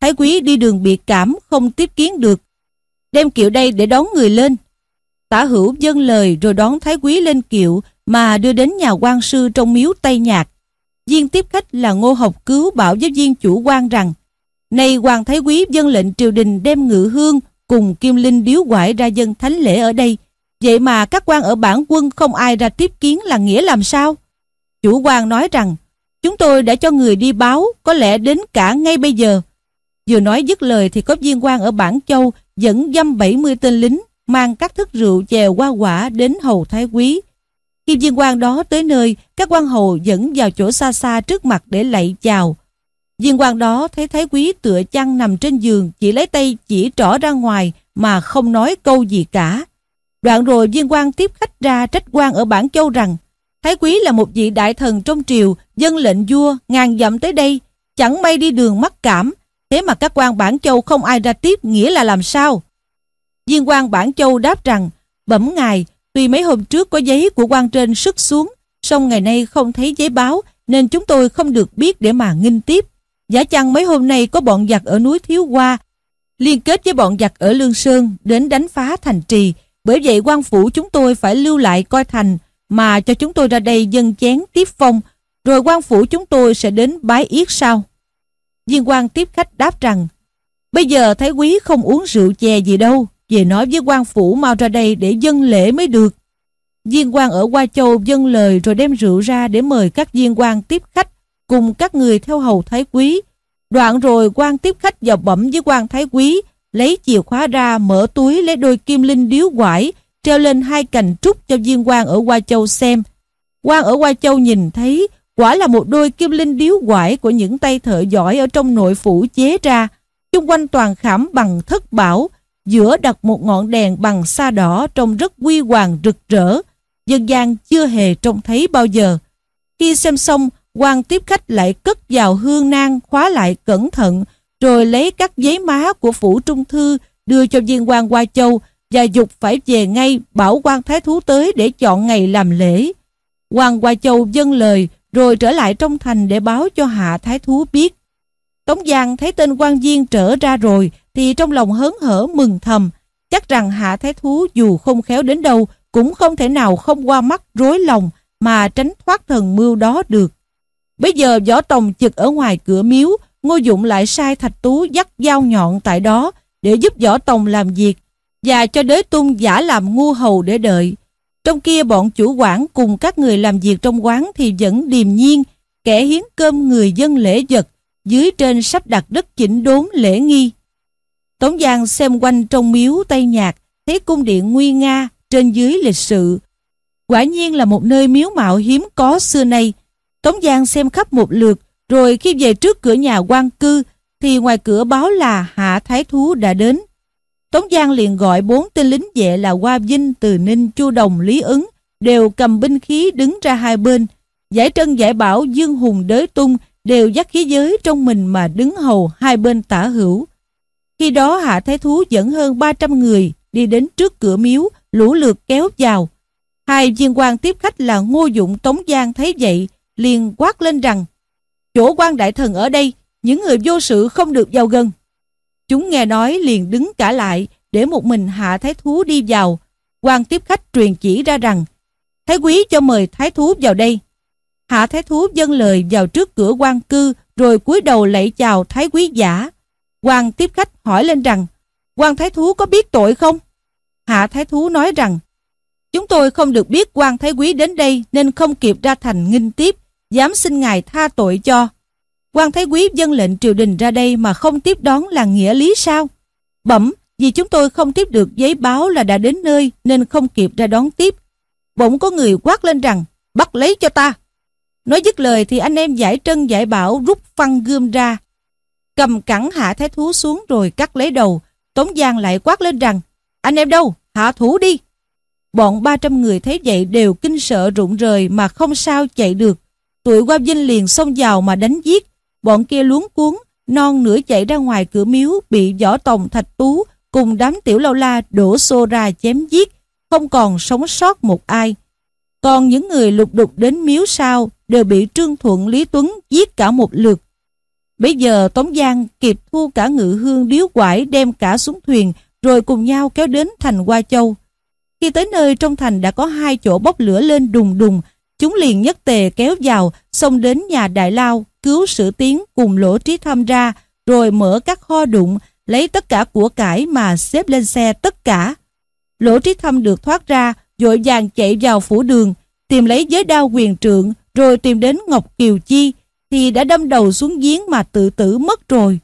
thái quý đi đường biệt cảm không tiếp kiến được. Đem kiệu đây để đón người lên. Tả hữu dâng lời rồi đón thái quý lên kiệu mà đưa đến nhà quan sư trong miếu Tây Nhạc. Viên tiếp khách là Ngô Học Cứu bảo với viên chủ quan rằng, Nay Hoàng Thái Quý dân lệnh triều đình đem ngự hương cùng Kim Linh điếu quải ra dân thánh lễ ở đây. Vậy mà các quan ở bản quân không ai ra tiếp kiến là nghĩa làm sao? Chủ quan nói rằng, chúng tôi đã cho người đi báo, có lẽ đến cả ngay bây giờ. Vừa nói dứt lời thì có viên quan ở Bản Châu dẫn dăm 70 tên lính mang các thức rượu chèo qua quả đến hầu thái quý. Khi viên quan đó tới nơi, các quan hầu dẫn vào chỗ xa xa trước mặt để lạy chào. Viên quan đó thấy thái quý tựa chăn nằm trên giường, chỉ lấy tay chỉ trỏ ra ngoài mà không nói câu gì cả. Đoạn rồi viên quan tiếp khách ra trách quan ở Bản Châu rằng Thái quý là một vị đại thần trong triều, dân lệnh vua, ngàn dặm tới đây, chẳng may đi đường mắc cảm, thế mà các quan Bản Châu không ai ra tiếp nghĩa là làm sao? Viên quan Bản Châu đáp rằng, bẩm ngài, tuy mấy hôm trước có giấy của quan trên sức xuống, song ngày nay không thấy giấy báo, nên chúng tôi không được biết để mà nghinh tiếp. Giả chăng mấy hôm nay có bọn giặc ở núi Thiếu Hoa, liên kết với bọn giặc ở Lương Sơn đến đánh phá thành trì, bởi vậy quan phủ chúng tôi phải lưu lại coi thành, mà cho chúng tôi ra đây dân chén tiếp phong, rồi quan phủ chúng tôi sẽ đến bái yết sau. Viên quan tiếp khách đáp rằng, bây giờ Thái Quý không uống rượu chè gì đâu, về nói với quan phủ mau ra đây để dân lễ mới được. Viên quan ở Hoa Châu dân lời rồi đem rượu ra để mời các viên quan tiếp khách cùng các người theo hầu Thái Quý. Đoạn rồi quan tiếp khách vào bẩm với quan Thái Quý, lấy chìa khóa ra mở túi lấy đôi kim linh điếu quải treo lên hai cành trúc cho viên quan ở Hoa Châu xem. quan ở Hoa Châu nhìn thấy quả là một đôi kim linh điếu quải của những tay thợ giỏi ở trong nội phủ chế ra, chung quanh toàn khảm bằng thất bảo, giữa đặt một ngọn đèn bằng sa đỏ trông rất quy hoàng rực rỡ, dân gian chưa hề trông thấy bao giờ. Khi xem xong, quan tiếp khách lại cất vào hương nang khóa lại cẩn thận, rồi lấy các giấy má của phủ trung thư đưa cho viên quan qua Châu và dục phải về ngay bảo quan thái thú tới để chọn ngày làm lễ. Quan qua Châu dâng lời rồi trở lại trong thành để báo cho hạ thái thú biết. Tống Giang thấy tên quan viên trở ra rồi thì trong lòng hớn hở mừng thầm, chắc rằng hạ thái thú dù không khéo đến đâu cũng không thể nào không qua mắt rối lòng mà tránh thoát thần mưu đó được. Bây giờ võ tòng chực ở ngoài cửa miếu, Ngô Dụng lại sai Thạch Tú dắt dao nhọn tại đó để giúp võ tòng làm việc và cho đế tung giả làm ngu hầu để đợi. Trong kia bọn chủ quản cùng các người làm việc trong quán thì vẫn điềm nhiên, kẻ hiến cơm người dân lễ vật, dưới trên sắp đặt đất chỉnh đốn lễ nghi. Tống Giang xem quanh trong miếu Tây Nhạc, thấy cung điện nguy nga, trên dưới lịch sự. Quả nhiên là một nơi miếu mạo hiếm có xưa nay. Tống Giang xem khắp một lượt, rồi khi về trước cửa nhà quan cư, thì ngoài cửa báo là Hạ Thái Thú đã đến. Tống Giang liền gọi bốn tên lính vệ là Hoa Vinh, Từ Ninh, Chu Đồng, Lý Ứng đều cầm binh khí đứng ra hai bên. Giải Trân Giải Bảo, Dương Hùng Đới Tung đều dắt khí giới trong mình mà đứng hầu hai bên tả hữu. Khi đó Hạ Thái Thú dẫn hơn 300 người đi đến trước cửa miếu, lũ lượt kéo vào. Hai viên quan tiếp khách là Ngô Dụng Tống Giang thấy vậy, liền quát lên rằng chỗ quan đại thần ở đây, những người vô sự không được vào gần. Chúng nghe nói liền đứng cả lại để một mình Hạ Thái Thú đi vào. quan tiếp khách truyền chỉ ra rằng Thái quý cho mời Thái Thú vào đây. Hạ Thái Thú dâng lời vào trước cửa quan cư rồi cúi đầu lạy chào Thái quý giả quan tiếp khách hỏi lên rằng quan Thái Thú có biết tội không? Hạ Thái Thú nói rằng Chúng tôi không được biết quan Thái Quý đến đây nên không kịp ra thành nghinh tiếp, dám xin ngài tha tội cho. quan Thái Quý dân lệnh triều đình ra đây mà không tiếp đón là nghĩa lý sao? Bẩm, vì chúng tôi không tiếp được giấy báo là đã đến nơi nên không kịp ra đón tiếp. Bỗng có người quát lên rằng, bắt lấy cho ta. Nói dứt lời thì anh em giải trân giải bảo rút phăng gươm ra. Cầm cẳng hạ thái thú xuống rồi cắt lấy đầu. Tống Giang lại quát lên rằng, anh em đâu, hạ thủ đi. Bọn 300 người thấy vậy đều kinh sợ rụng rời mà không sao chạy được. Tụi qua Vinh liền xông vào mà đánh giết. Bọn kia luống cuốn, non nửa chạy ra ngoài cửa miếu bị võ tòng thạch tú cùng đám tiểu lâu la đổ xô ra chém giết, không còn sống sót một ai. Còn những người lục đục đến miếu sau đều bị Trương Thuận Lý Tuấn giết cả một lượt. Bây giờ Tống Giang kịp thu cả ngự hương điếu quải đem cả xuống thuyền rồi cùng nhau kéo đến thành Hoa Châu. Khi tới nơi trong thành đã có hai chỗ bốc lửa lên đùng đùng, chúng liền nhất tề kéo vào, xông đến nhà đại lao, cứu sử tiến cùng lỗ trí thăm ra, rồi mở các kho đụng, lấy tất cả của cải mà xếp lên xe tất cả. Lỗ trí thâm được thoát ra, dội vàng chạy vào phủ đường, tìm lấy giới đao quyền trượng, rồi tìm đến Ngọc Kiều Chi, thì đã đâm đầu xuống giếng mà tự tử mất rồi.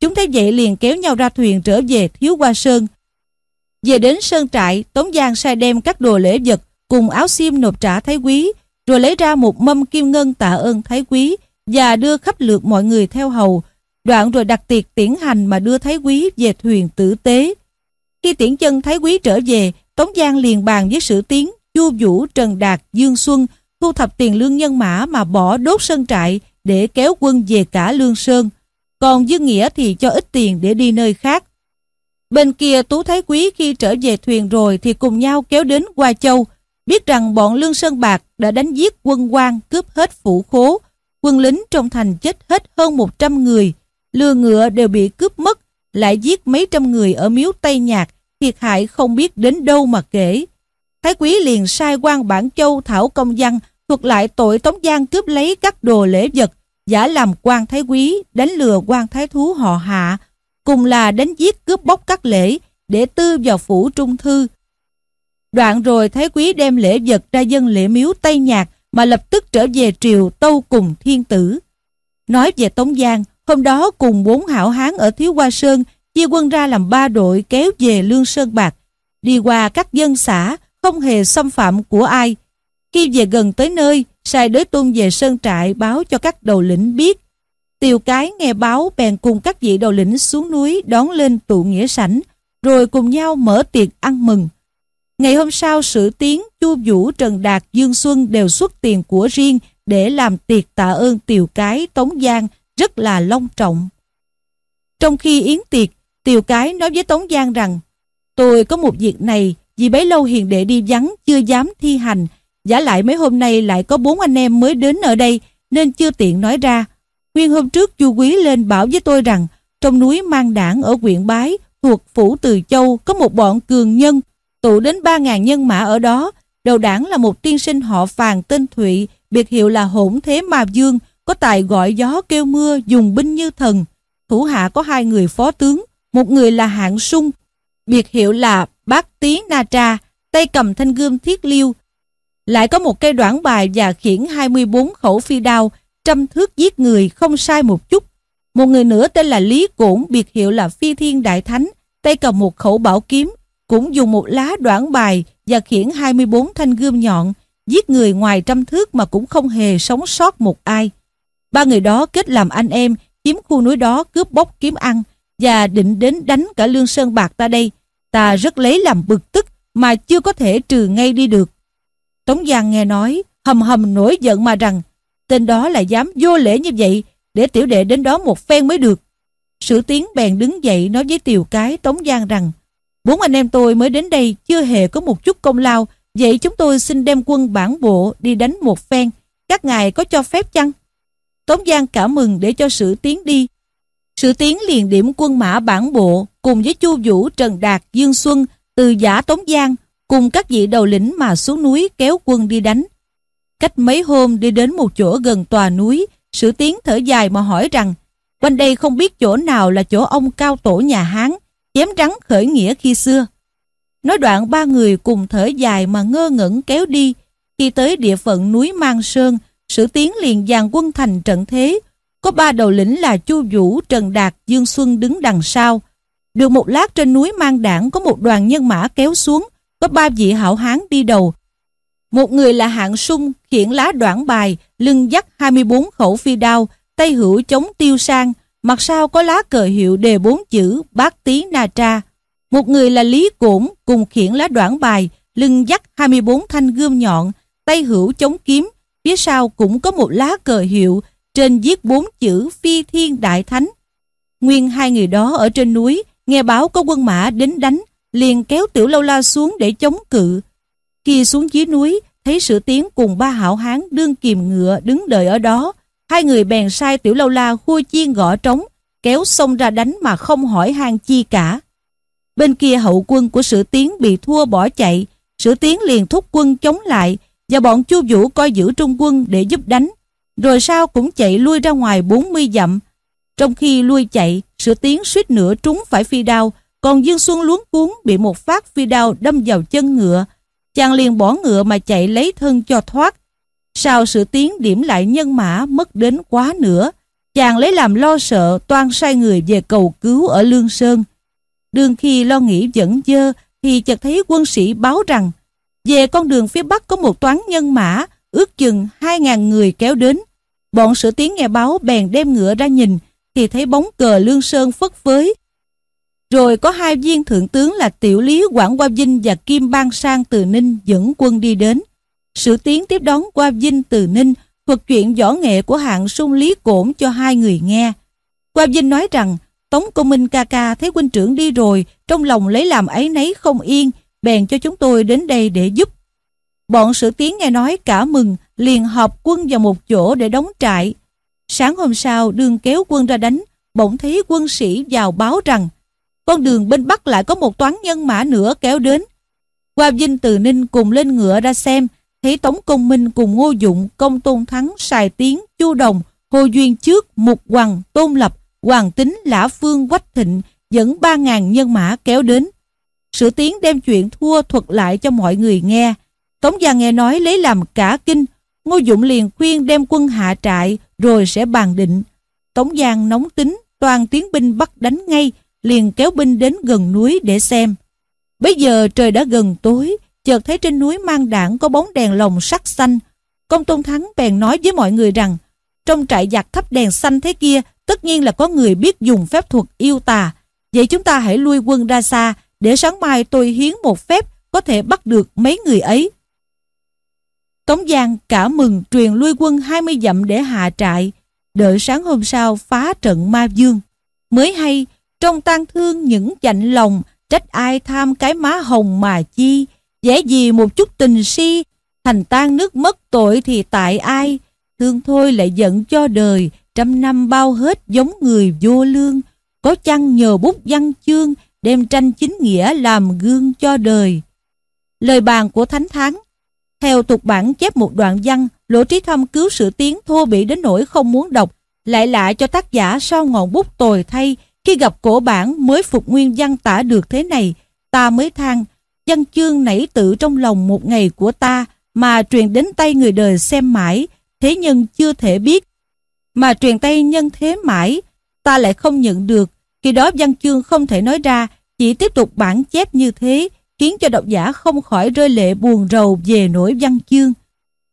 Chúng thấy vậy liền kéo nhau ra thuyền trở về Thiếu Hoa Sơn, về đến sơn trại, Tống Giang sai đem các đồ lễ vật cùng áo xiêm nộp trả Thái Quý, rồi lấy ra một mâm kim ngân tạ ơn Thái Quý và đưa khắp lượt mọi người theo hầu, đoạn rồi đặt tiệc tiễn hành mà đưa Thái Quý về thuyền tử tế. Khi tiễn chân Thái Quý trở về, Tống Giang liền bàn với Sử Tiến, Chu Vũ, Trần Đạt, Dương Xuân thu thập tiền lương nhân mã mà bỏ đốt sơn trại để kéo quân về cả Lương Sơn. Còn Dương Nghĩa thì cho ít tiền để đi nơi khác. Bên kia Tú Thái Quý khi trở về thuyền rồi thì cùng nhau kéo đến Hoa Châu, biết rằng bọn Lương Sơn Bạc đã đánh giết quân quan cướp hết phủ khố, quân lính trong thành chết hết hơn 100 người, lừa ngựa đều bị cướp mất, lại giết mấy trăm người ở miếu Tây Nhạc, thiệt hại không biết đến đâu mà kể. Thái Quý liền sai quan Bản Châu Thảo Công Văn thuật lại tội Tống Giang cướp lấy các đồ lễ vật, giả làm quan Thái Quý, đánh lừa quan Thái Thú họ hạ, cùng là đánh giết cướp bóc các lễ để tư vào phủ trung thư. Đoạn rồi Thái Quý đem lễ vật ra dân lễ miếu Tây Nhạc mà lập tức trở về triều tâu cùng thiên tử. Nói về Tống Giang, hôm đó cùng bốn hảo hán ở Thiếu Hoa Sơn chia quân ra làm ba đội kéo về Lương Sơn Bạc, đi qua các dân xã, không hề xâm phạm của ai. Khi về gần tới nơi, sai đới tôn về Sơn Trại báo cho các đầu lĩnh biết Tiều cái nghe báo bèn cùng các vị đầu lĩnh xuống núi đón lên tụ nghĩa sảnh, rồi cùng nhau mở tiệc ăn mừng. Ngày hôm sau Sử Tiến, Chu Vũ, Trần Đạt, Dương Xuân đều xuất tiền của riêng để làm tiệc tạ ơn Tiều cái Tống Giang rất là long trọng. Trong khi yến tiệc, Tiều cái nói với Tống Giang rằng Tôi có một việc này vì bấy lâu hiền đệ đi vắng chưa dám thi hành giả lại mấy hôm nay lại có bốn anh em mới đến ở đây nên chưa tiện nói ra Nguyên hôm trước chu quý lên bảo với tôi rằng trong núi mang đảng ở huyện Bái thuộc phủ Từ Châu có một bọn cường nhân tụ đến 3.000 nhân mã ở đó. Đầu đảng là một tiên sinh họ Phàn tên Thụy, biệt hiệu là hỗn thế Ma dương, có tài gọi gió kêu mưa, dùng binh như thần. Thủ hạ có hai người phó tướng, một người là hạng sung, biệt hiệu là bác tí na tra, tay cầm thanh gươm thiết liêu. Lại có một cây đoạn bài và khiển 24 khẩu phi đao, trăm thước giết người không sai một chút. Một người nữa tên là Lý Cổn, biệt hiệu là Phi Thiên Đại Thánh, tay cầm một khẩu bảo kiếm, cũng dùng một lá đoạn bài và khiển 24 thanh gươm nhọn, giết người ngoài trăm thước mà cũng không hề sống sót một ai. Ba người đó kết làm anh em, chiếm khu núi đó cướp bóc kiếm ăn và định đến đánh cả lương sơn bạc ta đây. Ta rất lấy làm bực tức mà chưa có thể trừ ngay đi được. Tống Giang nghe nói, hầm hầm nổi giận mà rằng tên đó là dám vô lễ như vậy để tiểu đệ đến đó một phen mới được. Sử tiến bèn đứng dậy nói với tiều cái Tống Giang rằng bốn anh em tôi mới đến đây chưa hề có một chút công lao vậy chúng tôi xin đem quân bản bộ đi đánh một phen các ngài có cho phép chăng? Tống Giang cảm mừng để cho Sử Tiến đi. Sử Tiến liền điểm quân mã bản bộ cùng với Chu Vũ, Trần Đạt, Dương Xuân từ giả Tống Giang cùng các vị đầu lĩnh mà xuống núi kéo quân đi đánh. Cách mấy hôm đi đến một chỗ gần tòa núi, Sử Tiến thở dài mà hỏi rằng quanh đây không biết chỗ nào là chỗ ông cao tổ nhà Hán, chém trắng khởi nghĩa khi xưa. Nói đoạn ba người cùng thở dài mà ngơ ngẩn kéo đi, khi tới địa phận núi Mang Sơn, Sử Tiến liền dàn quân thành trận thế. Có ba đầu lĩnh là Chu Vũ, Trần Đạt, Dương Xuân đứng đằng sau. Được một lát trên núi Mang Đảng có một đoàn nhân mã kéo xuống, có ba vị hảo hán đi đầu. Một người là hạng sung, khiển lá đoạn bài, lưng dắt 24 khẩu phi đao, tay hữu chống tiêu sang, mặt sau có lá cờ hiệu đề bốn chữ bát tí na tra. Một người là Lý Cổn cùng khiển lá đoạn bài, lưng dắt 24 thanh gươm nhọn, tay hữu chống kiếm, phía sau cũng có một lá cờ hiệu, trên viết bốn chữ Phi Thiên Đại Thánh. Nguyên hai người đó ở trên núi, nghe báo có quân mã đến đánh, liền kéo tiểu lâu la xuống để chống cự. Khi xuống dưới núi, thấy sử tiến cùng ba hảo hán đương kìm ngựa đứng đợi ở đó. Hai người bèn sai tiểu lâu la khua chiên gõ trống, kéo xông ra đánh mà không hỏi han chi cả. Bên kia hậu quân của sử tiến bị thua bỏ chạy, sử tiến liền thúc quân chống lại, và bọn Chu Vũ coi giữ trung quân để giúp đánh. Rồi sau cũng chạy lui ra ngoài 40 dặm. Trong khi lui chạy, Sử Tiến suýt nữa trúng phải phi đao, còn Dương Xuân luống cuốn bị một phát phi đao đâm vào chân ngựa. Chàng liền bỏ ngựa mà chạy lấy thân cho thoát. Sau sự Tiến điểm lại nhân mã mất đến quá nữa, chàng lấy làm lo sợ toan sai người về cầu cứu ở Lương Sơn. Đương khi lo nghĩ vẫn dơ thì chợt thấy quân sĩ báo rằng về con đường phía bắc có một toán nhân mã, ước chừng 2.000 người kéo đến. Bọn sử tiến nghe báo bèn đem ngựa ra nhìn, thì thấy bóng cờ Lương Sơn phất phới. Rồi có hai viên thượng tướng là Tiểu Lý Quảng Qua Vinh và Kim Bang Sang từ Ninh dẫn quân đi đến. Sử tiến tiếp đón Qua Vinh từ Ninh, thuật chuyện võ nghệ của hạng sung Lý Cổn cho hai người nghe. Qua Vinh nói rằng, Tống Công Minh ca ca thấy huynh trưởng đi rồi, trong lòng lấy làm ấy nấy không yên, bèn cho chúng tôi đến đây để giúp. Bọn sử tiến nghe nói cả mừng, liền họp quân vào một chỗ để đóng trại. Sáng hôm sau, đường kéo quân ra đánh, bỗng thấy quân sĩ vào báo rằng con đường bên Bắc lại có một toán nhân mã nữa kéo đến. Qua Vinh từ Ninh cùng lên ngựa ra xem, thấy Tống Công Minh cùng Ngô Dụng, Công Tôn Thắng, Sài Tiến, Chu Đồng, Hồ Duyên Trước, Mục Hoàng, Tôn Lập, Hoàng Tính, Lã Phương, Quách Thịnh dẫn 3.000 nhân mã kéo đến. Sử Tiến đem chuyện thua thuật lại cho mọi người nghe. Tống Giang nghe nói lấy làm cả kinh, Ngô Dụng liền khuyên đem quân hạ trại rồi sẽ bàn định. Tống Giang nóng tính, toàn tiến binh bắt đánh ngay, liền kéo binh đến gần núi để xem. Bây giờ trời đã gần tối, chợt thấy trên núi mang đảng có bóng đèn lồng sắc xanh. Công Tôn Thắng bèn nói với mọi người rằng, trong trại giặc thắp đèn xanh thế kia, tất nhiên là có người biết dùng phép thuật yêu tà. Vậy chúng ta hãy lui quân ra xa, để sáng mai tôi hiến một phép có thể bắt được mấy người ấy. Tống Giang cả mừng truyền lui quân 20 dặm để hạ trại, đợi sáng hôm sau phá trận ma dương. Mới hay, trong tang thương những chạnh lòng, trách ai tham cái má hồng mà chi, dễ gì một chút tình si, thành tan nước mất tội thì tại ai, thương thôi lại giận cho đời, trăm năm bao hết giống người vô lương, có chăng nhờ bút văn chương, đem tranh chính nghĩa làm gương cho đời. Lời bàn của Thánh Thắng. Theo tục bản chép một đoạn văn, Lỗ Trí Thâm cứu sự tiếng thô bỉ đến nỗi không muốn đọc, lại lạ cho tác giả sau ngọn bút tồi thay khi gặp cổ bản mới phục nguyên văn tả được thế này, ta mới than, văn chương nảy tự trong lòng một ngày của ta mà truyền đến tay người đời xem mãi, thế nhân chưa thể biết. Mà truyền tay nhân thế mãi, ta lại không nhận được, khi đó văn chương không thể nói ra, chỉ tiếp tục bản chép như thế, khiến cho độc giả không khỏi rơi lệ buồn rầu về nỗi văn chương.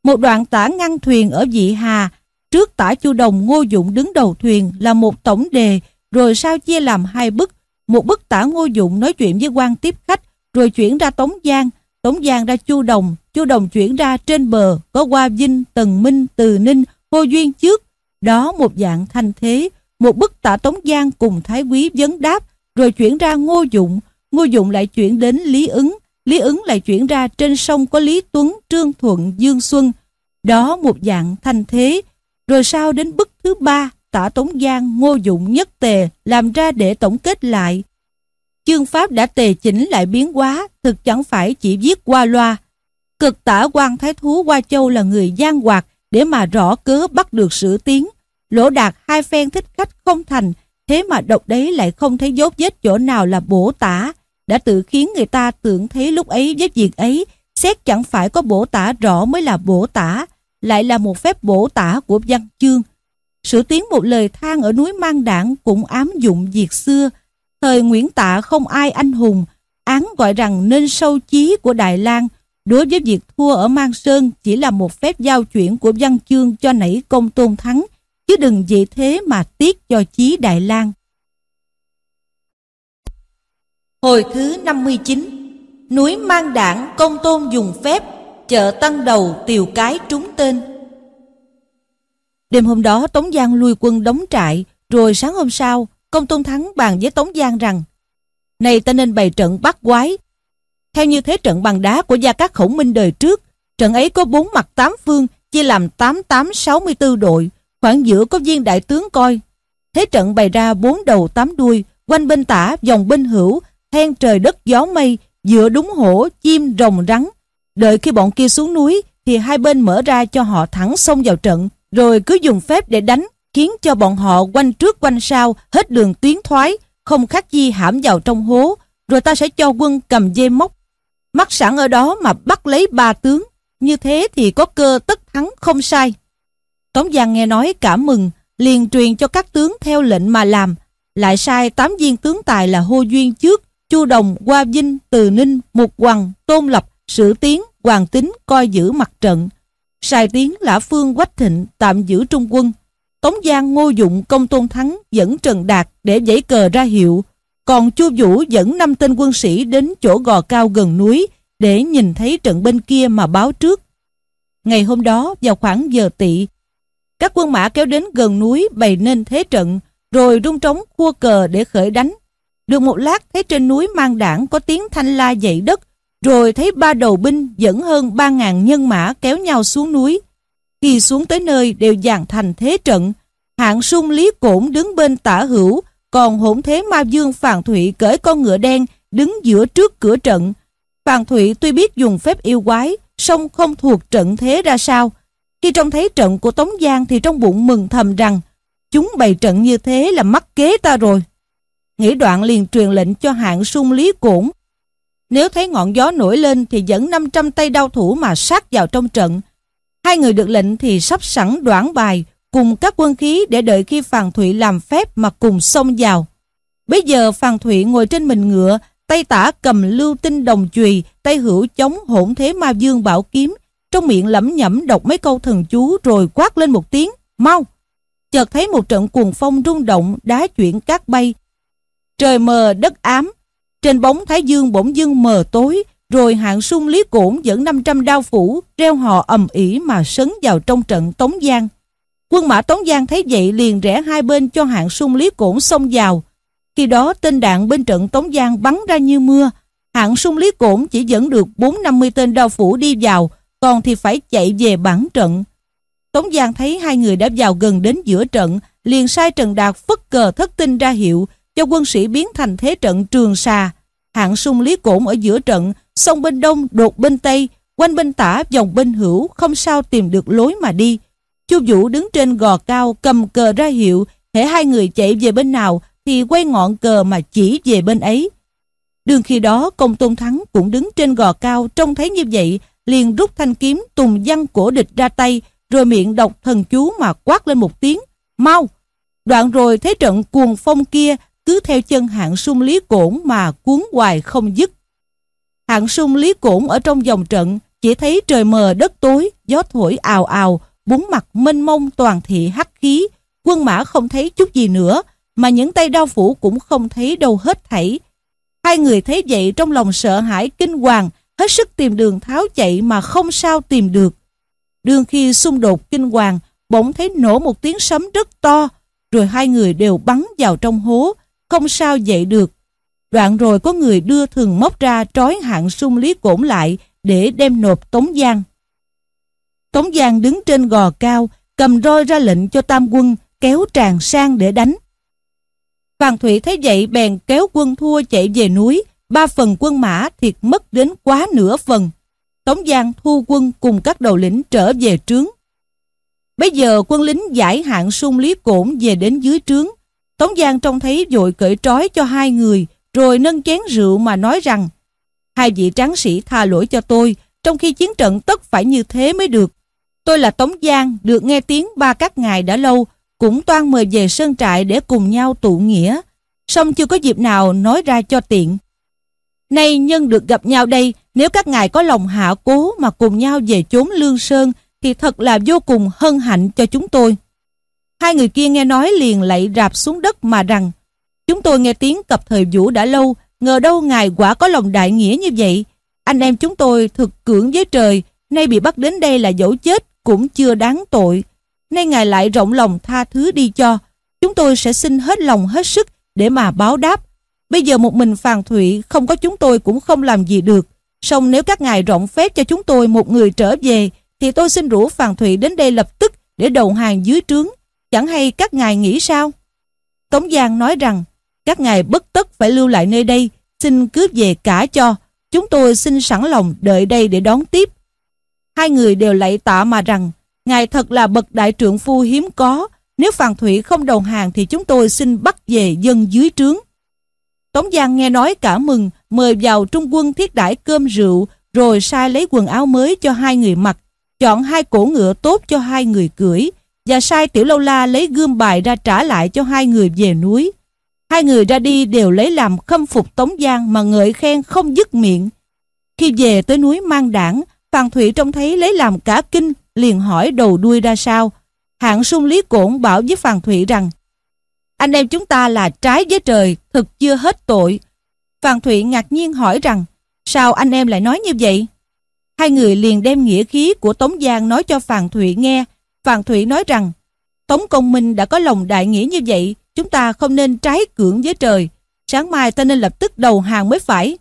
Một đoạn tả ngăn thuyền ở dị hà, Trước tả Chu Đồng Ngô Dụng đứng đầu thuyền là một tổng đề, rồi sao chia làm hai bức. Một bức tả Ngô Dụng nói chuyện với quan tiếp khách, rồi chuyển ra Tống Giang, Tống Giang ra Chu Đồng, Chu Đồng chuyển ra trên bờ có Hoa Vinh, Tần Minh, Từ Ninh, Hồ Duyên trước. Đó một dạng thanh thế, một bức tả Tống Giang cùng Thái Quý vấn đáp, rồi chuyển ra Ngô Dụng, Ngô Dụng lại chuyển đến Lý Ứng, Lý Ứng lại chuyển ra trên sông có Lý Tuấn, Trương Thuận, Dương Xuân. Đó một dạng thanh thế, rồi sau đến bức thứ ba, tả Tống Giang, Ngô Dụng nhất tề làm ra để tổng kết lại. Chương pháp đã tề chỉnh lại biến hóa, thực chẳng phải chỉ viết qua loa. Cực tả quan thái thú Hoa Châu là người gian hoạt để mà rõ cớ bắt được sử tiến. Lỗ đạt hai phen thích khách không thành, thế mà độc đấy lại không thấy dốt vết chỗ nào là bổ tả, đã tự khiến người ta tưởng thấy lúc ấy với việc ấy, xét chẳng phải có bổ tả rõ mới là bổ tả, lại là một phép bổ tả của văn chương. Sử tiến một lời than ở núi Mang Đảng cũng ám dụng việc xưa. Thời Nguyễn Tạ không ai anh hùng, án gọi rằng nên sâu chí của Đại lang đối với việc thua ở Mang Sơn chỉ là một phép giao chuyển của văn chương cho nảy công tôn thắng, chứ đừng vì thế mà tiếc cho chí Đại lang Hồi thứ 59 Núi Mang Đảng công tôn dùng phép Chợ tăng đầu tiều cái trúng tên. Đêm hôm đó Tống Giang lui quân đóng trại Rồi sáng hôm sau Công tôn thắng bàn với Tống Giang rằng Này ta nên bày trận bắt quái. Theo như thế trận bằng đá của gia các khổng minh đời trước Trận ấy có bốn mặt tám phương Chia làm tám tám sáu mươi 8864 đội Khoảng giữa có viên đại tướng coi. Thế trận bày ra bốn đầu tám đuôi Quanh bên tả, dòng bên hữu then trời đất gió mây, dựa đúng hổ, chim, rồng rắn. Đợi khi bọn kia xuống núi thì hai bên mở ra cho họ thẳng xông vào trận, rồi cứ dùng phép để đánh, khiến cho bọn họ quanh trước quanh sau hết đường tuyến thoái, không khác gì hãm vào trong hố, rồi ta sẽ cho quân cầm dây móc. Mắc sẵn ở đó mà bắt lấy ba tướng, như thế thì có cơ tất thắng không sai. Tống Giang nghe nói cảm mừng, liền truyền cho các tướng theo lệnh mà làm, lại sai tám viên tướng tài là hô duyên trước, Chu Đồng, Hoa Vinh, Từ Ninh, Mục Hoàng, Tôn Lập, Sử Tiến, Hoàng Tính coi giữ mặt trận. Sài Tiến, Lã Phương, Quách Thịnh tạm giữ trung quân. Tống Giang, Ngô Dụng, Công Tôn Thắng dẫn Trần Đạt để giấy cờ ra hiệu. Còn Chu Vũ dẫn năm tên quân sĩ đến chỗ gò cao gần núi để nhìn thấy trận bên kia mà báo trước. Ngày hôm đó vào khoảng giờ tỵ, các quân mã kéo đến gần núi bày nên thế trận, rồi rung trống khua cờ để khởi đánh. Được một lát thấy trên núi mang đảng có tiếng thanh la dậy đất, rồi thấy ba đầu binh dẫn hơn ba ngàn nhân mã kéo nhau xuống núi. Khi xuống tới nơi đều dàn thành thế trận, hạng sung lý cổn đứng bên tả hữu, còn hỗn thế ma dương Phàn Thụy cởi con ngựa đen đứng giữa trước cửa trận. Phàn Thụy tuy biết dùng phép yêu quái, song không thuộc trận thế ra sao. Khi trông thấy trận của Tống Giang thì trong bụng mừng thầm rằng chúng bày trận như thế là mắc kế ta rồi. Nghĩ đoạn liền truyền lệnh cho hạng sung lý cổn. Nếu thấy ngọn gió nổi lên thì dẫn 500 tay đao thủ mà sát vào trong trận. Hai người được lệnh thì sắp sẵn đoạn bài cùng các quân khí để đợi khi Phàn Thụy làm phép mà cùng xông vào. Bây giờ Phàn Thụy ngồi trên mình ngựa, tay tả cầm lưu tinh đồng chùy, tay hữu chống hỗn thế ma dương bảo kiếm, trong miệng lẩm nhẩm đọc mấy câu thần chú rồi quát lên một tiếng, mau! Chợt thấy một trận cuồng phong rung động, đá chuyển cát bay, Trời mờ đất ám, trên bóng Thái Dương bỗng dưng mờ tối, rồi hạng sung lý cổn dẫn 500 đao phủ, reo hò ầm ĩ mà sấn vào trong trận Tống Giang. Quân mã Tống Giang thấy vậy liền rẽ hai bên cho hạng sung lý cổn xông vào. Khi đó tên đạn bên trận Tống Giang bắn ra như mưa, hạng sung lý cổn chỉ dẫn được 450 tên đao phủ đi vào, còn thì phải chạy về bản trận. Tống Giang thấy hai người đã vào gần đến giữa trận, liền sai Trần Đạt phất cờ thất tinh ra hiệu, cho quân sĩ biến thành thế trận trường xà. Hạng sung lý cổn ở giữa trận, sông bên đông đột bên tây, quanh bên tả dòng bên hữu, không sao tìm được lối mà đi. Chu Vũ đứng trên gò cao cầm cờ ra hiệu, hễ hai người chạy về bên nào thì quay ngọn cờ mà chỉ về bên ấy. Đường khi đó công tôn thắng cũng đứng trên gò cao trông thấy như vậy liền rút thanh kiếm tùng văn cổ địch ra tay rồi miệng đọc thần chú mà quát lên một tiếng mau đoạn rồi thế trận cuồng phong kia cứ theo chân hạng sung lý cổn mà cuốn hoài không dứt. Hạng sung lý cổn ở trong dòng trận chỉ thấy trời mờ đất tối, gió thổi ào ào, bốn mặt mênh mông toàn thị hắc khí, quân mã không thấy chút gì nữa, mà những tay đao phủ cũng không thấy đâu hết thảy. Hai người thấy vậy trong lòng sợ hãi kinh hoàng, hết sức tìm đường tháo chạy mà không sao tìm được. Đương khi xung đột kinh hoàng, bỗng thấy nổ một tiếng sấm rất to, rồi hai người đều bắn vào trong hố, không sao dậy được. Đoạn rồi có người đưa thường móc ra trói hạng sung lý cổn lại để đem nộp Tống Giang. Tống Giang đứng trên gò cao, cầm roi ra lệnh cho tam quân kéo tràn sang để đánh. Phan Thủy thấy vậy bèn kéo quân thua chạy về núi, ba phần quân mã thiệt mất đến quá nửa phần. Tống Giang thu quân cùng các đầu lĩnh trở về trướng. Bây giờ quân lính giải hạng sung lý cổn về đến dưới trướng. Tống Giang trông thấy vội cởi trói cho hai người, rồi nâng chén rượu mà nói rằng Hai vị tráng sĩ tha lỗi cho tôi, trong khi chiến trận tất phải như thế mới được. Tôi là Tống Giang, được nghe tiếng ba các ngài đã lâu, cũng toan mời về sơn trại để cùng nhau tụ nghĩa. Song chưa có dịp nào nói ra cho tiện. Nay nhân được gặp nhau đây, nếu các ngài có lòng hạ cố mà cùng nhau về chốn Lương Sơn, thì thật là vô cùng hân hạnh cho chúng tôi. Hai người kia nghe nói liền lạy rạp xuống đất mà rằng, chúng tôi nghe tiếng cập thời vũ đã lâu, ngờ đâu ngài quả có lòng đại nghĩa như vậy. Anh em chúng tôi thực cưỡng với trời, nay bị bắt đến đây là dẫu chết cũng chưa đáng tội. Nay ngài lại rộng lòng tha thứ đi cho, chúng tôi sẽ xin hết lòng hết sức để mà báo đáp. Bây giờ một mình Phàn Thụy không có chúng tôi cũng không làm gì được. Song nếu các ngài rộng phép cho chúng tôi một người trở về, thì tôi xin rủ Phàn Thụy đến đây lập tức để đầu hàng dưới trướng. Chẳng hay các ngài nghĩ sao? Tống Giang nói rằng, các ngài bất tất phải lưu lại nơi đây, xin cướp về cả cho. Chúng tôi xin sẵn lòng đợi đây để đón tiếp. Hai người đều lạy tạ mà rằng, ngài thật là bậc đại trượng phu hiếm có. Nếu Phàn Thủy không đầu hàng thì chúng tôi xin bắt về dân dưới trướng. Tống Giang nghe nói cả mừng, mời vào trung quân thiết đãi cơm rượu, rồi sai lấy quần áo mới cho hai người mặc, chọn hai cổ ngựa tốt cho hai người cưỡi, và sai Tiểu Lâu La lấy gươm bài ra trả lại cho hai người về núi. Hai người ra đi đều lấy làm khâm phục Tống Giang mà ngợi khen không dứt miệng. Khi về tới núi Mang Đảng, Phan Thụy trông thấy lấy làm cả kinh, liền hỏi đầu đuôi ra sao. Hạng sung Lý Cổn bảo với Phan Thụy rằng anh em chúng ta là trái với trời, thực chưa hết tội. Phan Thụy ngạc nhiên hỏi rằng sao anh em lại nói như vậy? Hai người liền đem nghĩa khí của Tống Giang nói cho Phan Thụy nghe. Phàn Thụy nói rằng Tống Công Minh đã có lòng đại nghĩa như vậy, chúng ta không nên trái cưỡng với trời. Sáng mai ta nên lập tức đầu hàng mới phải.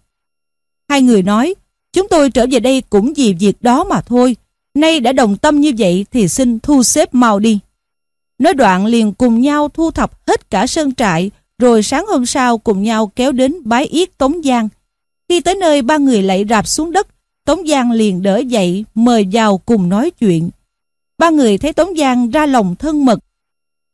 Hai người nói, chúng tôi trở về đây cũng vì việc đó mà thôi. Nay đã đồng tâm như vậy thì xin thu xếp mau đi. Nói đoạn liền cùng nhau thu thập hết cả sơn trại, rồi sáng hôm sau cùng nhau kéo đến bái yết Tống Giang. Khi tới nơi ba người lại rạp xuống đất, Tống Giang liền đỡ dậy, mời vào cùng nói chuyện. Ba người thấy Tống Giang ra lòng thân mật,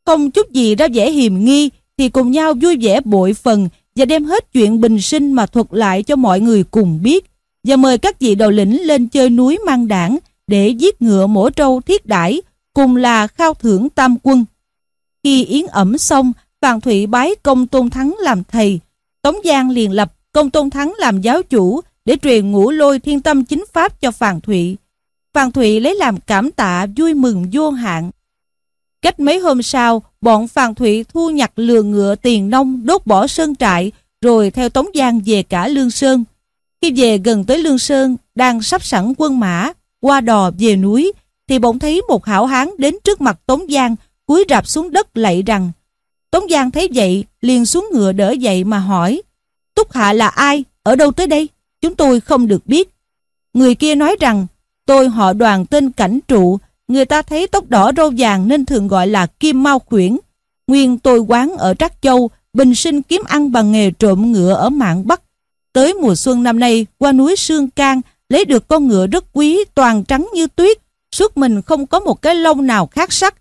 không chút gì ra vẻ hiềm nghi, thì cùng nhau vui vẻ bội phần và đem hết chuyện bình sinh mà thuật lại cho mọi người cùng biết và mời các vị đầu lĩnh lên chơi núi mang đảng để giết ngựa mổ trâu thiết đãi cùng là khao thưởng tam quân. Khi yến ẩm xong, Phan Thụy bái công Tôn Thắng làm thầy. Tống Giang liền lập công Tôn Thắng làm giáo chủ để truyền ngũ lôi thiên tâm chính pháp cho Phan Thụy. Phan Thụy lấy làm cảm tạ vui mừng vô hạn. Cách mấy hôm sau, bọn Phan Thụy thu nhặt lừa ngựa tiền nông đốt bỏ sơn trại rồi theo Tống Giang về cả Lương Sơn. Khi về gần tới Lương Sơn, đang sắp sẵn quân mã, qua đò về núi, thì bỗng thấy một hảo hán đến trước mặt Tống Giang, cúi rạp xuống đất lạy rằng. Tống Giang thấy vậy, liền xuống ngựa đỡ dậy mà hỏi, Túc Hạ là ai? Ở đâu tới đây? Chúng tôi không được biết. Người kia nói rằng, tôi họ đoàn tên Cảnh Trụ, người ta thấy tóc đỏ râu vàng nên thường gọi là Kim Mao Khuyển. Nguyên tôi quán ở Trắc Châu, bình sinh kiếm ăn bằng nghề trộm ngựa ở mạng Bắc. Tới mùa xuân năm nay, qua núi Sương Cang, lấy được con ngựa rất quý, toàn trắng như tuyết, suốt mình không có một cái lông nào khác sắc.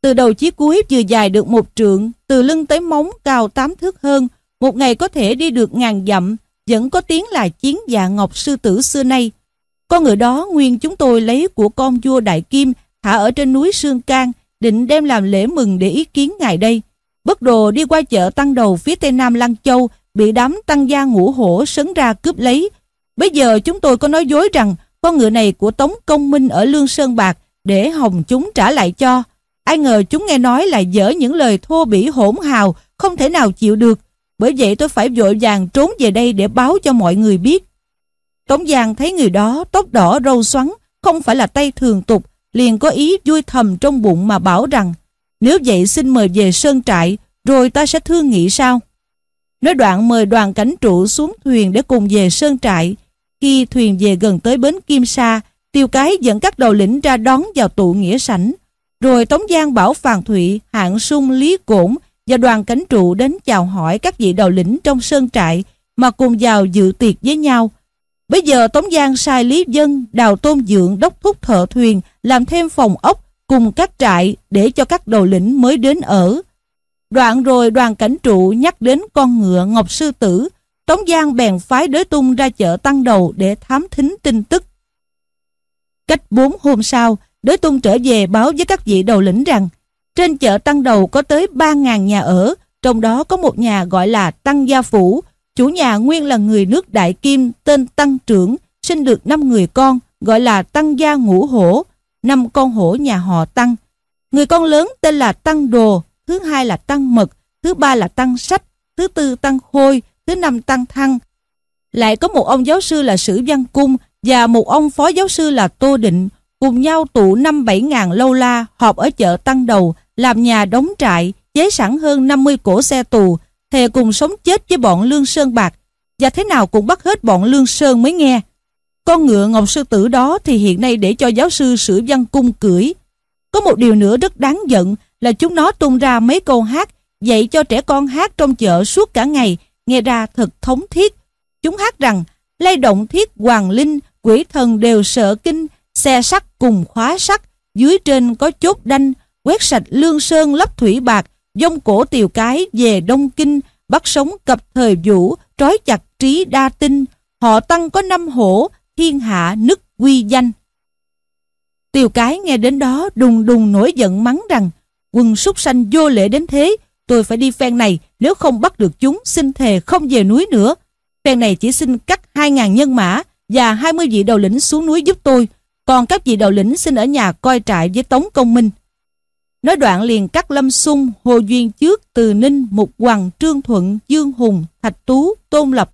Từ đầu chí cuối vừa dài được một trượng, từ lưng tới móng cao tám thước hơn, một ngày có thể đi được ngàn dặm, vẫn có tiếng là chiến dạ ngọc sư tử xưa nay. Con ngựa đó nguyên chúng tôi lấy của con vua Đại Kim thả ở trên núi Sương Cang, định đem làm lễ mừng để ý kiến ngài đây. Bất đồ đi qua chợ tăng đầu phía tây nam Lăng Châu, bị đám tăng gia ngũ hổ sấn ra cướp lấy. Bây giờ chúng tôi có nói dối rằng con ngựa này của Tống Công Minh ở Lương Sơn Bạc để hồng chúng trả lại cho. Ai ngờ chúng nghe nói là dở những lời thô bỉ hỗn hào, không thể nào chịu được. Bởi vậy tôi phải vội vàng trốn về đây để báo cho mọi người biết. Tống Giang thấy người đó tóc đỏ râu xoắn, không phải là tay thường tục, liền có ý vui thầm trong bụng mà bảo rằng nếu vậy xin mời về sơn trại, rồi ta sẽ thương nghị sao. Nói đoạn mời đoàn cảnh trụ xuống thuyền để cùng về sơn trại. Khi thuyền về gần tới bến Kim Sa, tiêu cái dẫn các đầu lĩnh ra đón vào tụ nghĩa sảnh. Rồi Tống Giang bảo Phàn Thụy, Hạng Sung, Lý Cổn và đoàn cảnh trụ đến chào hỏi các vị đầu lĩnh trong sơn trại mà cùng vào dự tiệc với nhau. Bây giờ Tống Giang sai Lý Dân, Đào Tôn Dượng đốc thúc thợ thuyền làm thêm phòng ốc cùng các trại để cho các đầu lĩnh mới đến ở. Đoạn rồi đoàn cảnh trụ nhắc đến con ngựa Ngọc Sư Tử, Tống Giang bèn phái đới tung ra chợ tăng đầu để thám thính tin tức. Cách bốn hôm sau, đới tung trở về báo với các vị đầu lĩnh rằng trên chợ tăng đầu có tới 3.000 nhà ở, trong đó có một nhà gọi là Tăng Gia Phủ, chủ nhà nguyên là người nước Đại Kim tên Tăng Trưởng, sinh được 5 người con, gọi là Tăng Gia Ngũ Hổ, năm con hổ nhà họ Tăng. Người con lớn tên là Tăng Đồ, thứ hai là Tăng Mật, thứ ba là Tăng Sách, thứ tư Tăng Khôi, thứ năm Tăng Thăng. Lại có một ông giáo sư là Sử Văn Cung và một ông phó giáo sư là Tô Định, cùng nhau tụ năm bảy ngàn lâu la họp ở chợ Tăng Đầu, làm nhà đóng trại, chế sẵn hơn 50 cổ xe tù, thề cùng sống chết với bọn Lương Sơn Bạc, và thế nào cũng bắt hết bọn Lương Sơn mới nghe. Con ngựa Ngọc Sư Tử đó thì hiện nay để cho giáo sư Sử Văn Cung cưỡi. Có một điều nữa rất đáng giận là chúng nó tung ra mấy câu hát dạy cho trẻ con hát trong chợ suốt cả ngày, nghe ra thật thống thiết. Chúng hát rằng, lay động thiết hoàng linh, quỷ thần đều sợ kinh, xe sắt cùng khóa sắt, dưới trên có chốt đanh, quét sạch lương sơn lấp thủy bạc, dông cổ tiều cái về Đông Kinh, bắt sống cập thời vũ, trói chặt trí đa tinh. Họ tăng có năm hổ, thiên hạ nức quy danh. Tiều cái nghe đến đó đùng đùng nổi giận mắng rằng quân súc sanh vô lễ đến thế, tôi phải đi phen này, nếu không bắt được chúng, xin thề không về núi nữa. Phen này chỉ xin cắt 2.000 nhân mã và 20 vị đầu lĩnh xuống núi giúp tôi, còn các vị đầu lĩnh xin ở nhà coi trại với Tống Công Minh. Nói đoạn liền cắt Lâm Sung, Hồ Duyên Trước, Từ Ninh, Mục Hoàng, Trương Thuận, Dương Hùng, Thạch Tú, Tôn Lập,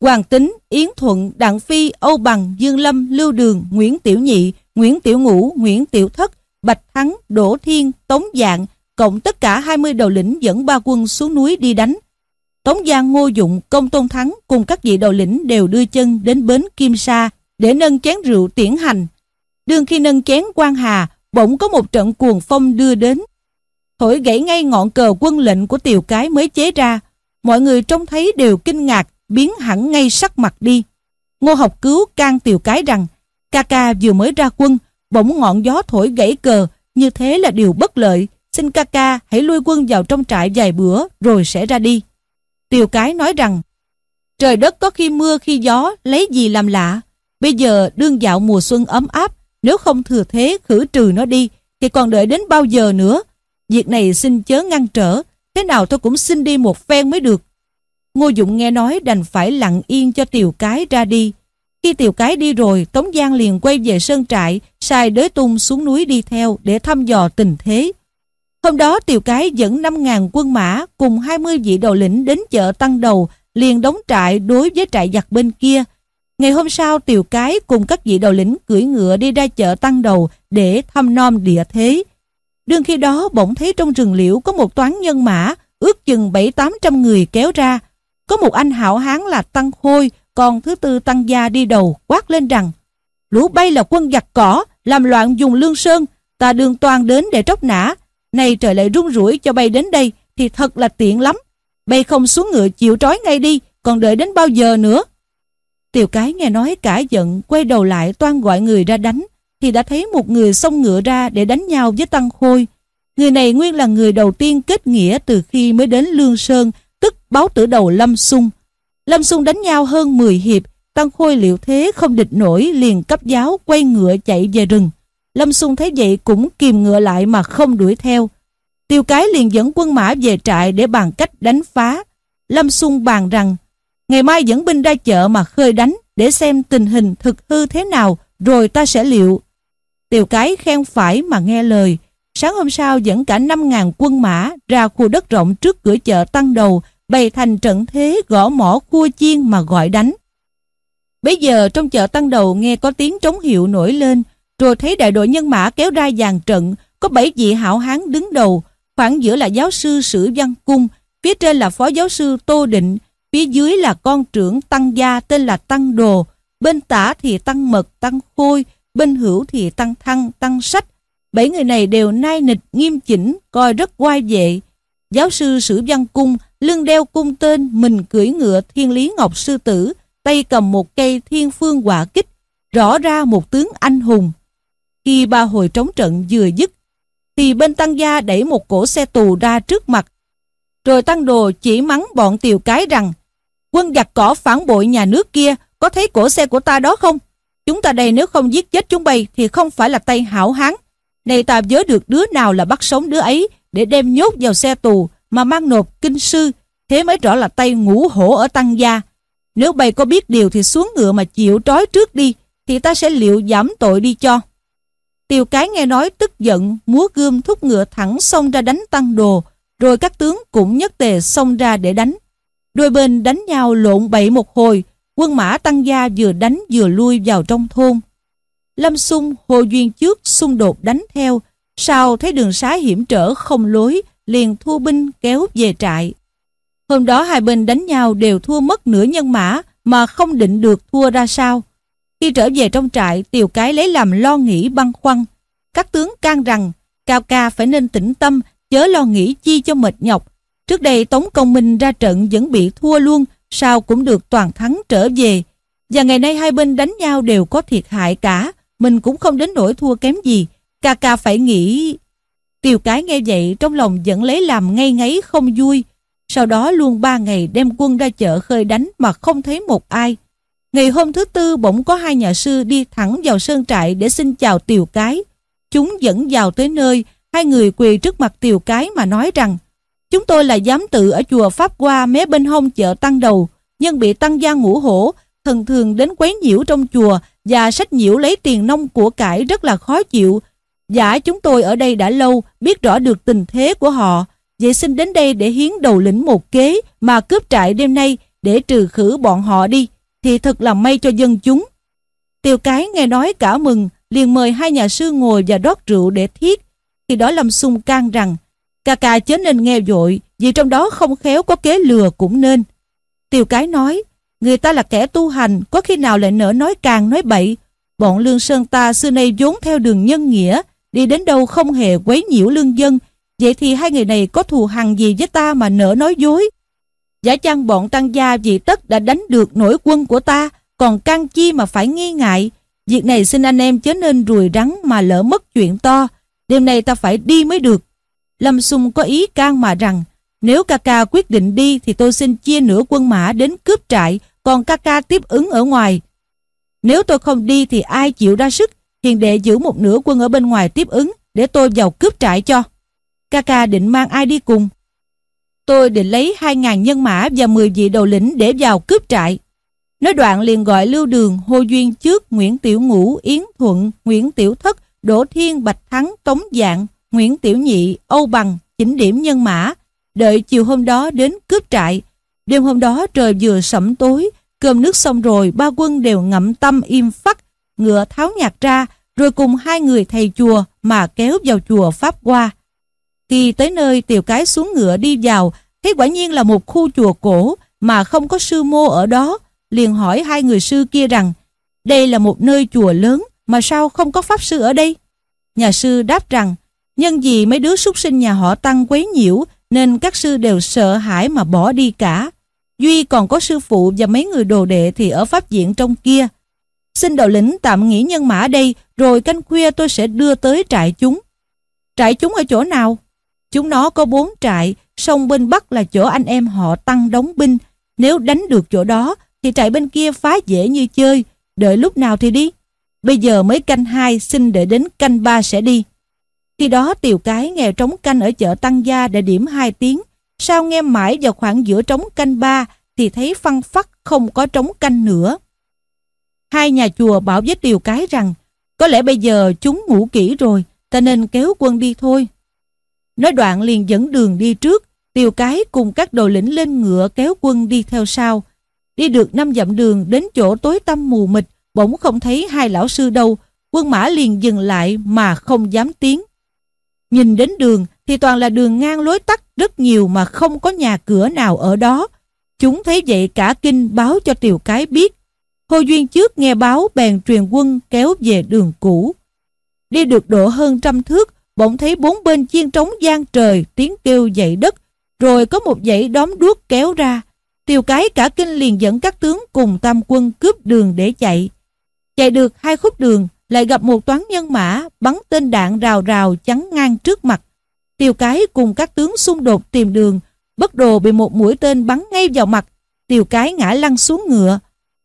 Hoàng Tính, Yến Thuận, Đặng Phi, Âu Bằng, Dương Lâm, Lưu Đường, Nguyễn Tiểu Nhị, Nguyễn Tiểu Ngũ, Nguyễn Tiểu Thất, Bạch Thắng, Đỗ Thiên, Tống Dạng, cộng tất cả 20 đầu lĩnh dẫn ba quân xuống núi đi đánh. Tống Giang Ngô Dụng, Công Tôn Thắng cùng các vị đầu lĩnh đều đưa chân đến bến Kim Sa để nâng chén rượu tiễn hành. Đương khi nâng chén quan hà, bỗng có một trận cuồng phong đưa đến. Thổi gãy ngay ngọn cờ quân lệnh của tiều cái mới chế ra. Mọi người trông thấy đều kinh ngạc, biến hẳn ngay sắc mặt đi. Ngô học cứu can tiều cái rằng, ca ca vừa mới ra quân, bỗng ngọn gió thổi gãy cờ, như thế là điều bất lợi. Xin ca ca hãy lui quân vào trong trại vài bữa rồi sẽ ra đi. Tiều cái nói rằng, trời đất có khi mưa khi gió, lấy gì làm lạ. Bây giờ đương dạo mùa xuân ấm áp, nếu không thừa thế khử trừ nó đi, thì còn đợi đến bao giờ nữa. Việc này xin chớ ngăn trở, thế nào tôi cũng xin đi một phen mới được. Ngô Dụng nghe nói đành phải lặng yên cho Tiều Cái ra đi. Khi Tiều Cái đi rồi, Tống Giang liền quay về sơn trại, sai đới tung xuống núi đi theo để thăm dò tình thế. Hôm đó Tiều Cái dẫn 5.000 quân mã cùng 20 vị đầu lĩnh đến chợ Tăng Đầu, liền đóng trại đối với trại giặc bên kia. Ngày hôm sau Tiều Cái cùng các vị đầu lĩnh cưỡi ngựa đi ra chợ Tăng Đầu để thăm nom địa thế. Đương khi đó bỗng thấy trong rừng liễu có một toán nhân mã, ước chừng 7-800 người kéo ra. Có một anh hảo hán là Tăng Khôi, còn thứ tư Tăng Gia đi đầu quát lên rằng Lũ bay là quân giặc cỏ, làm loạn dùng lương sơn, ta đường toàn đến để tróc nã. Này trời lại rung rủi cho bay đến đây thì thật là tiện lắm. Bay không xuống ngựa chịu trói ngay đi, còn đợi đến bao giờ nữa. Tiều cái nghe nói cả giận, quay đầu lại toan gọi người ra đánh, thì đã thấy một người xông ngựa ra để đánh nhau với Tăng Khôi. Người này nguyên là người đầu tiên kết nghĩa từ khi mới đến Lương Sơn, tức báo tử đầu Lâm Sung. Lâm Sung đánh nhau hơn 10 hiệp, Tăng Khôi liệu thế không địch nổi liền cấp giáo quay ngựa chạy về rừng. Lâm Sung thấy vậy cũng kìm ngựa lại mà không đuổi theo. Tiêu cái liền dẫn quân mã về trại để bàn cách đánh phá. Lâm Sung bàn rằng, ngày mai dẫn binh ra chợ mà khơi đánh để xem tình hình thực hư thế nào, rồi ta sẽ liệu. Tiều cái khen phải mà nghe lời. Sáng hôm sau dẫn cả 5.000 quân mã ra khu đất rộng trước cửa chợ Tăng Đầu, bày thành trận thế gõ mỏ cua chiên mà gọi đánh. Bây giờ trong chợ Tăng Đầu nghe có tiếng trống hiệu nổi lên, rồi thấy đại đội nhân mã kéo ra dàn trận, có bảy vị hảo hán đứng đầu, khoảng giữa là giáo sư Sử Văn Cung, phía trên là phó giáo sư Tô Định phía dưới là con trưởng Tăng Gia tên là Tăng Đồ bên tả thì Tăng Mật, Tăng Khôi bên hữu thì Tăng Thăng, Tăng Sách Bảy người này đều nai nịch nghiêm chỉnh, coi rất oai vệ. Giáo sư Sử Văn Cung, lưng đeo cung tên, mình cưỡi ngựa thiên lý ngọc sư tử, tay cầm một cây thiên phương quả kích, rõ ra một tướng anh hùng. Khi ba hồi trống trận vừa dứt, thì bên tăng gia đẩy một cổ xe tù ra trước mặt. Rồi tăng đồ chỉ mắng bọn tiều cái rằng, quân giặc cỏ phản bội nhà nước kia, có thấy cổ xe của ta đó không? Chúng ta đây nếu không giết chết chúng bay thì không phải là tay hảo hán, này ta giới được đứa nào là bắt sống đứa ấy để đem nhốt vào xe tù mà mang nộp kinh sư, thế mới rõ là tay ngũ hổ ở tăng gia. Nếu bay có biết điều thì xuống ngựa mà chịu trói trước đi, thì ta sẽ liệu giảm tội đi cho. Tiều cái nghe nói tức giận, múa gươm thúc ngựa thẳng xông ra đánh tăng đồ, rồi các tướng cũng nhất tề xông ra để đánh. Đôi bên đánh nhau lộn bậy một hồi, quân mã tăng gia vừa đánh vừa lui vào trong thôn. Lâm Xung, Hồ Duyên trước xung đột đánh theo, sau thấy đường xá hiểm trở không lối, liền thua binh kéo về trại. Hôm đó hai bên đánh nhau đều thua mất nửa nhân mã mà không định được thua ra sao. Khi trở về trong trại, Tiều Cái lấy làm lo nghĩ băn khoăn. Các tướng can rằng, Cao Ca phải nên tĩnh tâm, chớ lo nghĩ chi cho mệt nhọc. Trước đây Tống Công Minh ra trận vẫn bị thua luôn, sao cũng được toàn thắng trở về. Và ngày nay hai bên đánh nhau đều có thiệt hại cả, mình cũng không đến nỗi thua kém gì. Ca ca phải nghĩ... Tiều cái nghe vậy trong lòng vẫn lấy làm ngay ngấy không vui. Sau đó luôn ba ngày đem quân ra chợ khơi đánh mà không thấy một ai. Ngày hôm thứ tư bỗng có hai nhà sư đi thẳng vào sơn trại để xin chào tiều cái. Chúng dẫn vào tới nơi, hai người quỳ trước mặt tiều cái mà nói rằng Chúng tôi là giám tự ở chùa Pháp Hoa mé bên hông chợ Tăng Đầu, nhưng bị Tăng gia ngũ hổ, thần thường đến quấy nhiễu trong chùa và sách nhiễu lấy tiền nông của cải rất là khó chịu. Giả chúng tôi ở đây đã lâu, biết rõ được tình thế của họ, vậy xin đến đây để hiến đầu lĩnh một kế mà cướp trại đêm nay để trừ khử bọn họ đi, thì thật là may cho dân chúng. Tiêu cái nghe nói cả mừng, liền mời hai nhà sư ngồi và rót rượu để thiết. Khi đó Lâm Sung can rằng, ca ca chớ nên nghe vội, vì trong đó không khéo có kế lừa cũng nên. Tiêu cái nói, Người ta là kẻ tu hành, có khi nào lại nỡ nói càng nói bậy. Bọn Lương Sơn ta xưa nay vốn theo đường nhân nghĩa, đi đến đâu không hề quấy nhiễu lương dân. Vậy thì hai người này có thù hằn gì với ta mà nỡ nói dối? Giả chăng bọn tăng gia vì tất đã đánh được nổi quân của ta, còn can chi mà phải nghi ngại. Việc này xin anh em chớ nên rùi rắn mà lỡ mất chuyện to. Đêm nay ta phải đi mới được. Lâm Sung có ý can mà rằng, nếu ca ca quyết định đi thì tôi xin chia nửa quân mã đến cướp trại, còn ca ca tiếp ứng ở ngoài. Nếu tôi không đi thì ai chịu ra sức, hiền đệ giữ một nửa quân ở bên ngoài tiếp ứng để tôi vào cướp trại cho. Ca ca định mang ai đi cùng? Tôi định lấy 2.000 nhân mã và 10 vị đầu lĩnh để vào cướp trại. Nói đoạn liền gọi Lưu Đường, Hồ Duyên trước, Nguyễn Tiểu Ngũ, Yến Thuận, Nguyễn Tiểu Thất, Đỗ Thiên, Bạch Thắng, Tống Dạng, Nguyễn Tiểu Nhị, Âu Bằng, chỉnh điểm nhân mã, đợi chiều hôm đó đến cướp trại. Đêm hôm đó trời vừa sẩm tối, cơm nước xong rồi ba quân đều ngậm tâm im phắt, ngựa tháo nhạc ra, rồi cùng hai người thầy chùa mà kéo vào chùa Pháp qua. Khi tới nơi tiểu cái xuống ngựa đi vào, thấy quả nhiên là một khu chùa cổ mà không có sư mô ở đó, liền hỏi hai người sư kia rằng đây là một nơi chùa lớn mà sao không có pháp sư ở đây? Nhà sư đáp rằng nhân vì mấy đứa súc sinh nhà họ Tăng quấy nhiễu nên các sư đều sợ hãi mà bỏ đi cả. Duy còn có sư phụ và mấy người đồ đệ thì ở pháp diện trong kia. Xin đạo lĩnh tạm nghỉ nhân mã đây, rồi canh khuya tôi sẽ đưa tới trại chúng. Trại chúng ở chỗ nào? Chúng nó có bốn trại, sông bên Bắc là chỗ anh em họ tăng đóng binh. Nếu đánh được chỗ đó, thì trại bên kia phá dễ như chơi. Đợi lúc nào thì đi. Bây giờ mới canh hai, xin để đến canh ba sẽ đi. Khi đó tiều cái nghèo trống canh ở chợ Tăng Gia để điểm hai tiếng. Sao nghe mãi vào khoảng giữa trống canh ba thì thấy phăng phắc không có trống canh nữa. Hai nhà chùa bảo với tiều cái rằng Có lẽ bây giờ chúng ngủ kỹ rồi, ta nên kéo quân đi thôi. Nói đoạn liền dẫn đường đi trước, Tiều Cái cùng các đồ lĩnh lên ngựa kéo quân đi theo sau. Đi được năm dặm đường đến chỗ tối tăm mù mịt, bỗng không thấy hai lão sư đâu, quân mã liền dừng lại mà không dám tiến. Nhìn đến đường thì toàn là đường ngang lối tắt rất nhiều mà không có nhà cửa nào ở đó. Chúng thấy vậy cả kinh báo cho Tiều Cái biết. Hồ Duyên trước nghe báo bèn truyền quân kéo về đường cũ. Đi được độ hơn trăm thước, bỗng thấy bốn bên chiên trống gian trời tiếng kêu dậy đất, rồi có một dãy đóm đuốc kéo ra. Tiều cái cả kinh liền dẫn các tướng cùng tam quân cướp đường để chạy. Chạy được hai khúc đường, lại gặp một toán nhân mã bắn tên đạn rào rào chắn ngang trước mặt. Tiêu cái cùng các tướng xung đột tìm đường, bất đồ bị một mũi tên bắn ngay vào mặt. Tiêu cái ngã lăn xuống ngựa.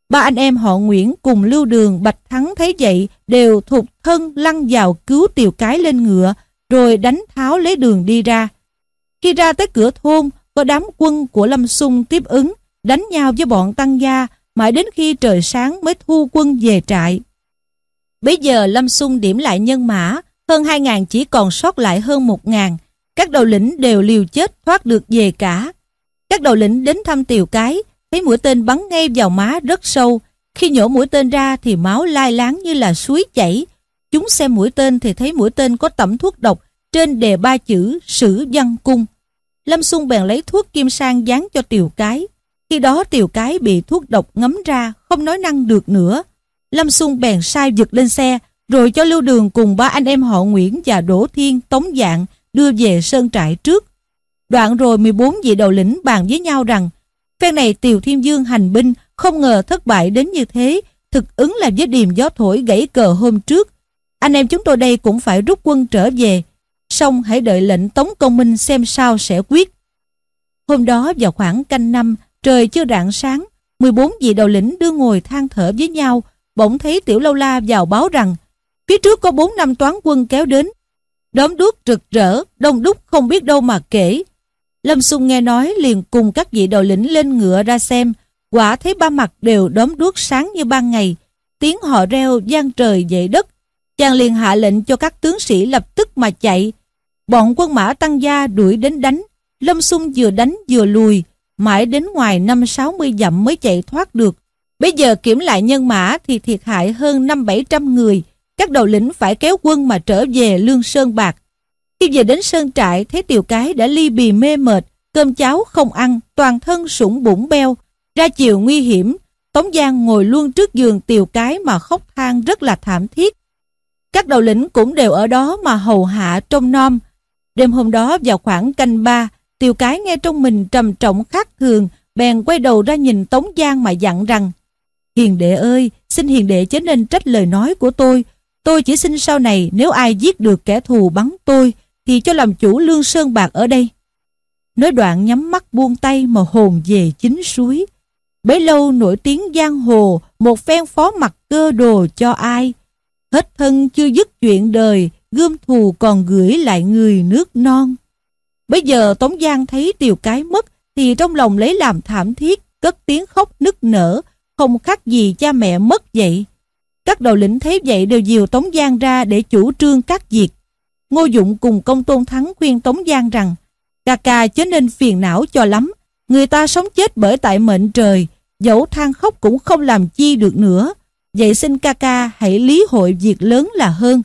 Ba anh em họ Nguyễn cùng Lưu Đường Bạch Thắng thấy vậy đều thục thân lăn vào cứu Tiêu cái lên ngựa, rồi đánh tháo lấy đường đi ra. Khi ra tới cửa thôn, có đám quân của Lâm Xung tiếp ứng, đánh nhau với bọn Tăng Gia, mãi đến khi trời sáng mới thu quân về trại. Bây giờ Lâm Xung điểm lại nhân mã, hơn 2.000 chỉ còn sót lại hơn 1.000. Các đầu lĩnh đều liều chết thoát được về cả. Các đầu lĩnh đến thăm tiều cái, thấy mũi tên bắn ngay vào má rất sâu. Khi nhổ mũi tên ra thì máu lai láng như là suối chảy. Chúng xem mũi tên thì thấy mũi tên có tẩm thuốc độc, trên đề ba chữ sử văn cung. Lâm Xung bèn lấy thuốc kim sang dán cho tiều cái. Khi đó tiểu cái bị thuốc độc ngấm ra, không nói năng được nữa. Lâm Xung bèn sai giật lên xe, rồi cho Lưu Đường cùng ba anh em họ Nguyễn và Đỗ Thiên tống dạng đưa về sơn trại trước. Đoạn rồi 14 vị đầu lĩnh bàn với nhau rằng phen này Tiều Thiên Dương hành binh không ngờ thất bại đến như thế, thực ứng là với điềm gió thổi gãy cờ hôm trước. Anh em chúng tôi đây cũng phải rút quân trở về, xong hãy đợi lệnh Tống Công Minh xem sao sẽ quyết. Hôm đó vào khoảng canh năm, trời chưa rạng sáng, 14 vị đầu lĩnh đưa ngồi than thở với nhau, bỗng thấy Tiểu Lâu La vào báo rằng phía trước có bốn năm toán quân kéo đến. Đóm đuốc rực rỡ, đông đúc không biết đâu mà kể. Lâm Xung nghe nói liền cùng các vị đầu lĩnh lên ngựa ra xem, quả thấy ba mặt đều đóm đuốc sáng như ban ngày, tiếng họ reo gian trời dậy đất. Chàng liền hạ lệnh cho các tướng sĩ lập tức mà chạy. Bọn quân mã tăng gia đuổi đến đánh, Lâm Xung vừa đánh vừa lùi, mãi đến ngoài năm sáu mươi dặm mới chạy thoát được. Bây giờ kiểm lại nhân mã thì thiệt hại hơn năm bảy trăm người, các đầu lĩnh phải kéo quân mà trở về Lương Sơn Bạc. Khi về đến Sơn Trại, thấy Tiều Cái đã ly bì mê mệt, cơm cháo không ăn, toàn thân sủng bụng beo. Ra chiều nguy hiểm, Tống Giang ngồi luôn trước giường Tiều Cái mà khóc than rất là thảm thiết. Các đầu lĩnh cũng đều ở đó mà hầu hạ trông nom. Đêm hôm đó vào khoảng canh ba, Tiều Cái nghe trong mình trầm trọng khác thường, bèn quay đầu ra nhìn Tống Giang mà dặn rằng Hiền đệ ơi, xin hiền đệ chớ nên trách lời nói của tôi. Tôi chỉ xin sau này nếu ai giết được kẻ thù bắn tôi thì cho làm chủ lương sơn bạc ở đây. Nói đoạn nhắm mắt buông tay mà hồn về chính suối. Bấy lâu nổi tiếng giang hồ, một phen phó mặt cơ đồ cho ai. Hết thân chưa dứt chuyện đời, gươm thù còn gửi lại người nước non. Bây giờ Tống Giang thấy tiều cái mất, thì trong lòng lấy làm thảm thiết, cất tiếng khóc nức nở, không khác gì cha mẹ mất vậy. Các đầu lĩnh thấy vậy đều dìu Tống Giang ra để chủ trương các việc. Ngô Dụng cùng công tôn thắng khuyên Tống Giang rằng ca ca chớ nên phiền não cho lắm. Người ta sống chết bởi tại mệnh trời, dẫu than khóc cũng không làm chi được nữa. Vậy xin ca ca hãy lý hội việc lớn là hơn.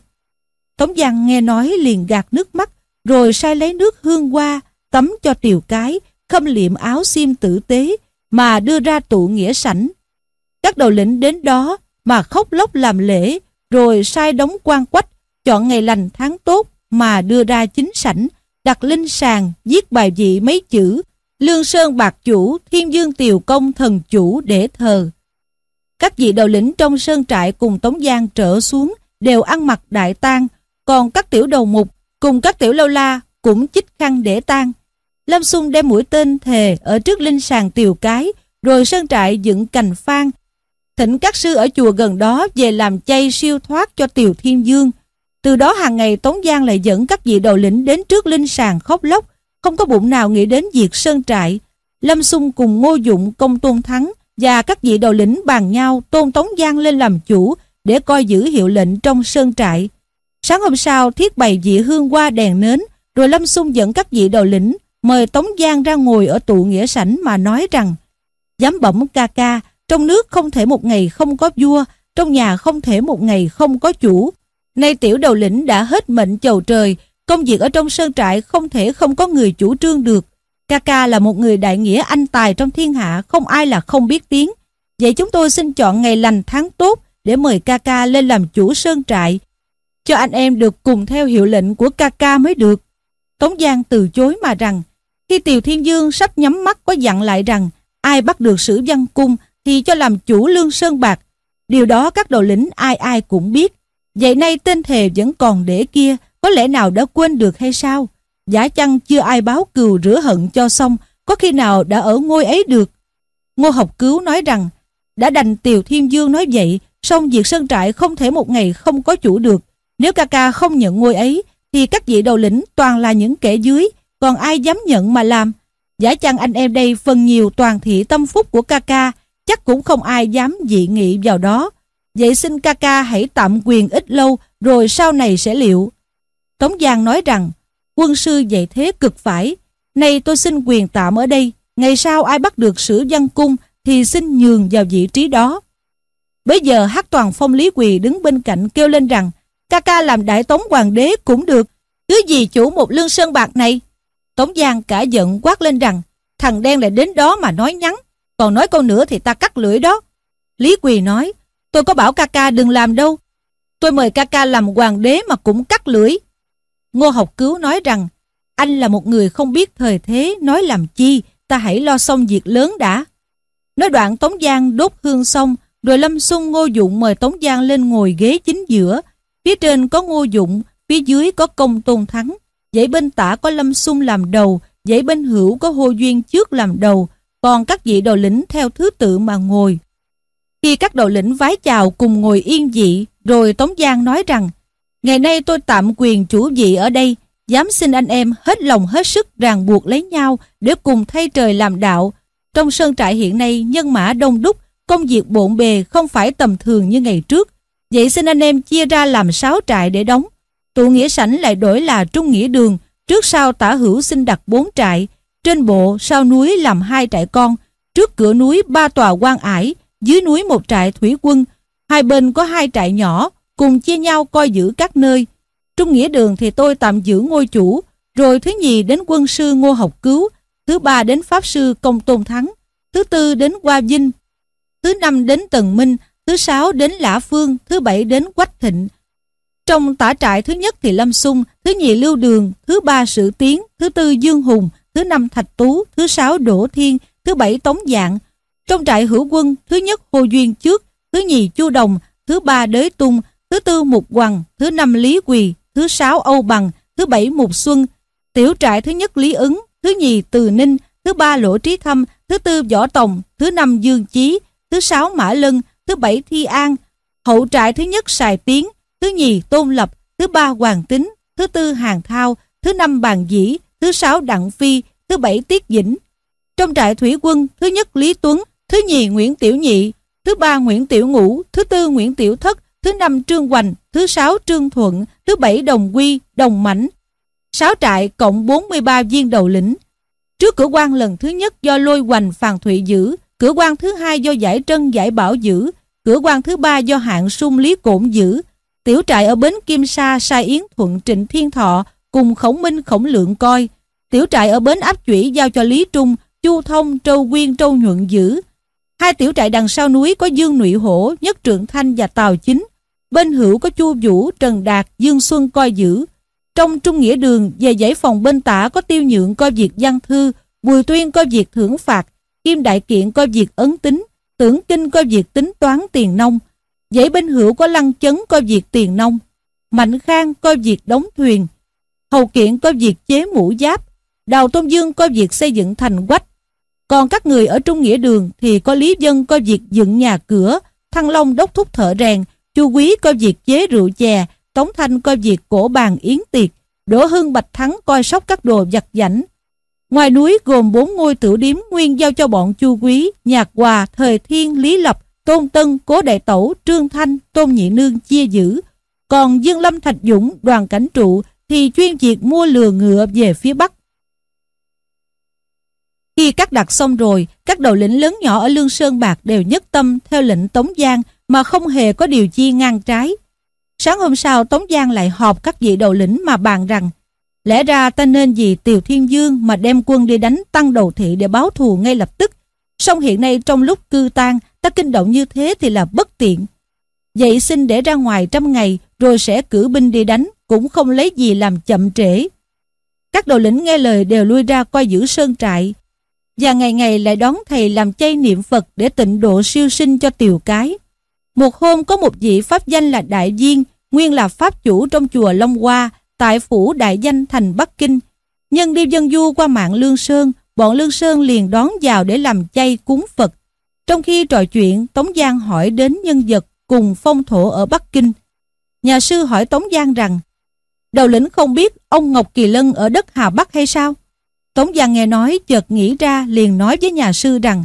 Tống Giang nghe nói liền gạt nước mắt, rồi sai lấy nước hương hoa, tắm cho triều cái, khâm liệm áo xiêm tử tế, mà đưa ra tụ nghĩa sảnh. Các đầu lĩnh đến đó mà khóc lóc làm lễ, rồi sai đóng quan quách, chọn ngày lành tháng tốt mà đưa ra chính sảnh, đặt linh sàng, viết bài vị mấy chữ, Lương Sơn Bạc Chủ, Thiên Dương Tiều Công Thần Chủ để thờ. Các vị đầu lĩnh trong sơn trại cùng Tống Giang trở xuống đều ăn mặc đại tang, còn các tiểu đầu mục cùng các tiểu lâu la cũng chích khăn để tang. Lâm Xung đem mũi tên thề ở trước linh sàng tiều cái, rồi sơn trại dựng cành phan, thỉnh các sư ở chùa gần đó về làm chay siêu thoát cho Tiều Thiên Dương. Từ đó hàng ngày Tống Giang lại dẫn các vị đầu lĩnh đến trước linh sàng khóc lóc, không có bụng nào nghĩ đến việc sơn trại. Lâm Xung cùng Ngô Dụng, Công Tôn Thắng và các vị đầu lĩnh bàn nhau tôn Tống Giang lên làm chủ để coi giữ hiệu lệnh trong sơn trại. Sáng hôm sau, thiết bày dị hương hoa đèn nến, rồi Lâm Xung dẫn các vị đầu lĩnh, mời Tống Giang ra ngồi ở tụ nghĩa sảnh mà nói rằng dám bẩm ca ca, trong nước không thể một ngày không có vua, trong nhà không thể một ngày không có chủ. Nay tiểu đầu lĩnh đã hết mệnh chầu trời, công việc ở trong sơn trại không thể không có người chủ trương được. Ca ca là một người đại nghĩa anh tài trong thiên hạ, không ai là không biết tiếng. Vậy chúng tôi xin chọn ngày lành tháng tốt để mời ca ca lên làm chủ sơn trại cho anh em được cùng theo hiệu lệnh của ca ca mới được Tống Giang từ chối mà rằng khi Tiều Thiên Dương sắp nhắm mắt có dặn lại rằng ai bắt được sử văn cung thì cho làm chủ lương sơn bạc. Điều đó các đầu lĩnh ai ai cũng biết. Vậy nay tên thề vẫn còn để kia, có lẽ nào đã quên được hay sao? Giả chăng chưa ai báo cừu rửa hận cho xong, có khi nào đã ở ngôi ấy được? Ngô học cứu nói rằng, đã đành Tiều Thiên Dương nói vậy, song việc sơn trại không thể một ngày không có chủ được. Nếu ca ca không nhận ngôi ấy, thì các vị đầu lĩnh toàn là những kẻ dưới, còn ai dám nhận mà làm. Giả chăng anh em đây phần nhiều toàn thị tâm phúc của ca ca, chắc cũng không ai dám dị nghị vào đó. Vậy xin ca ca hãy tạm quyền ít lâu, rồi sau này sẽ liệu. Tống Giang nói rằng, quân sư dạy thế cực phải, nay tôi xin quyền tạm ở đây, ngày sau ai bắt được sử văn cung thì xin nhường vào vị trí đó. Bây giờ hát toàn phong lý quỳ đứng bên cạnh kêu lên rằng, ca ca làm đại tống hoàng đế cũng được, cứ gì chủ một lương sơn bạc này. Tống Giang cả giận quát lên rằng, thằng đen lại đến đó mà nói nhắn, còn nói câu nữa thì ta cắt lưỡi đó. Lý Quỳ nói, tôi có bảo ca ca đừng làm đâu. Tôi mời ca ca làm hoàng đế mà cũng cắt lưỡi. Ngô học cứu nói rằng, anh là một người không biết thời thế, nói làm chi, ta hãy lo xong việc lớn đã. Nói đoạn Tống Giang đốt hương xong, rồi Lâm Xuân Ngô Dụng mời Tống Giang lên ngồi ghế chính giữa, Phía trên có Ngô Dụng, phía dưới có Công Tôn Thắng. Dãy bên tả có Lâm Xung làm đầu, dãy bên hữu có Hồ Duyên trước làm đầu, còn các vị đầu lĩnh theo thứ tự mà ngồi. Khi các đầu lĩnh vái chào cùng ngồi yên dị, rồi Tống Giang nói rằng, Ngày nay tôi tạm quyền chủ vị ở đây, dám xin anh em hết lòng hết sức ràng buộc lấy nhau để cùng thay trời làm đạo. Trong sơn trại hiện nay nhân mã đông đúc, công việc bộn bề không phải tầm thường như ngày trước. Vậy xin anh em chia ra làm sáu trại để đóng. Tụ nghĩa sảnh lại đổi là trung nghĩa đường, trước sau tả hữu xin đặt bốn trại, trên bộ sau núi làm hai trại con, trước cửa núi ba tòa quan ải, dưới núi một trại thủy quân, hai bên có hai trại nhỏ, cùng chia nhau coi giữ các nơi. Trung nghĩa đường thì tôi tạm giữ ngôi chủ, rồi thứ nhì đến quân sư Ngô Học Cứu, thứ ba đến pháp sư Công Tôn Thắng, thứ tư đến Hoa Vinh, thứ năm đến Tần Minh, thứ sáu đến Lã Phương, thứ bảy đến Quách Thịnh. Trong tả trại thứ nhất thì Lâm Sung, thứ nhì Lưu Đường, thứ ba Sử Tiến, thứ tư Dương Hùng, thứ năm Thạch Tú, thứ sáu Đỗ Thiên, thứ bảy Tống Dạng. Trong trại hữu quân, thứ nhất Hồ Duyên trước, thứ nhì Chu Đồng, thứ ba Đới Tung, thứ tư Mục Hoàng, thứ năm Lý Quỳ, thứ sáu Âu Bằng, thứ bảy Mục Xuân. Tiểu trại thứ nhất Lý Ứng, thứ nhì Từ Ninh, thứ ba Lỗ Trí Thâm, thứ tư Võ Tòng, thứ năm Dương Chí, thứ sáu Mã Lân, thứ bảy Thi An, hậu trại thứ nhất Sài Tiến, thứ nhì Tôn Lập, thứ ba Hoàng Tính, thứ tư Hàng Thao, thứ năm Bàn Dĩ, thứ sáu Đặng Phi, thứ bảy Tiết Dĩnh. Trong trại thủy quân, thứ nhất Lý Tuấn, thứ nhì Nguyễn Tiểu Nhị, thứ ba Nguyễn Tiểu Ngũ, thứ tư Nguyễn Tiểu Thất, thứ năm Trương Hoành, thứ sáu Trương Thuận, thứ bảy Đồng Quy, Đồng Mãnh. Sáu trại cộng 43 viên đầu lĩnh. Trước cửa quan lần thứ nhất do Lôi Hoành Phàn Thụy giữ, cửa quan thứ hai do Giải Trân Giải Bảo giữ, cửa quan thứ ba do hạng sung Lý Cổn giữ, tiểu trại ở Bến Kim Sa Sai Yến Thuận Trịnh Thiên Thọ cùng Khổng Minh Khổng Lượng coi, tiểu trại ở Bến Áp Chủy giao cho Lý Trung, Chu Thông, Trâu Quyên, Trâu Nhuận giữ. Hai tiểu trại đằng sau núi có Dương Nụy Hổ, Nhất Trượng Thanh và Tào Chính. Bên hữu có Chu Vũ, Trần Đạt, Dương Xuân coi giữ. Trong Trung Nghĩa Đường, về giải phòng bên tả có Tiêu Nhượng coi việc văn thư, Bùi Tuyên coi việc thưởng phạt, Kim Đại Kiện coi việc ấn tính, Tưởng Kinh coi việc tính toán tiền nông, Dãy bên hữu có Lăng Chấn coi việc tiền nông, Mạnh Khang coi việc đóng thuyền, Hầu Kiện coi việc chế mũ giáp, Đào Tôn Dương coi việc xây dựng thành quách. Còn các người ở Trung Nghĩa Đường thì có Lý Dân coi việc dựng nhà cửa, Thăng Long đốc thúc thợ rèn, Chu Quý coi việc chế rượu chè, Tống Thanh coi việc cổ bàn yến tiệc, Đỗ Hưng Bạch Thắng coi sóc các đồ giặt giảnh, Ngoài núi gồm bốn ngôi tử điếm nguyên giao cho bọn Chu Quý, Nhạc Hòa, Thời Thiên, Lý Lập, Tôn Tân, Cố Đại Tẩu, Trương Thanh, Tôn Nhị Nương chia giữ. Còn Dương Lâm Thạch Dũng, đoàn cảnh trụ thì chuyên việc mua lừa ngựa về phía Bắc. Khi cắt đặt xong rồi, các đầu lĩnh lớn nhỏ ở Lương Sơn Bạc đều nhất tâm theo lệnh Tống Giang mà không hề có điều chi ngang trái. Sáng hôm sau Tống Giang lại họp các vị đầu lĩnh mà bàn rằng lẽ ra ta nên vì Tiều Thiên Dương mà đem quân đi đánh tăng đầu thị để báo thù ngay lập tức. Song hiện nay trong lúc cư tan ta kinh động như thế thì là bất tiện. Vậy xin để ra ngoài trăm ngày rồi sẽ cử binh đi đánh cũng không lấy gì làm chậm trễ. Các đầu lĩnh nghe lời đều lui ra coi giữ sơn trại và ngày ngày lại đón thầy làm chay niệm Phật để tịnh độ siêu sinh cho tiều cái. Một hôm có một vị pháp danh là Đại Viên, nguyên là pháp chủ trong chùa Long Hoa, tại phủ Đại Danh thành Bắc Kinh. Nhân đi dân du qua mạng Lương Sơn, bọn Lương Sơn liền đón vào để làm chay cúng Phật. Trong khi trò chuyện, Tống Giang hỏi đến nhân vật cùng phong thổ ở Bắc Kinh. Nhà sư hỏi Tống Giang rằng, đầu lĩnh không biết ông Ngọc Kỳ Lân ở đất Hà Bắc hay sao? Tống Giang nghe nói chợt nghĩ ra liền nói với nhà sư rằng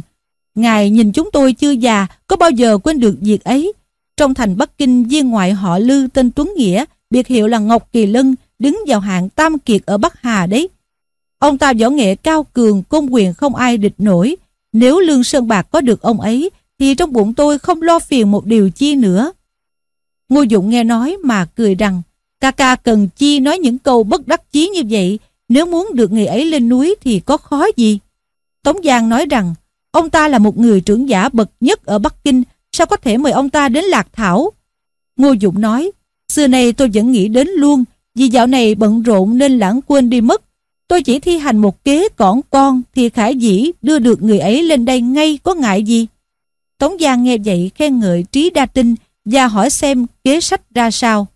Ngài nhìn chúng tôi chưa già có bao giờ quên được việc ấy. Trong thành Bắc Kinh viên ngoại họ Lư tên Tuấn Nghĩa biệt hiệu là Ngọc Kỳ Lân đứng vào hạng tam kiệt ở Bắc Hà đấy. Ông ta võ nghệ cao cường công quyền không ai địch nổi. Nếu Lương Sơn Bạc có được ông ấy thì trong bụng tôi không lo phiền một điều chi nữa. Ngô Dụng nghe nói mà cười rằng ca ca cần chi nói những câu bất đắc chí như vậy nếu muốn được người ấy lên núi thì có khó gì? Tống Giang nói rằng, ông ta là một người trưởng giả bậc nhất ở Bắc Kinh, sao có thể mời ông ta đến Lạc Thảo? Ngô Dụng nói, xưa nay tôi vẫn nghĩ đến luôn, vì dạo này bận rộn nên lãng quên đi mất. Tôi chỉ thi hành một kế cỏn con thì khải dĩ đưa được người ấy lên đây ngay có ngại gì? Tống Giang nghe vậy khen ngợi trí đa tinh và hỏi xem kế sách ra sao.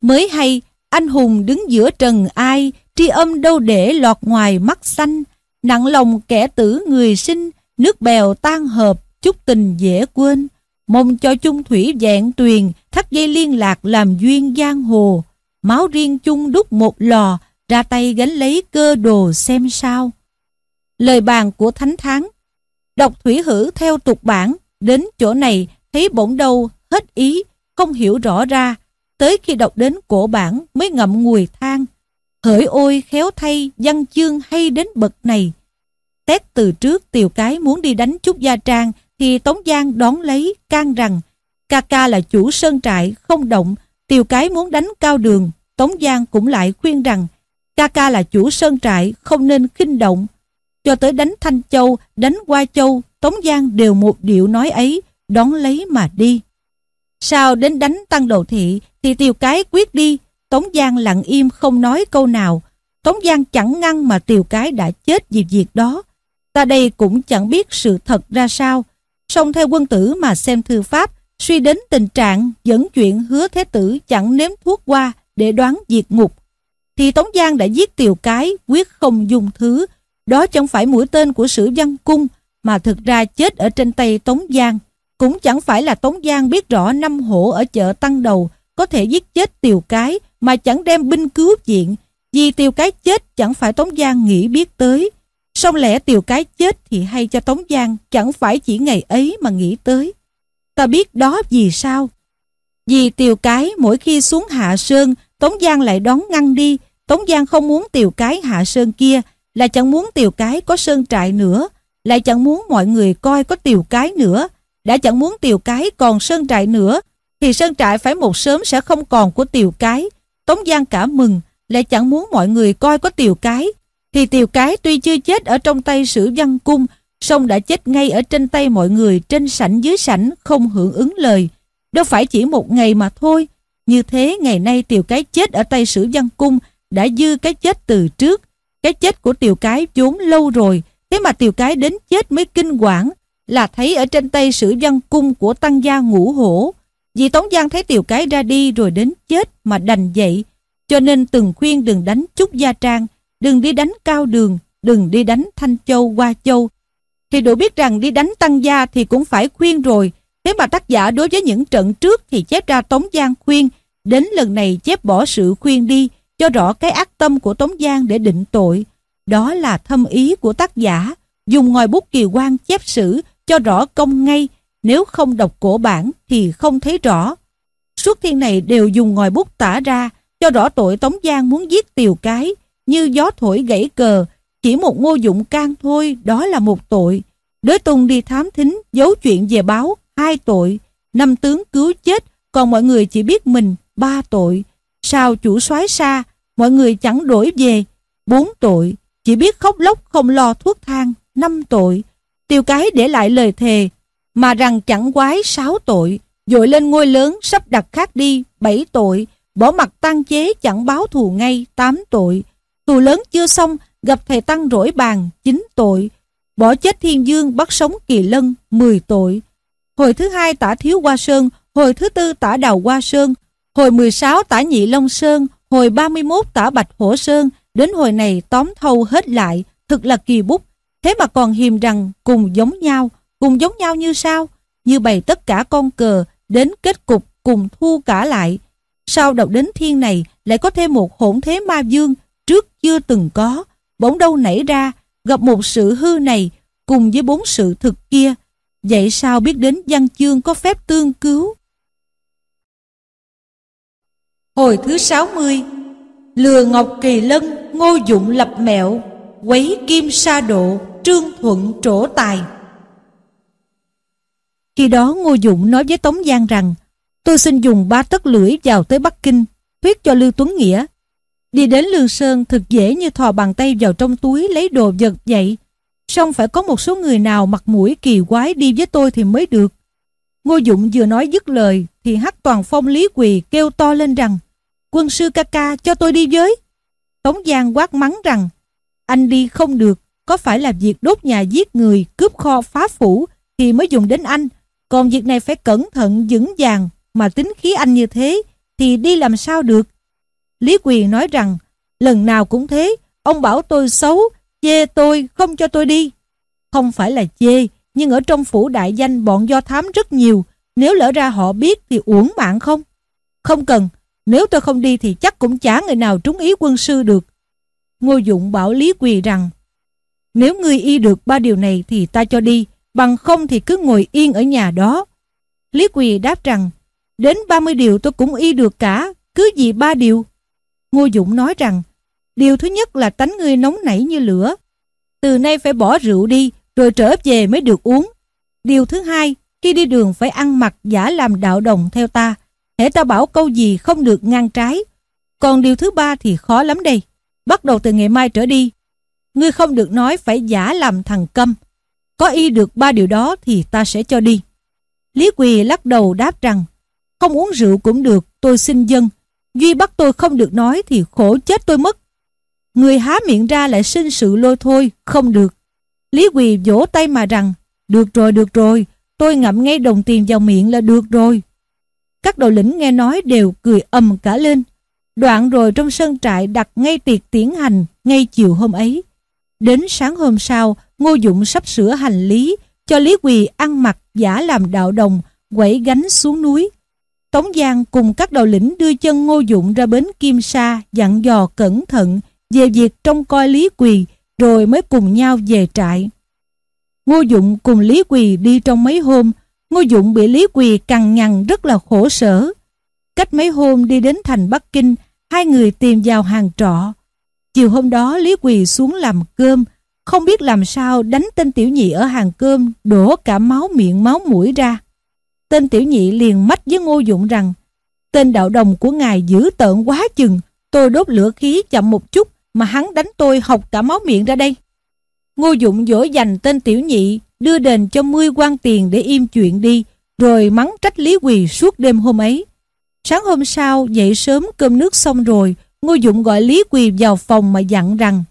Mới hay, anh hùng đứng giữa trần ai tri âm đâu để lọt ngoài mắt xanh, nặng lòng kẻ tử người sinh, nước bèo tan hợp, chút tình dễ quên. Mong cho chung thủy vẹn tuyền, thắt dây liên lạc làm duyên giang hồ. Máu riêng chung đúc một lò, ra tay gánh lấy cơ đồ xem sao. Lời bàn của Thánh thắng, Đọc thủy hử theo tục bản, đến chỗ này thấy bỗng đâu hết ý, không hiểu rõ ra. Tới khi đọc đến cổ bản mới ngậm ngùi than, Hỡi ôi khéo thay văn chương hay đến bậc này. Tét từ trước tiều cái muốn đi đánh Trúc Gia Trang thì Tống Giang đón lấy can rằng ca ca là chủ sơn trại không động tiều cái muốn đánh cao đường Tống Giang cũng lại khuyên rằng ca ca là chủ sơn trại không nên khinh động cho tới đánh Thanh Châu đánh Hoa Châu Tống Giang đều một điệu nói ấy đón lấy mà đi Sao đến đánh tăng đầu thị thì tiều cái quyết đi Tống Giang lặng im không nói câu nào. Tống Giang chẳng ngăn mà Tiều Cái đã chết vì việc đó. Ta đây cũng chẳng biết sự thật ra sao. Song theo quân tử mà xem thư pháp, suy đến tình trạng dẫn chuyện hứa thế tử chẳng nếm thuốc qua để đoán diệt ngục. Thì Tống Giang đã giết Tiều Cái, quyết không dùng thứ. Đó chẳng phải mũi tên của sử văn cung, mà thực ra chết ở trên tay Tống Giang. Cũng chẳng phải là Tống Giang biết rõ năm hổ ở chợ Tăng Đầu có thể giết chết Tiều Cái mà chẳng đem binh cứu viện, vì Tiều Cái chết chẳng phải Tống Giang nghĩ biết tới. Song lẽ Tiều Cái chết thì hay cho Tống Giang chẳng phải chỉ ngày ấy mà nghĩ tới. Ta biết đó vì sao? Vì Tiều Cái mỗi khi xuống Hạ Sơn, Tống Giang lại đón ngăn đi. Tống Giang không muốn Tiều Cái Hạ Sơn kia, là chẳng muốn Tiều Cái có sơn trại nữa, lại chẳng muốn mọi người coi có Tiều Cái nữa, đã chẳng muốn Tiều Cái còn sơn trại nữa, thì sơn trại phải một sớm sẽ không còn của Tiều Cái, Tống Giang cả mừng, lại chẳng muốn mọi người coi có tiều cái. Thì tiều cái tuy chưa chết ở trong tay sử văn cung, song đã chết ngay ở trên tay mọi người trên sảnh dưới sảnh không hưởng ứng lời. Đâu phải chỉ một ngày mà thôi. Như thế ngày nay tiều cái chết ở tay sử văn cung đã dư cái chết từ trước. Cái chết của tiều cái vốn lâu rồi, thế mà tiều cái đến chết mới kinh quản là thấy ở trên tay sử văn cung của tăng gia ngũ hổ. Vì Tống Giang thấy Tiều Cái ra đi rồi đến chết mà đành dậy, cho nên từng khuyên đừng đánh Trúc Gia Trang, đừng đi đánh Cao Đường, đừng đi đánh Thanh Châu, Hoa Châu. Thì đủ biết rằng đi đánh Tăng Gia thì cũng phải khuyên rồi, thế mà tác giả đối với những trận trước thì chép ra Tống Giang khuyên, đến lần này chép bỏ sự khuyên đi, cho rõ cái ác tâm của Tống Giang để định tội. Đó là thâm ý của tác giả, dùng ngòi bút kỳ quan chép sử cho rõ công ngay, Nếu không đọc cổ bản thì không thấy rõ. Suốt thiên này đều dùng ngòi bút tả ra cho rõ tội Tống Giang muốn giết tiều cái như gió thổi gãy cờ. Chỉ một ngô dụng can thôi, đó là một tội. Đới Tùng đi thám thính, giấu chuyện về báo, hai tội. Năm tướng cứu chết, còn mọi người chỉ biết mình, ba tội. Sao chủ soái xa mọi người chẳng đổi về, bốn tội. Chỉ biết khóc lóc, không lo thuốc thang, năm tội. Tiêu cái để lại lời thề, mà rằng chẳng quái sáu tội dội lên ngôi lớn, sắp đặt khác đi, bảy tội bỏ mặt tăng chế, chẳng báo thù ngay, tám tội thù lớn chưa xong gặp thầy tăng rỗi bàn chín tội. Bỏ chết thiên dương bắt sống kỳ lân mười tội. Hồi thứ hai tả thiếu hoa sơn hồi thứ tư tả đào hoa sơn hồi mười sáu tả nhị long sơn hồi ba mươi 31 tả bạch hổ sơn. Đến hồi này tóm thâu hết lại thực là kỳ bút. Thế mà còn hiềm rằng cùng giống nhau. Cùng giống nhau như sao? Như bày tất cả con cờ đến kết cục cùng thu cả lại. Sau đọc đến thiên này lại có thêm một hỗn thế ma dương trước chưa từng có, bỗng đâu nảy ra, gặp một sự hư này cùng với bốn sự thực kia. Vậy sao biết đến văn chương có phép tương cứu? Hồi thứ 60 Lừa Ngọc Kỳ Lân, Ngô Dụng lập mẹo, quấy kim sa độ, trương thuận trổ tài. Khi đó Ngô Dụng nói với Tống Giang rằng tôi xin dùng ba tấc lưỡi vào tới Bắc Kinh, thuyết cho Lưu Tuấn Nghĩa. Đi đến Lương Sơn thực dễ như thò bàn tay vào trong túi lấy đồ vật vậy. Xong phải có một số người nào mặt mũi kỳ quái đi với tôi thì mới được. Ngô Dụng vừa nói dứt lời thì Hắc Toàn Phong Lý Quỳ kêu to lên rằng Quân sư ca ca cho tôi đi với. Tống Giang quát mắng rằng anh đi không được, có phải là việc đốt nhà giết người, cướp kho phá phủ thì mới dùng đến anh. Còn việc này phải cẩn thận vững vàng mà tính khí anh như thế thì đi làm sao được. Lý Quyền nói rằng lần nào cũng thế, ông bảo tôi xấu, chê tôi, không cho tôi đi. Không phải là chê, nhưng ở trong phủ đại danh bọn do thám rất nhiều, nếu lỡ ra họ biết thì uổng mạng không? Không cần, nếu tôi không đi thì chắc cũng chả người nào trúng ý quân sư được. Ngô Dụng bảo Lý Quỳ rằng Nếu ngươi y được ba điều này thì ta cho đi, bằng không thì cứ ngồi yên ở nhà đó. Lý Quỳ đáp rằng, đến 30 điều tôi cũng y được cả, cứ gì ba điều. Ngô Dũng nói rằng, điều thứ nhất là tánh ngươi nóng nảy như lửa. Từ nay phải bỏ rượu đi, rồi trở về mới được uống. Điều thứ hai, khi đi đường phải ăn mặc giả làm đạo đồng theo ta. Hễ ta bảo câu gì không được ngang trái. Còn điều thứ ba thì khó lắm đây. Bắt đầu từ ngày mai trở đi. Ngươi không được nói phải giả làm thằng câm. Có y được ba điều đó thì ta sẽ cho đi. Lý Quỳ lắc đầu đáp rằng Không uống rượu cũng được, tôi xin dân. Duy bắt tôi không được nói thì khổ chết tôi mất. Người há miệng ra lại sinh sự lôi thôi, không được. Lý Quỳ vỗ tay mà rằng Được rồi, được rồi, tôi ngậm ngay đồng tiền vào miệng là được rồi. Các đầu lĩnh nghe nói đều cười ầm cả lên. Đoạn rồi trong sân trại đặt ngay tiệc tiến hành ngay chiều hôm ấy. Đến sáng hôm sau, Ngô Dụng sắp sửa hành lý, cho Lý Quỳ ăn mặc giả làm đạo đồng, quẩy gánh xuống núi. Tống Giang cùng các đầu lĩnh đưa chân Ngô Dụng ra bến Kim Sa, dặn dò cẩn thận về việc trông coi Lý Quỳ, rồi mới cùng nhau về trại. Ngô Dụng cùng Lý Quỳ đi trong mấy hôm, Ngô Dụng bị Lý Quỳ cằn nhằn rất là khổ sở. Cách mấy hôm đi đến thành Bắc Kinh, hai người tìm vào hàng trọ. Chiều hôm đó Lý Quỳ xuống làm cơm, không biết làm sao đánh tên tiểu nhị ở hàng cơm đổ cả máu miệng máu mũi ra. Tên tiểu nhị liền mách với Ngô Dụng rằng tên đạo đồng của ngài dữ tợn quá chừng tôi đốt lửa khí chậm một chút mà hắn đánh tôi học cả máu miệng ra đây. Ngô Dụng dỗ dành tên tiểu nhị đưa đền cho mươi quan tiền để im chuyện đi rồi mắng trách Lý Quỳ suốt đêm hôm ấy. Sáng hôm sau dậy sớm cơm nước xong rồi Ngô Dụng gọi Lý Quỳ vào phòng mà dặn rằng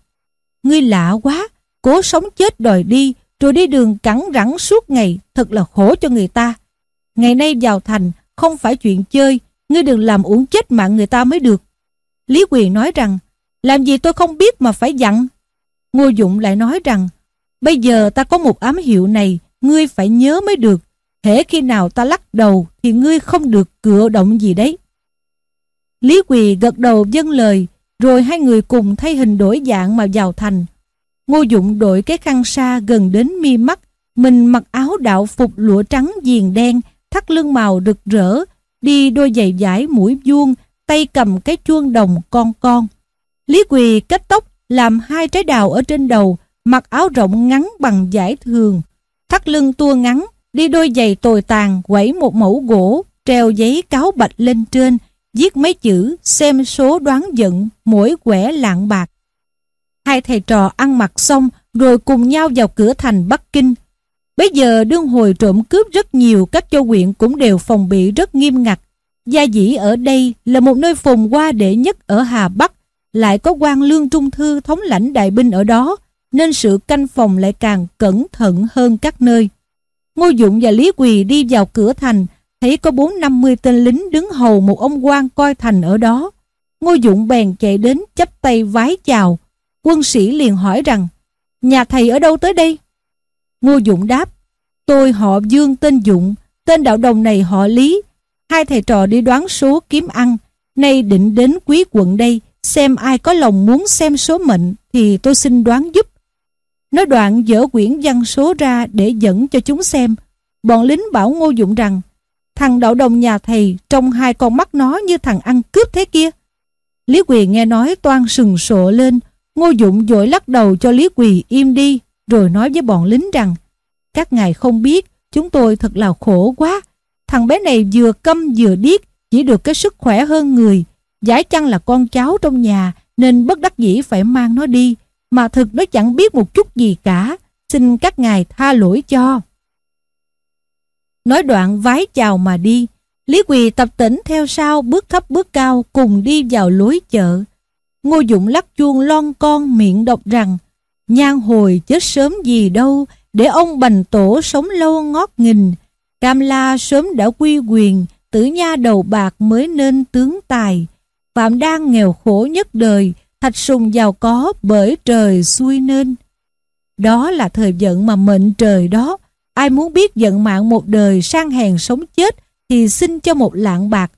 Ngươi lạ quá cố sống chết đòi đi, rồi đi đường cẳng rẳng suốt ngày, thật là khổ cho người ta. Ngày nay vào thành, không phải chuyện chơi, ngươi đừng làm uổng chết mạng người ta mới được. Lý Quyền nói rằng, làm gì tôi không biết mà phải dặn. Ngô Dụng lại nói rằng, bây giờ ta có một ám hiệu này, ngươi phải nhớ mới được. Hễ khi nào ta lắc đầu thì ngươi không được cựa động gì đấy. Lý Quỳ gật đầu dâng lời, rồi hai người cùng thay hình đổi dạng mà vào thành. Ngô Dụng đội cái khăn sa gần đến mi mắt, Mình mặc áo đạo phục lụa trắng viền đen, thắt lưng màu rực rỡ, đi đôi giày vải mũi vuông, tay cầm cái chuông đồng con con. Lý Quỳ kết tóc làm hai trái đào ở trên đầu, mặc áo rộng ngắn bằng giải thường, thắt lưng tua ngắn, đi đôi giày tồi tàn quẩy một mẫu gỗ, treo giấy cáo bạch lên trên, viết mấy chữ xem số đoán giận mỗi quẻ lạng bạc. Hai thầy trò ăn mặc xong rồi cùng nhau vào cửa thành Bắc Kinh. Bây giờ đương hồi trộm cướp rất nhiều các châu huyện cũng đều phòng bị rất nghiêm ngặt. Gia dĩ ở đây là một nơi phồn hoa đệ nhất ở Hà Bắc, lại có quan lương trung thư thống lãnh đại binh ở đó, nên sự canh phòng lại càng cẩn thận hơn các nơi. Ngô Dụng và Lý Quỳ đi vào cửa thành, thấy có bốn năm mươi tên lính đứng hầu một ông quan coi thành ở đó. Ngô Dụng bèn chạy đến chắp tay vái chào. Quân sĩ liền hỏi rằng, nhà thầy ở đâu tới đây? Ngô Dụng đáp, tôi họ Dương tên Dụng, tên đạo đồng này họ Lý. Hai thầy trò đi đoán số kiếm ăn, nay định đến quý quận đây, xem ai có lòng muốn xem số mệnh thì tôi xin đoán giúp. Nói đoạn dở quyển văn số ra để dẫn cho chúng xem. Bọn lính bảo Ngô Dụng rằng thằng đạo đồng nhà thầy trong hai con mắt nó như thằng ăn cướp thế kia. Lý Quỳ nghe nói toan sừng sộ lên, Ngô Dụng dội lắc đầu cho Lý Quỳ im đi, rồi nói với bọn lính rằng các ngài không biết, chúng tôi thật là khổ quá. Thằng bé này vừa câm vừa điếc, chỉ được cái sức khỏe hơn người. Giải chăng là con cháu trong nhà, nên bất đắc dĩ phải mang nó đi mà thực nó chẳng biết một chút gì cả. Xin các ngài tha lỗi cho. Nói đoạn vái chào mà đi. Lý Quỳ tập tỉnh theo sau bước thấp bước cao cùng đi vào lối chợ. Ngô Dụng lắc chuông lon con miệng đọc rằng Nhan hồi chết sớm gì đâu, để ông bành tổ sống lâu ngót nghìn. Cam la sớm đã quy quyền, tử nha đầu bạc mới nên tướng tài. Phạm đang nghèo khổ nhất đời, Thạch sùng giàu có bởi trời xuôi nên. Đó là thời vận mà mệnh trời đó. Ai muốn biết vận mạng một đời sang hèn sống chết thì xin cho một lạng bạc.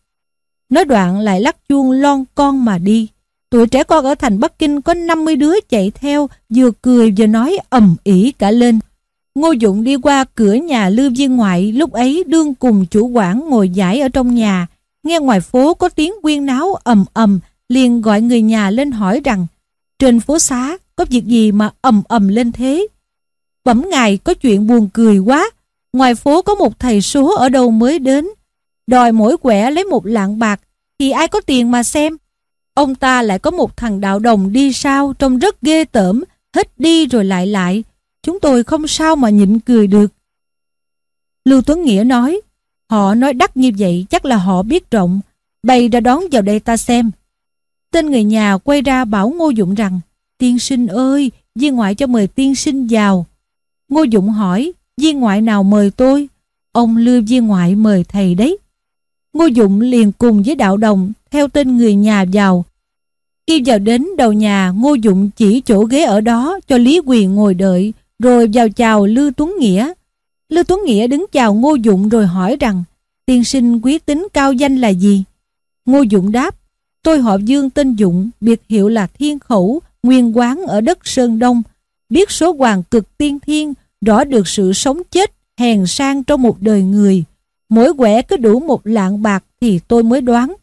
Nói đoạn lại lắc chuông lon con mà đi. Tuổi trẻ con ở thành Bắc Kinh có 50 đứa chạy theo, vừa cười vừa nói ầm ĩ cả lên. Ngô Dụng đi qua cửa nhà Lưu Viên Ngoại, lúc ấy đương cùng chủ quản ngồi giải ở trong nhà. Nghe ngoài phố có tiếng quyên náo ầm ầm, liền gọi người nhà lên hỏi rằng trên phố xá có việc gì mà ầm ầm lên thế. Bẩm ngài có chuyện buồn cười quá, ngoài phố có một thầy số ở đâu mới đến, đòi mỗi quẻ lấy một lạng bạc, thì ai có tiền mà xem. Ông ta lại có một thằng đạo đồng đi sau trông rất ghê tởm, hết đi rồi lại lại. Chúng tôi không sao mà nhịn cười được. Lưu Tuấn Nghĩa nói, họ nói đắt như vậy chắc là họ biết rộng, bày ra đón vào đây ta xem. Tên người nhà quay ra bảo Ngô Dụng rằng Tiên sinh ơi, viên ngoại cho mời tiên sinh vào. Ngô Dụng hỏi, viên ngoại nào mời tôi? Ông Lưu viên ngoại mời thầy đấy. Ngô Dụng liền cùng với đạo đồng theo tên người nhà vào. Khi vào đến đầu nhà, Ngô Dụng chỉ chỗ ghế ở đó cho Lý Quyền ngồi đợi, rồi vào chào Lưu Tuấn Nghĩa. Lưu Tuấn Nghĩa đứng chào Ngô Dụng rồi hỏi rằng, tiên sinh quý tính cao danh là gì? Ngô Dụng đáp, Tôi họ Dương tên Dụng, biệt hiệu là Thiên Khẩu, nguyên quán ở đất Sơn Đông, biết số hoàng cực tiên thiên, rõ được sự sống chết, hèn sang trong một đời người. Mỗi quẻ cứ đủ một lạng bạc thì tôi mới đoán.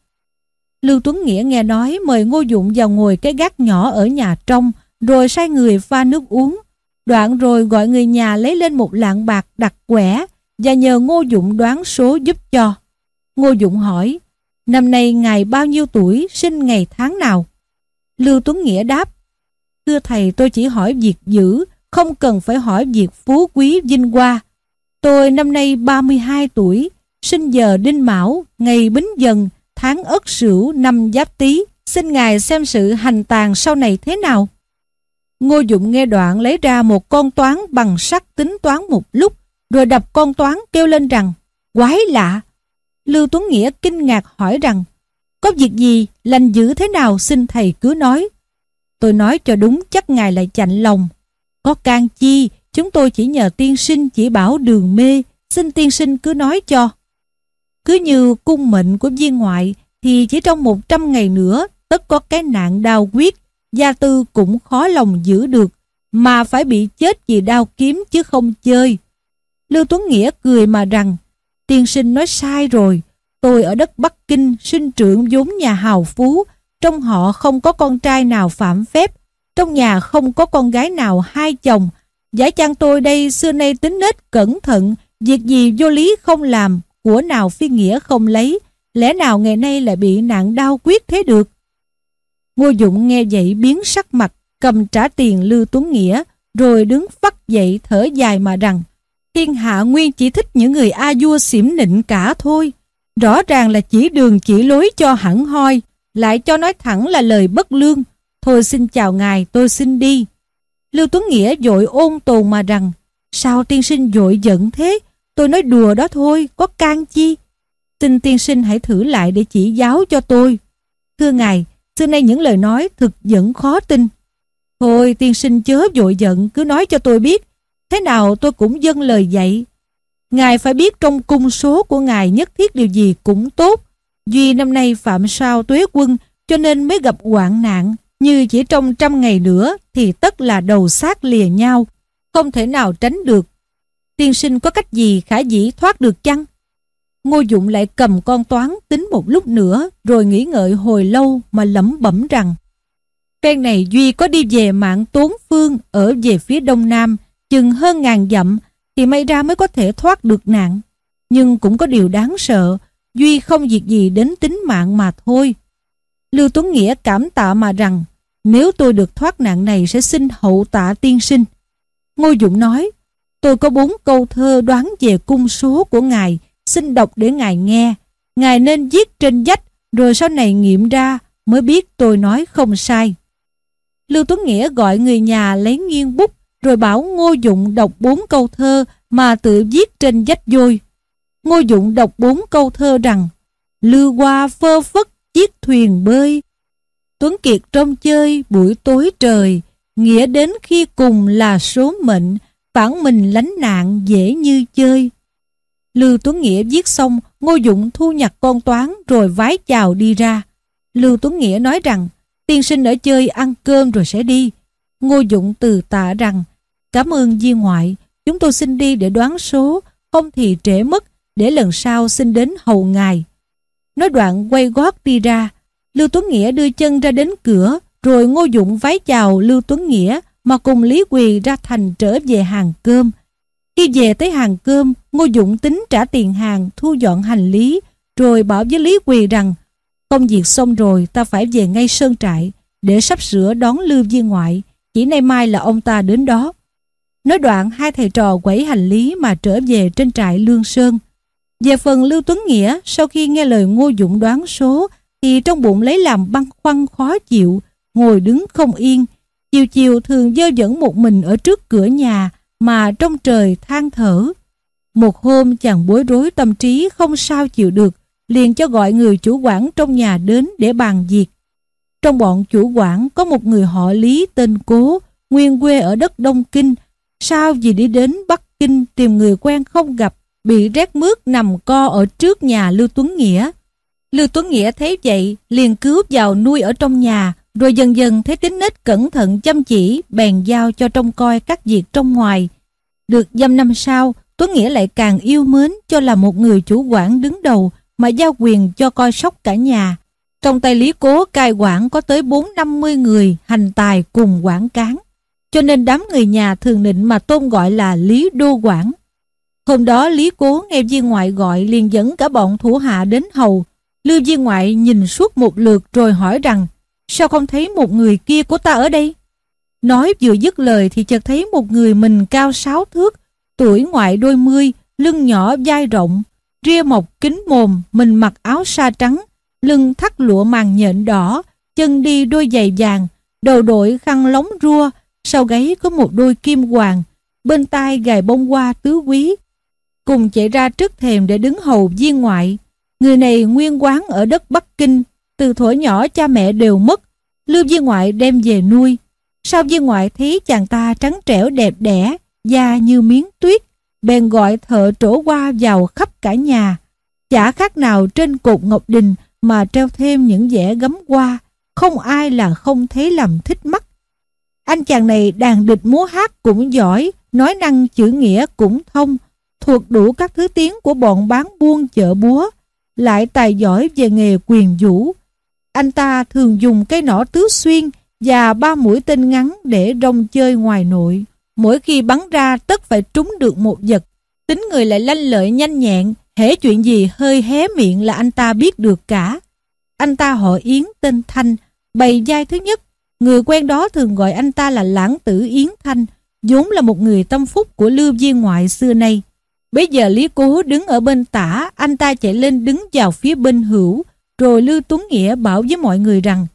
Lưu Tuấn Nghĩa nghe nói mời Ngô Dụng vào ngồi cái gác nhỏ ở nhà trong, rồi sai người pha nước uống. Đoạn rồi gọi người nhà lấy lên một lạng bạc đặt quẻ và nhờ Ngô Dụng đoán số giúp cho. Ngô Dụng hỏi, Năm nay ngài bao nhiêu tuổi, sinh ngày tháng nào? Lưu Tuấn Nghĩa đáp, Thưa thầy tôi chỉ hỏi việc giữ, không cần phải hỏi việc phú quý vinh hoa. Tôi năm nay 32 tuổi, sinh giờ đinh mão, ngày bính dần, tháng ất sửu, năm giáp tý. Xin ngài xem sự hành tàn sau này thế nào? Ngô Dụng nghe đoạn lấy ra một con toán bằng sắt tính toán một lúc, rồi đập con toán kêu lên rằng, quái lạ, Lưu Tuấn Nghĩa kinh ngạc hỏi rằng Có việc gì, lành dữ thế nào xin thầy cứ nói. Tôi nói cho đúng chắc ngài lại chạnh lòng. Có can chi, chúng tôi chỉ nhờ tiên sinh chỉ bảo đường mê, xin tiên sinh cứ nói cho. Cứ như cung mệnh của viên ngoại thì chỉ trong một trăm ngày nữa tất có cái nạn đau quyết, gia tư cũng khó lòng giữ được, mà phải bị chết vì đau kiếm chứ không chơi. Lưu Tuấn Nghĩa cười mà rằng Tiên sinh nói sai rồi Tôi ở đất Bắc Kinh sinh trưởng vốn nhà hào phú Trong họ không có con trai nào phạm phép Trong nhà không có con gái nào hai chồng Giả chăng tôi đây xưa nay tính nết cẩn thận Việc gì vô lý không làm của nào phi nghĩa không lấy, Lẽ nào ngày nay lại bị nạn đau quyết thế được? Ngô Dụng nghe vậy biến sắc mặt, Cầm trả tiền Lưu Tuấn Nghĩa, Rồi đứng phắt dậy thở dài mà rằng, Thiên hạ nguyên chỉ thích những người a vua xỉm nịnh cả thôi. Rõ ràng là chỉ đường chỉ lối cho hẳn hoi, Lại cho nói thẳng là lời bất lương. Thôi xin chào ngài, tôi xin đi. Lưu Tuấn Nghĩa dội ôn tồn mà rằng, Sao tiên sinh dội giận thế? Tôi nói đùa đó thôi, Có can chi? Xin tiên sinh hãy thử lại để chỉ giáo cho tôi. Thưa ngài, Xưa nay những lời nói thực vẫn khó tin. Thôi, tiên sinh chớ dội giận, Cứ nói cho tôi biết. Thế nào tôi cũng dâng lời dạy. Ngài phải biết trong cung số của Ngài nhất thiết điều gì cũng tốt. Duy năm nay phạm sao tuế quân, Cho nên mới gặp hoạn nạn. Như chỉ trong trăm ngày nữa, Thì tất là đầu xác lìa nhau. Không thể nào tránh được. Tiên sinh có cách gì khả dĩ thoát được chăng? Ngô Dụng lại cầm con toán tính một lúc nữa, Rồi nghĩ ngợi hồi lâu mà lẩm bẩm rằng Phen này Duy có đi về mạng tốn phương Ở về phía đông nam, Chừng hơn ngàn dặm Thì may ra mới có thể thoát được nạn. Nhưng cũng có điều đáng sợ, Duy không việc gì đến tính mạng mà thôi. Lưu Tuấn Nghĩa cảm tạ mà rằng, Nếu tôi được thoát nạn này Sẽ xin hậu tạ tiên sinh. Ngô Dụng nói Tôi có bốn câu thơ đoán về cung số của ngài, Xin đọc để ngài nghe. Ngài nên viết trên dách, Rồi sau này nghiệm ra, Mới biết tôi nói không sai. Lưu Tuấn Nghĩa gọi người nhà lấy nghiêng bút, Rồi bảo Ngô Dụng đọc bốn câu thơ Mà tự viết trên dách vôi. Ngô Dụng đọc bốn câu thơ rằng, Lưu qua phơ phất, chiếc thuyền bơi. Tuấn Kiệt trong chơi, buổi tối trời. Nghĩa đến khi cùng là số mệnh. Phản mình lánh nạn dễ như chơi Lưu Tuấn Nghĩa viết xong, Ngô Dụng thu nhặt con toán rồi vái chào đi ra. Lưu Tuấn Nghĩa nói rằng, tiên sinh ở chơi ăn cơm rồi sẽ đi. Ngô Dụng từ tạ rằng, cảm ơn viên ngoại, chúng tôi xin đi để đoán số, không thì trễ mất, để lần sau xin đến hầu ngài. Nói đoạn quay gót đi ra, Lưu Tuấn Nghĩa đưa chân ra đến cửa, rồi Ngô Dụng vái chào Lưu Tuấn Nghĩa mà cùng Lý Quỳ ra thành trở về hàng cơm. Khi về tới hàng cơm, Ngô Dũng tính trả tiền hàng, thu dọn hành lý, rồi bảo với Lý Quỳ rằng công việc xong rồi ta phải về ngay sơn trại để sắp sửa đón Lưu Viên Ngoại, chỉ nay mai là ông ta đến đó. Nói đoạn hai thầy trò quẩy hành lý mà trở về trên trại Lương Sơn. Về phần Lưu Tuấn Nghĩa, sau khi nghe lời Ngô Dũng đoán số, thì trong bụng lấy làm băn khoăn khó chịu, ngồi đứng không yên. Chiều chiều thường dơ dẫn một mình ở trước cửa nhà, mà trong trời than thở. Một hôm chàng bối rối tâm trí không sao chịu được, liền cho gọi người chủ quản trong nhà đến để bàn việc. Trong bọn chủ quản có một người họ Lý tên Cố, nguyên quê ở đất Đông Kinh. Sao vì đi đến Bắc Kinh tìm người quen không gặp, bị rét mướt nằm co ở trước nhà Lưu Tuấn Nghĩa. Lưu Tuấn Nghĩa thấy vậy, liền cứu vào nuôi ở trong nhà, rồi dần dần thấy tính nết cẩn thận chăm chỉ, bèn giao cho trông coi các việc trong ngoài. Được dăm năm sau, Tuấn Nghĩa lại càng yêu mến cho là một người chủ quản đứng đầu mà giao quyền cho coi sóc cả nhà. Trong tay Lý Cố cai quản có tới bốn năm mươi người hành tài cùng quản cán. Cho nên đám người nhà thường định mà tôn gọi là Lý Đô Quản. Hôm đó Lý Cố nghe viên ngoại gọi liền dẫn cả bọn thủ hạ đến hầu. Lưu viên ngoại nhìn suốt một lượt rồi hỏi rằng Sao không thấy một người kia của ta ở đây? Nói vừa dứt lời thì chợt thấy một người mình cao sáu thước, tuổi ngoại đôi mươi, lưng nhỏ vai rộng, ria mọc kính mồm, mình mặc áo sa trắng, lưng thắt lụa màng nhện đỏ, chân đi đôi giày vàng, đầu đội khăn lóng rua, sau gáy có một đôi kim hoàng, bên tai gài bông hoa tứ quý. Cùng chạy ra trước thềm để đứng hầu viên ngoại. Người này nguyên quán ở đất Bắc Kinh, từ thuở nhỏ cha mẹ đều mất, Lưu Viên Ngoại đem về nuôi. Sau Viên Ngoại thấy chàng ta trắng trẻo đẹp đẽ, da như miếng tuyết, bèn gọi thợ trổ qua vào khắp cả nhà. Chả khác nào trên cột ngọc đình mà treo thêm những vẻ gấm hoa, không ai là không thấy làm thích mắt. Anh chàng này đàn địch múa hát cũng giỏi, nói năng chữ nghĩa cũng thông, thuộc đủ các thứ tiếng của bọn bán buôn chợ búa, lại tài giỏi về nghề quyền vũ. Anh ta thường dùng cây nỏ tứ xuyên và ba mũi tên ngắn để rong chơi ngoài nội. Mỗi khi bắn ra tất phải trúng được một vật. Tính người lại lanh lợi nhanh nhẹn, hễ chuyện gì hơi hé miệng là anh ta biết được cả. Anh ta họ Yến tên Thanh, bày giai thứ nhất. Người quen đó thường gọi anh ta là lãng tử Yến Thanh, vốn là một người tâm phúc của lưu viên ngoại xưa nay. Bây giờ Lý Cố đứng ở bên tả, anh ta chạy lên đứng vào phía bên hữu, rồi Lưu Tuấn Nghĩa bảo với mọi người rằng,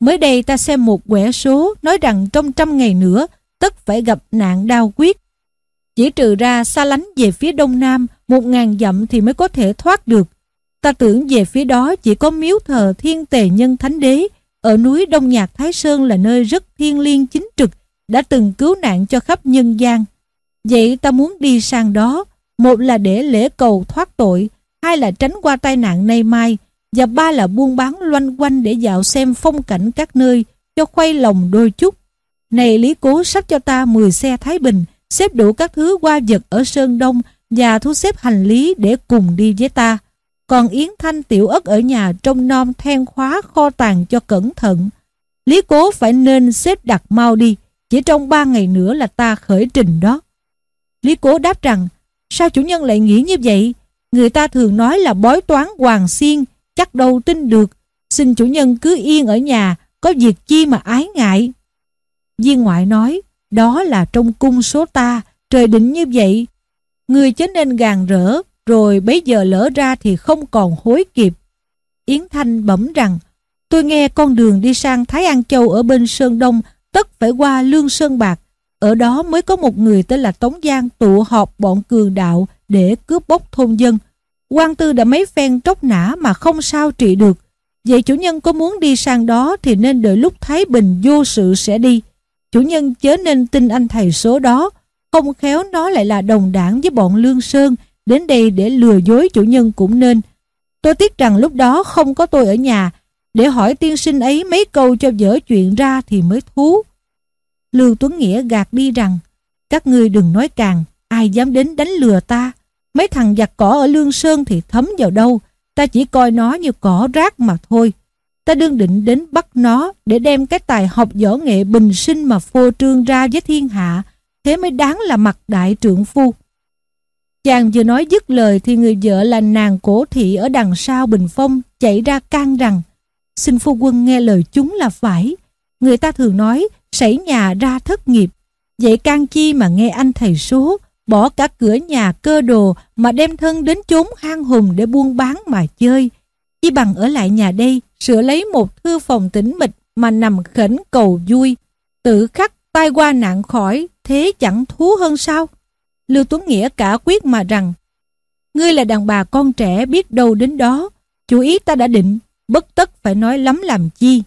Mới đây ta xem một quẻ số nói rằng trong trăm ngày nữa, tất phải gặp nạn đau quyết. Chỉ trừ ra xa lánh về phía đông nam, một ngàn dặm thì mới có thể thoát được. Ta tưởng về phía đó chỉ có miếu thờ thiên tề nhân thánh đế, ở núi Đông Nhạc Thái Sơn là nơi rất thiên liêng chính trực, đã từng cứu nạn cho khắp nhân gian. Vậy ta muốn đi sang đó, một là để lễ cầu thoát tội, hai là tránh qua tai nạn nay mai và ba là buôn bán loanh quanh để dạo xem phong cảnh các nơi cho khuây lòng đôi chút. Này Lý Cố sắp cho ta 10 xe Thái Bình, xếp đủ các thứ qua vật ở Sơn Đông và thu xếp hành lý để cùng đi với ta. Còn Yến Thanh tiểu ất ở nhà trong non then khóa kho tàng cho cẩn thận. Lý Cố phải nên xếp đặt mau đi, chỉ trong ba ngày nữa là ta khởi trình đó. Lý Cố đáp rằng, sao chủ nhân lại nghĩ như vậy? Người ta thường nói là bói toán hoàng xiên, chắc đâu tin được. Xin chủ nhân cứ yên ở nhà, có việc chi mà ái ngại. Viên ngoại nói, đó là trong cung số ta, trời định như vậy. Người chớ nên gàn rỡ, rồi bấy giờ lỡ ra thì không còn hối kịp. Yến Thanh bẩm rằng, tôi nghe con đường đi sang Thái An Châu ở bên Sơn Đông tất phải qua Lương Sơn Bạc. Ở đó mới có một người tên là Tống Giang tụ họp bọn cường đạo để cướp bóc thôn dân quan tư đã mấy phen tróc nã mà không sao trị được. Vậy chủ nhân có muốn đi sang đó thì nên đợi lúc Thái Bình vô sự sẽ đi. Chủ nhân chớ nên tin anh thầy số đó. Không khéo nó lại là đồng đảng với bọn Lương Sơn đến đây để lừa dối chủ nhân cũng nên. Tôi tiếc rằng lúc đó không có tôi ở nhà để hỏi tiên sinh ấy mấy câu cho dở chuyện ra thì mới thú. Lưu Tuấn Nghĩa gạt đi rằng, các ngươi đừng nói càng, ai dám đến đánh lừa ta Mấy thằng giặt cỏ ở Lương Sơn thì thấm vào đâu, ta chỉ coi nó như cỏ rác mà thôi. Ta đương định đến bắt nó để đem cái tài học võ nghệ bình sinh mà phô trương ra với thiên hạ, thế mới đáng là mặt đại trượng phu. Chàng vừa nói dứt lời thì người vợ là nàng cổ thị ở đằng sau bình phong chạy ra can rằng Xin phu quân nghe lời chúng là phải. Người ta thường nói sảy nhà ra thất nghiệp. Vậy can chi mà nghe anh thầy số bỏ cả cửa nhà cơ đồ mà đem thân đến chốn hang hùng để buôn bán mà chơi. Chỉ bằng ở lại nhà đây, sửa lấy một thư phòng tĩnh mịch mà nằm khẩn cầu vui, tự khắc tai qua nạn khỏi, thế chẳng thú hơn sao? Lưu Tuấn Nghĩa cả quyết mà rằng, ngươi là đàn bà con trẻ biết đâu đến đó, chủ ý ta đã định, bất tất phải nói lắm làm chi.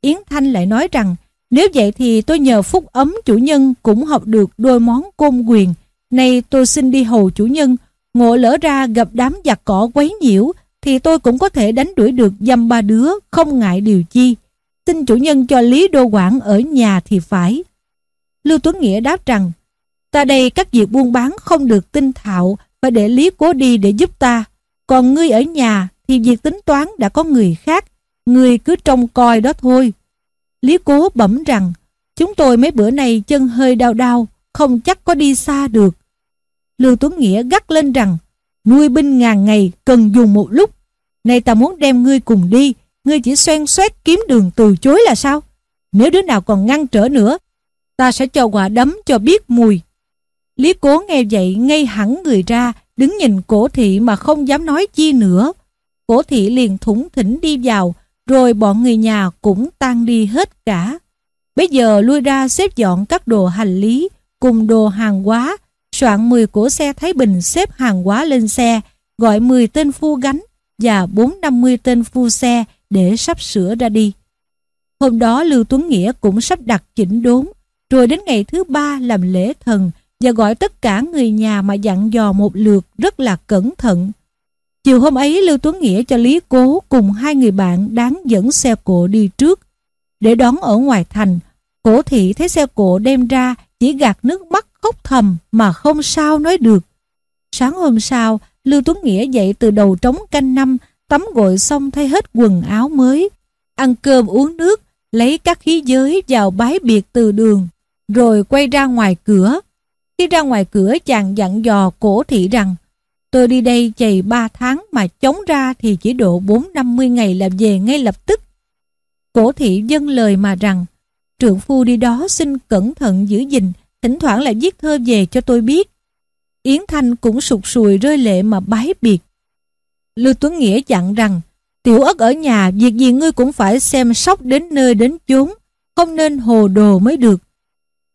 Yến Thanh lại nói rằng, nếu vậy thì tôi nhờ phúc ấm chủ nhân cũng học được đôi món côn quyền, Nay tôi xin đi hầu chủ nhân, ngộ lỡ ra gặp đám giặc cỏ quấy nhiễu, thì tôi cũng có thể đánh đuổi được dăm ba đứa, không ngại điều chi. Xin chủ nhân cho Lý Đô Quảng ở nhà thì phải. Lưu Tuấn Nghĩa đáp rằng, ta đây các việc buôn bán không được tinh thạo, phải để Lý Cố đi để giúp ta. Còn ngươi ở nhà thì việc tính toán đã có người khác, ngươi cứ trông coi đó thôi. Lý Cố bẩm rằng, chúng tôi mấy bữa nay chân hơi đau đau, không chắc có đi xa được. Lưu Tuấn Nghĩa gắt lên rằng nuôi binh ngàn ngày cần dùng một lúc. Nay ta muốn đem ngươi cùng đi, ngươi chỉ xoen xoét kiếm đường từ chối là sao? Nếu đứa nào còn ngăn trở nữa, ta sẽ cho quả đấm cho biết mùi. Lý cố nghe vậy ngay hẳn người ra, đứng nhìn cổ thị mà không dám nói chi nữa. Cổ thị liền thủng thỉnh đi vào, rồi bọn người nhà cũng tan đi hết cả. Bây giờ lui ra xếp dọn các đồ hành lý, cùng đồ hàng hóa, soạn 10 cỗ xe Thái Bình xếp hàng hóa lên xe, gọi 10 tên phu gánh và 450 tên phu xe để sắp sửa ra đi. Hôm đó Lưu Tuấn Nghĩa cũng sắp đặt chỉnh đốn, rồi đến ngày thứ ba làm lễ thần và gọi tất cả người nhà mà dặn dò một lượt rất là cẩn thận. Chiều hôm ấy Lưu Tuấn Nghĩa cho Lý Cố cùng hai người bạn đáng dẫn xe cộ đi trước. Để đón ở ngoài thành, cổ thị thấy xe cộ đem ra chỉ gạt nước mắt khóc thầm mà không sao nói được. Sáng hôm sau, Lưu Tuấn Nghĩa dậy từ đầu trống canh năm, tắm gội xong thay hết quần áo mới, ăn cơm uống nước, lấy các khí giới vào bái biệt từ đường, rồi quay ra ngoài cửa. Khi ra ngoài cửa chàng dặn dò cổ thị rằng Tôi đi đây chày 3 tháng mà chống ra thì chỉ độ 4-50 ngày là về ngay lập tức. Cổ thị dâng lời mà rằng Trượng phu đi đó xin cẩn thận giữ gìn Thỉnh thoảng lại viết thơ về cho tôi biết. Yến Thanh cũng sụt sùi rơi lệ mà bái biệt. Lưu Tuấn Nghĩa dặn rằng Tiểu ất ở nhà Việc gì ngươi cũng phải xem sóc đến nơi đến chốn Không nên hồ đồ mới được.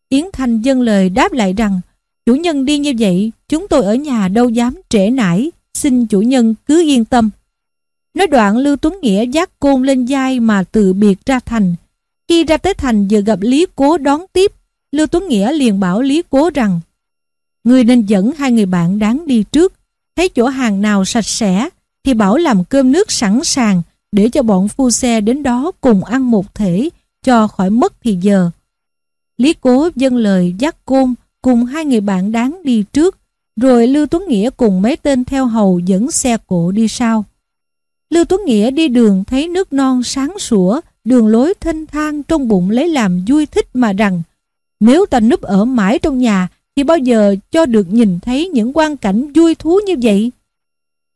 Yến Thanh dâng lời đáp lại rằng Chủ nhân đi như vậy Chúng tôi ở nhà đâu dám trễ nải Xin chủ nhân cứ yên tâm. Nói đoạn Lưu Tuấn Nghĩa giác côn lên vai mà từ biệt ra thành. Khi ra tới thành vừa gặp Lý Cố đón tiếp, Lưu Tuấn Nghĩa liền bảo Lý Cố rằng Người nên dẫn hai người bạn đáng đi trước, thấy chỗ hàng nào sạch sẽ thì bảo làm cơm nước sẵn sàng để cho bọn phu xe đến đó cùng ăn một thể cho khỏi mất thì giờ. Lý Cố dâng lời dắt côn cùng hai người bạn đáng đi trước, rồi Lưu Tuấn Nghĩa cùng mấy tên theo hầu dẫn xe cộ đi sau. Lưu Tuấn Nghĩa đi đường thấy nước non sáng sủa, đường lối thanh thang trong bụng lấy làm vui thích mà rằng nếu ta núp ở mãi trong nhà thì bao giờ cho được nhìn thấy những quang cảnh vui thú như vậy.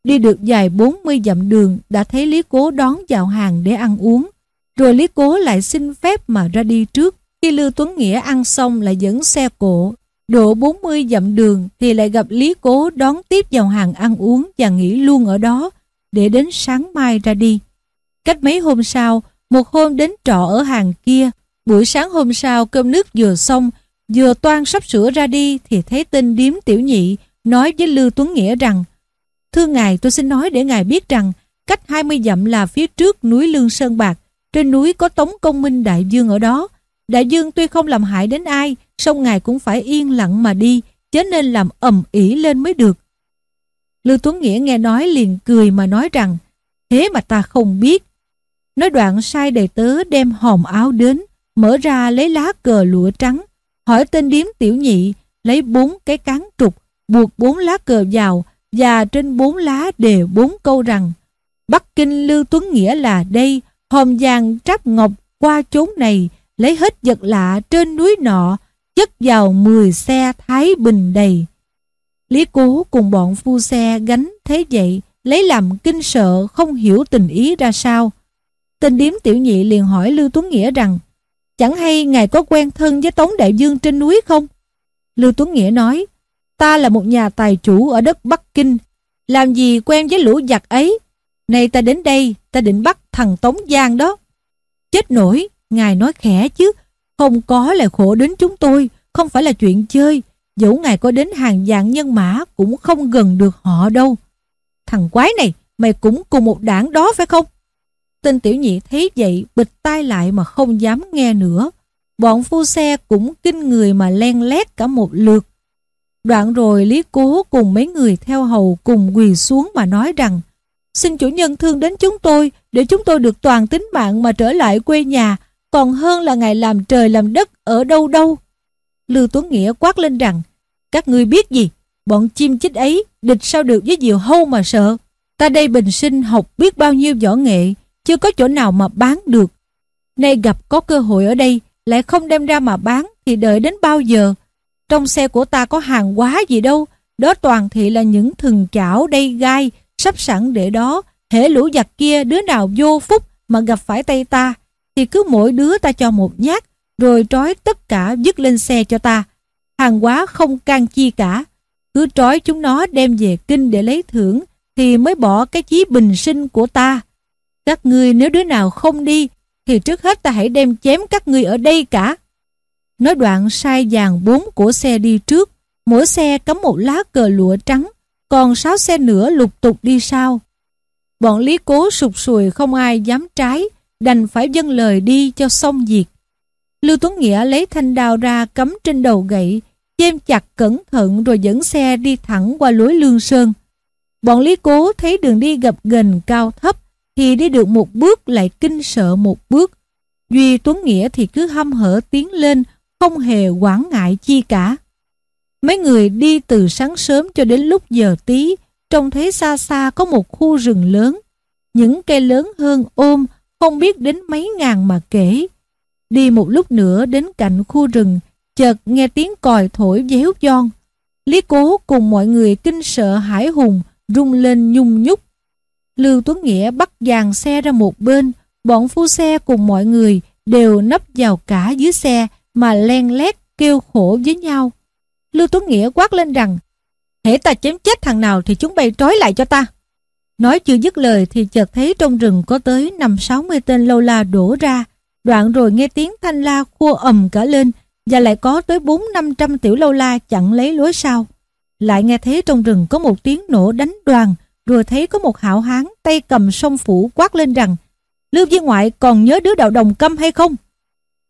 Đi được dài 40 dặm đường đã thấy Lý Cố đón vào hàng để ăn uống. Rồi Lý Cố lại xin phép mà ra đi trước. Khi Lưu Tuấn Nghĩa ăn xong lại dẫn xe cộ. Độ 40 dặm đường thì lại gặp Lý Cố đón tiếp vào hàng ăn uống và nghỉ luôn ở đó để đến sáng mai ra đi. Cách mấy hôm sau, một hôm đến trọ ở hàng kia, buổi sáng hôm sau cơm nước vừa xong, vừa toan sắp sửa ra đi thì thấy tên điếm tiểu nhị nói với Lưu Tuấn Nghĩa rằng Thưa ngài tôi xin nói để ngài biết rằng cách 20 dặm là phía trước núi Lương Sơn Bạc, trên núi có Tống Công Minh Đại Dương ở đó. Đại Dương tuy không làm hại đến ai, song ngài cũng phải yên lặng mà đi, chớ nên làm ầm ỉ lên mới được. Lưu Tuấn Nghĩa nghe nói liền cười mà nói rằng Thế mà ta không biết Nói đoạn sai đầy tớ đem hòm áo đến, mở ra lấy lá cờ lụa trắng, hỏi tên điếm tiểu nhị, lấy bốn cái cán trục, buộc bốn lá cờ vào, và trên bốn lá đề bốn câu rằng Bắc Kinh Lưu Tuấn Nghĩa là đây, hòm vàng tráp ngọc qua chốn này, lấy hết vật lạ trên núi nọ, chất vào 10 xe Thái Bình đầy. Lý Cố cùng bọn phu xe gánh thế vậy, lấy làm kinh sợ không hiểu tình ý ra sao. Tên điếm tiểu nhị liền hỏi Lưu Tuấn Nghĩa rằng Chẳng hay ngài có quen thân với Tống Đại Dương trên núi không? Lưu Tuấn Nghĩa nói, Ta là một nhà tài chủ ở đất Bắc Kinh. Làm gì quen với lũ giặc ấy? Nay ta đến đây, Ta định bắt thằng Tống Giang đó. Chết nổi, Ngài nói khẽ chứ. Không có là khổ đến chúng tôi, Không phải là chuyện chơi. Dẫu ngài có đến hàng dạng nhân mã Cũng không gần được họ đâu. Thằng quái này, Mày cũng cùng một đảng đó phải không? Tên tiểu nhị thấy vậy bịch tai lại mà không dám nghe nữa. Bọn phu xe cũng kinh người mà len lét cả một lượt. Đoạn rồi Lý Cố cùng mấy người theo hầu cùng quỳ xuống mà nói rằng, Xin chủ nhân thương đến chúng tôi, để chúng tôi được toàn tính mạng mà trở lại quê nhà, còn hơn là ngài làm trời làm đất ở đâu đâu. Lưu Tuấn Nghĩa quát lên rằng, Các ngươi biết gì? Bọn chim chích ấy địch sao được với diều hâu mà sợ. Ta đây bình sinh học biết bao nhiêu võ nghệ chưa có chỗ nào mà bán được. Nay gặp có cơ hội ở đây, lại không đem ra mà bán thì đợi đến bao giờ? Trong xe của ta có hàng quá gì đâu, đó toàn thị là những thừng chảo đây gai, sắp sẵn để đó, hễ lũ giặc kia đứa nào vô phúc mà gặp phải tay ta, thì cứ mỗi đứa ta cho một nhát, rồi trói tất cả dứt lên xe cho ta. Hàng quá không can chi cả, cứ trói chúng nó đem về kinh để lấy thưởng, thì mới bỏ cái chí bình sinh của ta. Các ngươi nếu đứa nào không đi, thì trước hết ta hãy đem chém các ngươi ở đây cả. Nói đoạn sai dàn bốn của xe đi trước, mỗi xe cắm một lá cờ lụa trắng, còn sáu xe nữa lục tục đi sau. Bọn lý cố sụp sùi không ai dám trái, đành phải dâng lời đi cho xong việc. Lưu Tuấn Nghĩa lấy thanh đao ra cắm trên đầu gậy, chêm chặt cẩn thận rồi dẫn xe đi thẳng qua lối lương sơn. Bọn Lý Cố thấy đường đi gập ghềnh cao thấp, thì đi được một bước lại kinh sợ một bước. Duy Tuấn Nghĩa thì cứ hăm hở tiến lên, không hề quản ngại chi cả. Mấy người đi từ sáng sớm cho đến lúc giờ tí, trông thấy xa xa có một khu rừng lớn. Những cây lớn hơn ôm, không biết đến mấy ngàn mà kể. Đi một lúc nữa đến cạnh khu rừng, chợt nghe tiếng còi thổi déo giòn. Lý cố cùng mọi người kinh sợ hải hùng, rung lên nhung nhúc. Lưu Tuấn Nghĩa bắt dàn xe ra một bên, bọn phu xe cùng mọi người đều nấp vào cả dưới xe mà len lét kêu khổ với nhau. Lưu Tuấn Nghĩa quát lên rằng Hễ ta chém chết thằng nào thì chúng bay trói lại cho ta. Nói chưa dứt lời thì chợt thấy trong rừng có tới năm sáu mươi tên lâu la đổ ra. Đoạn rồi nghe tiếng thanh la khua ầm cả lên và lại có tới bốn năm trăm tiểu lâu la chặn lấy lối sau. Lại nghe thấy trong rừng có một tiếng nổ đánh đoàn rồi thấy có một hảo hán tay cầm sông phủ quát lên rằng, Lưu Viên Ngoại còn nhớ đứa đạo đồng câm hay không?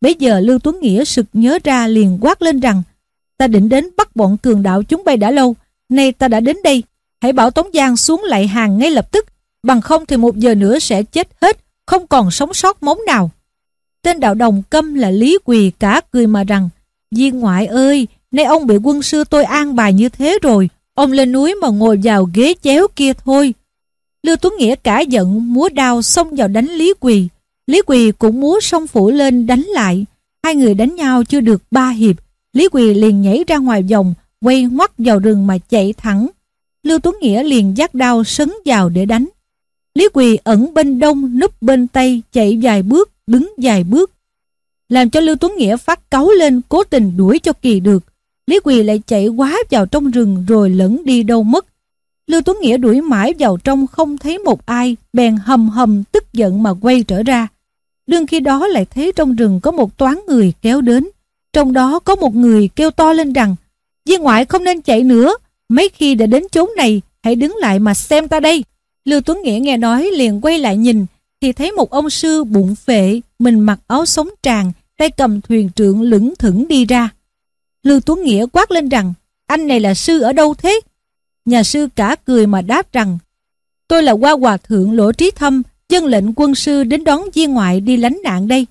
Bây giờ Lưu Tuấn Nghĩa sực nhớ ra liền quát lên rằng, Ta định đến bắt bọn cường đạo chúng bay đã lâu, Nay ta đã đến đây, Hãy bảo Tống Giang xuống lại hàng ngay lập tức, Bằng không thì một giờ nữa sẽ chết hết, Không còn sống sót móng nào Tên đạo đồng câm là Lý Quỳ cả cười mà rằng, Viên ngoại ơi, Nay ông bị quân sư tôi an bài như thế rồi Ông lên núi mà ngồi vào ghế chéo kia thôi. Lưu Tuấn Nghĩa cả giận múa đao xông vào đánh Lý Quỳ. Lý Quỳ cũng múa song phủ lên đánh lại. Hai người đánh nhau chưa được ba hiệp. Lý Quỳ liền nhảy ra ngoài vòng, Quay ngoắt vào rừng mà chạy thẳng. Lưu Tuấn Nghĩa liền dắt đao sấn vào để đánh. Lý Quỳ ẩn bên đông núp bên tây, chạy vài bước, đứng vài bước. Làm cho Lưu Tuấn Nghĩa phát cáu lên, cố tình đuổi cho kỳ được. Lý Quỳ lại chạy quá vào trong rừng rồi lẫn đi đâu mất. Lưu Tuấn Nghĩa đuổi mãi vào trong không thấy một ai, bèn hầm hầm tức giận mà quay trở ra. Đương khi đó lại thấy trong rừng có một toán người kéo đến, trong đó có một người kêu to lên rằng, Viên ngoại không nên chạy nữa, Mấy khi đã đến chốn này, Hãy đứng lại mà xem ta đây. Lưu Tuấn Nghĩa nghe nói liền quay lại nhìn, Thì thấy một ông sư bụng phệ, Mình mặc áo sống tràng, Tay cầm thuyền trượng lững thững đi ra. Lưu Tuấn Nghĩa quát lên rằng, Anh này là sư ở đâu thế? Nhà sư cả cười mà đáp rằng, Tôi là qua hòa thượng lỗ trí thâm, Dân lệnh quân sư đến đón viên ngoại đi lánh nạn đây.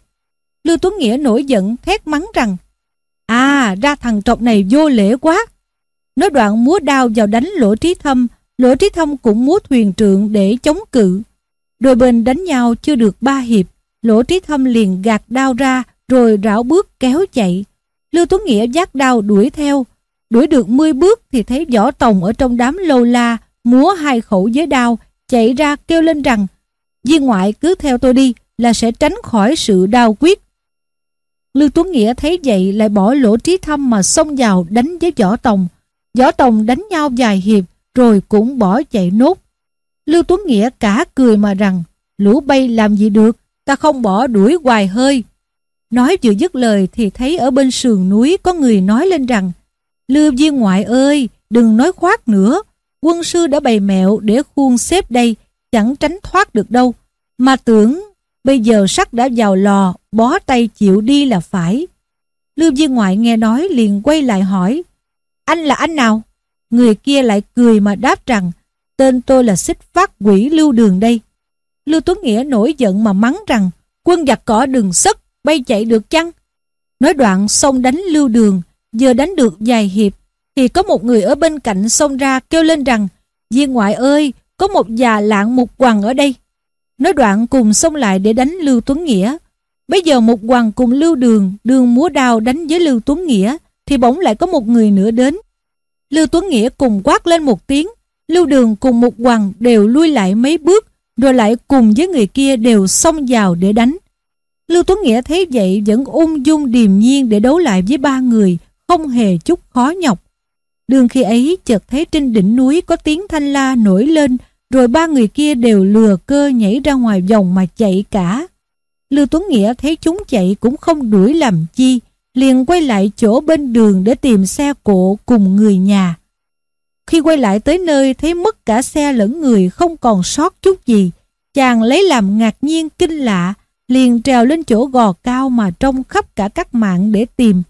Lưu Tuấn Nghĩa nổi giận, thét mắng rằng À ra thằng trọc này vô lễ quá. Nói đoạn múa đao vào đánh lỗ trí thâm, Lỗ trí thâm cũng múa thuyền trượng để chống cự. Đôi bên đánh nhau chưa được ba hiệp, Lỗ trí thâm liền gạt đao ra, Rồi rảo bước kéo chạy. Lưu Tuấn Nghĩa giác đao đuổi theo Đuổi được 10 bước thì thấy võ tòng ở trong đám lâu la Múa hai khẩu với đao Chạy ra kêu lên rằng Viên ngoại cứ theo tôi đi Là sẽ tránh khỏi sự đau quyết Lưu Tuấn Nghĩa thấy vậy lại bỏ lỗ trí thâm mà xông vào đánh với Võ Tòng. Võ Tòng đánh nhau vài hiệp rồi cũng bỏ chạy nốt. Lưu Tuấn Nghĩa cả cười mà rằng lũ bay làm gì được, ta không bỏ đuổi hoài hơi. Nói vừa dứt lời thì thấy ở bên sườn núi có người nói lên rằng Lưu Viên ngoại ơi, đừng nói khoác nữa. Quân sư đã bày mẹo để khuôn xếp đây, chẳng tránh thoát được đâu. Mà tưởng bây giờ sắt đã vào lò, bó tay chịu đi là phải. Lưu Viên Ngoại nghe nói liền quay lại hỏi, anh là anh nào? Người kia lại cười mà đáp rằng, tên tôi là xích phát quỷ Lưu Đường đây. Lưu Tuấn Nghĩa nổi giận mà mắng rằng, quân giặc cỏ đừng sất, bay chạy được chăng? Nói đoạn xông đánh Lưu Đường, vừa đánh được vài hiệp, thì có một người ở bên cạnh xông ra kêu lên rằng, Viên ngoại ơi, có một già lạng một quằn ở đây. Nói đoạn cùng xông lại để đánh Lưu Tuấn Nghĩa. Bây giờ một hoàng cùng Lưu Đường, đường múa đao đánh với Lưu Tuấn Nghĩa, thì bỗng lại có một người nữa đến. Lưu Tuấn Nghĩa cùng quát lên một tiếng, Lưu Đường cùng một hoàng đều lui lại mấy bước, rồi lại cùng với người kia đều xông vào để đánh. Lưu Tuấn Nghĩa thấy vậy vẫn ung dung điềm nhiên để đấu lại với ba người, không hề chút khó nhọc. Đường khi ấy chợt thấy trên đỉnh núi có tiếng thanh la nổi lên, rồi ba người kia đều lừa cơ nhảy ra ngoài vòng mà chạy cả. Lưu Tuấn Nghĩa thấy chúng chạy cũng không đuổi làm chi, liền quay lại chỗ bên đường để tìm xe cộ cùng người nhà. Khi quay lại tới nơi thấy mất cả xe lẫn người không còn sót chút gì, chàng lấy làm ngạc nhiên kinh lạ, liền trèo lên chỗ gò cao mà trông khắp cả các mạng để tìm.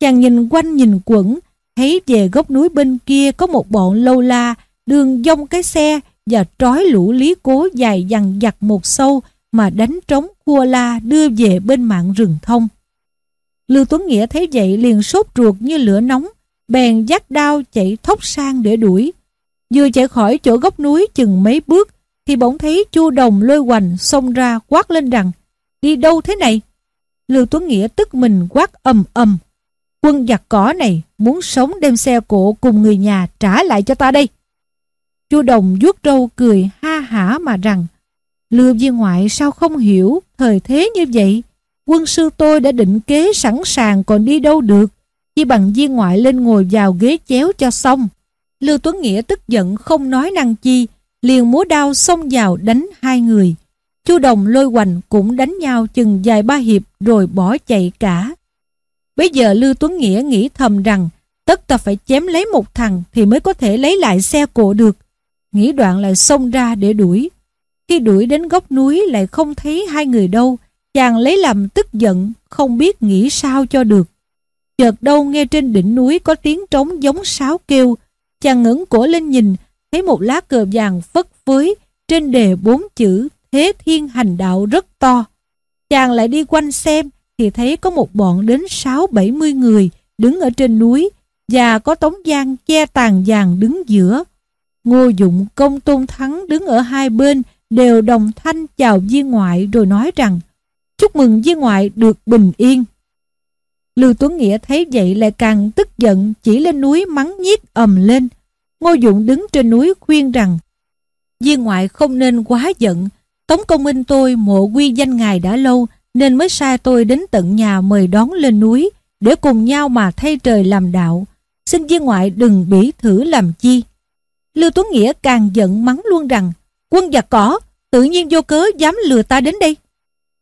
Chàng nhìn quanh nhìn quẩn, thấy về góc núi bên kia có một bọn lâu la, đường dông cái xe và trói lũ lý cố dài dằng dặt một sâu mà đánh trống cua la đưa về bên mạng rừng thông. Lưu Tuấn Nghĩa thấy vậy liền sốt ruột như lửa nóng, bèn dắt đao chạy thốc sang để đuổi. Vừa chạy khỏi chỗ góc núi chừng mấy bước, thì bỗng thấy chu đồng lôi hoành xông ra quát lên rằng đi đâu thế này? Lưu Tuấn Nghĩa tức mình quát ầm ầm. Quân giặc cỏ này muốn sống đem xe cộ cùng người nhà trả lại cho ta đây. Chu Đồng vuốt râu cười ha hả mà rằng Lưu viên ngoại sao không hiểu thời thế như vậy? Quân sư tôi đã định kế sẵn sàng còn đi đâu được. Chỉ bằng viên ngoại lên ngồi vào ghế chéo cho xong. Lưu Tuấn Nghĩa tức giận không nói năng chi, liền múa đao xông vào đánh hai người. Chu Đồng lôi hoành cũng đánh nhau chừng vài ba hiệp rồi bỏ chạy cả. Bây giờ Lưu Tuấn Nghĩa nghĩ thầm rằng tất ta phải chém lấy một thằng thì mới có thể lấy lại xe cộ được. Nghĩ đoạn lại xông ra để đuổi. Khi đuổi đến góc núi lại không thấy hai người đâu, chàng lấy làm tức giận, không biết nghĩ sao cho được. Chợt đâu nghe trên đỉnh núi có tiếng trống giống sáo kêu, chàng ngẩng cổ lên nhìn, thấy một lá cờ vàng phất phới, trên đề bốn chữ Thế Thiên Hành Đạo rất to. Chàng lại đi quanh xem, thì thấy có một bọn đến sáu bảy mươi người đứng ở trên núi và có Tống Giang che tàn vàng đứng giữa. Ngô Dụng công tôn thắng đứng ở hai bên đều đồng thanh chào viên ngoại rồi nói rằng chúc mừng viên ngoại được bình yên. Lưu Tuấn Nghĩa thấy vậy lại càng tức giận chỉ lên núi mắng nhiếc ầm lên. Ngô Dụng đứng trên núi khuyên rằng viên ngoại không nên quá giận. Tống công minh tôi mộ quy danh ngài đã lâu nên mới sai tôi đến tận nhà mời đón lên núi để cùng nhau mà thay trời làm đạo. Xin viên ngoại đừng bỉ thử làm chi. Lưu Tuấn Nghĩa càng giận mắng luôn rằng quân giặc cỏ tự nhiên vô cớ dám lừa ta đến đây.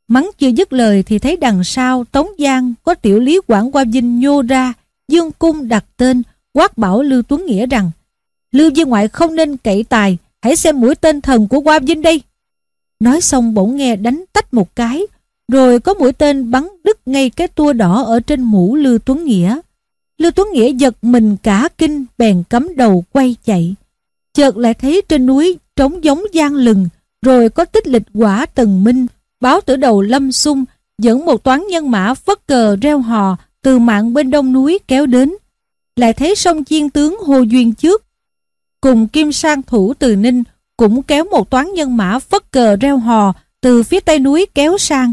Mắng chưa dứt lời thì thấy đằng sau Tống Giang có tiểu lý quản qua Vinh nhô ra, dương cung đặt tên, quát bảo Lưu Tuấn Nghĩa rằng Lưu Viên Ngoại không nên cậy tài, hãy xem mũi tên thần của qua Vinh đây. Nói xong bỗng nghe đánh tách một cái, rồi có mũi tên bắn đứt ngay cái tua đỏ ở trên mũ Lưu Tuấn Nghĩa. Lưu Tuấn Nghĩa giật mình cả kinh bèn cắm đầu quay chạy. Chợt lại thấy trên núi trống giống gian lừng, rồi có tích lịch quả tần minh, báo tử đầu lâm sung, dẫn một toán nhân mã phất cờ reo hò từ mạng bên đông núi kéo đến. Lại thấy sông chiên tướng Hồ Duyên trước, cùng Kim Sang thủ từ Ninh cũng kéo một toán nhân mã phất cờ reo hò từ phía tây núi kéo sang.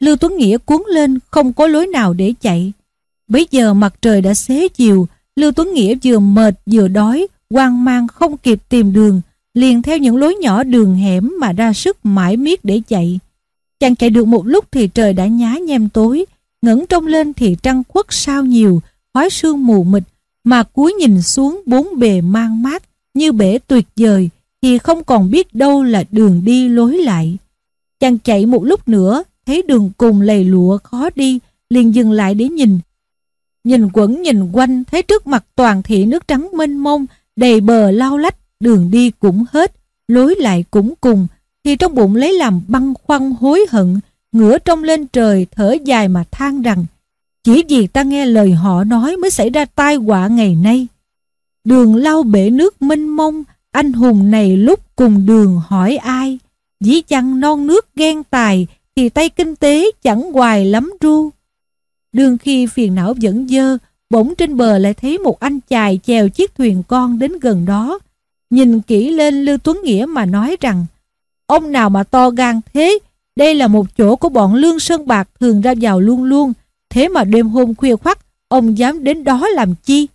Lưu Tuấn Nghĩa cuốn lên không có lối nào để chạy. Bây giờ mặt trời đã xế chiều, Lưu Tuấn Nghĩa vừa mệt vừa đói, hoang mang không kịp tìm đường, liền theo những lối nhỏ đường hẻm mà ra sức mãi miết để chạy. Chàng chạy được một lúc thì trời đã nhá nhem tối, ngẩng trông lên thì trăng khuất sao nhiều, khói sương mù mịt, mà cúi nhìn xuống bốn bề mang mát như bể tuyệt vời thì không còn biết đâu là đường đi lối lại. Chàng chạy một lúc nữa, thấy đường cùng lầy lụa khó đi, liền dừng lại để nhìn. Nhìn quẩn nhìn quanh, thấy trước mặt toàn thị nước trắng mênh mông, đầy bờ lao lách, đường đi cũng hết, lối lại cũng cùng, thì trong bụng lấy làm băng khoăn hối hận, ngửa trông lên trời thở dài mà than rằng chỉ vì ta nghe lời họ nói mới xảy ra tai họa ngày nay. Đường lau bể nước mênh mông, anh hùng này lúc cùng đường hỏi ai, dĩ chăng non nước ghen tài thì tay kinh tế chẳng hoài lắm ru. Đương khi phiền não vẫn dơ, bỗng trên bờ lại thấy một anh chài chèo chiếc thuyền con đến gần đó. Nhìn kỹ lên Lưu Tuấn Nghĩa mà nói rằng, ông nào mà to gan thế, đây là một chỗ của bọn Lương Sơn Bạc thường ra vào luôn luôn, thế mà đêm hôm khuya khoắt, ông dám đến đó làm chi?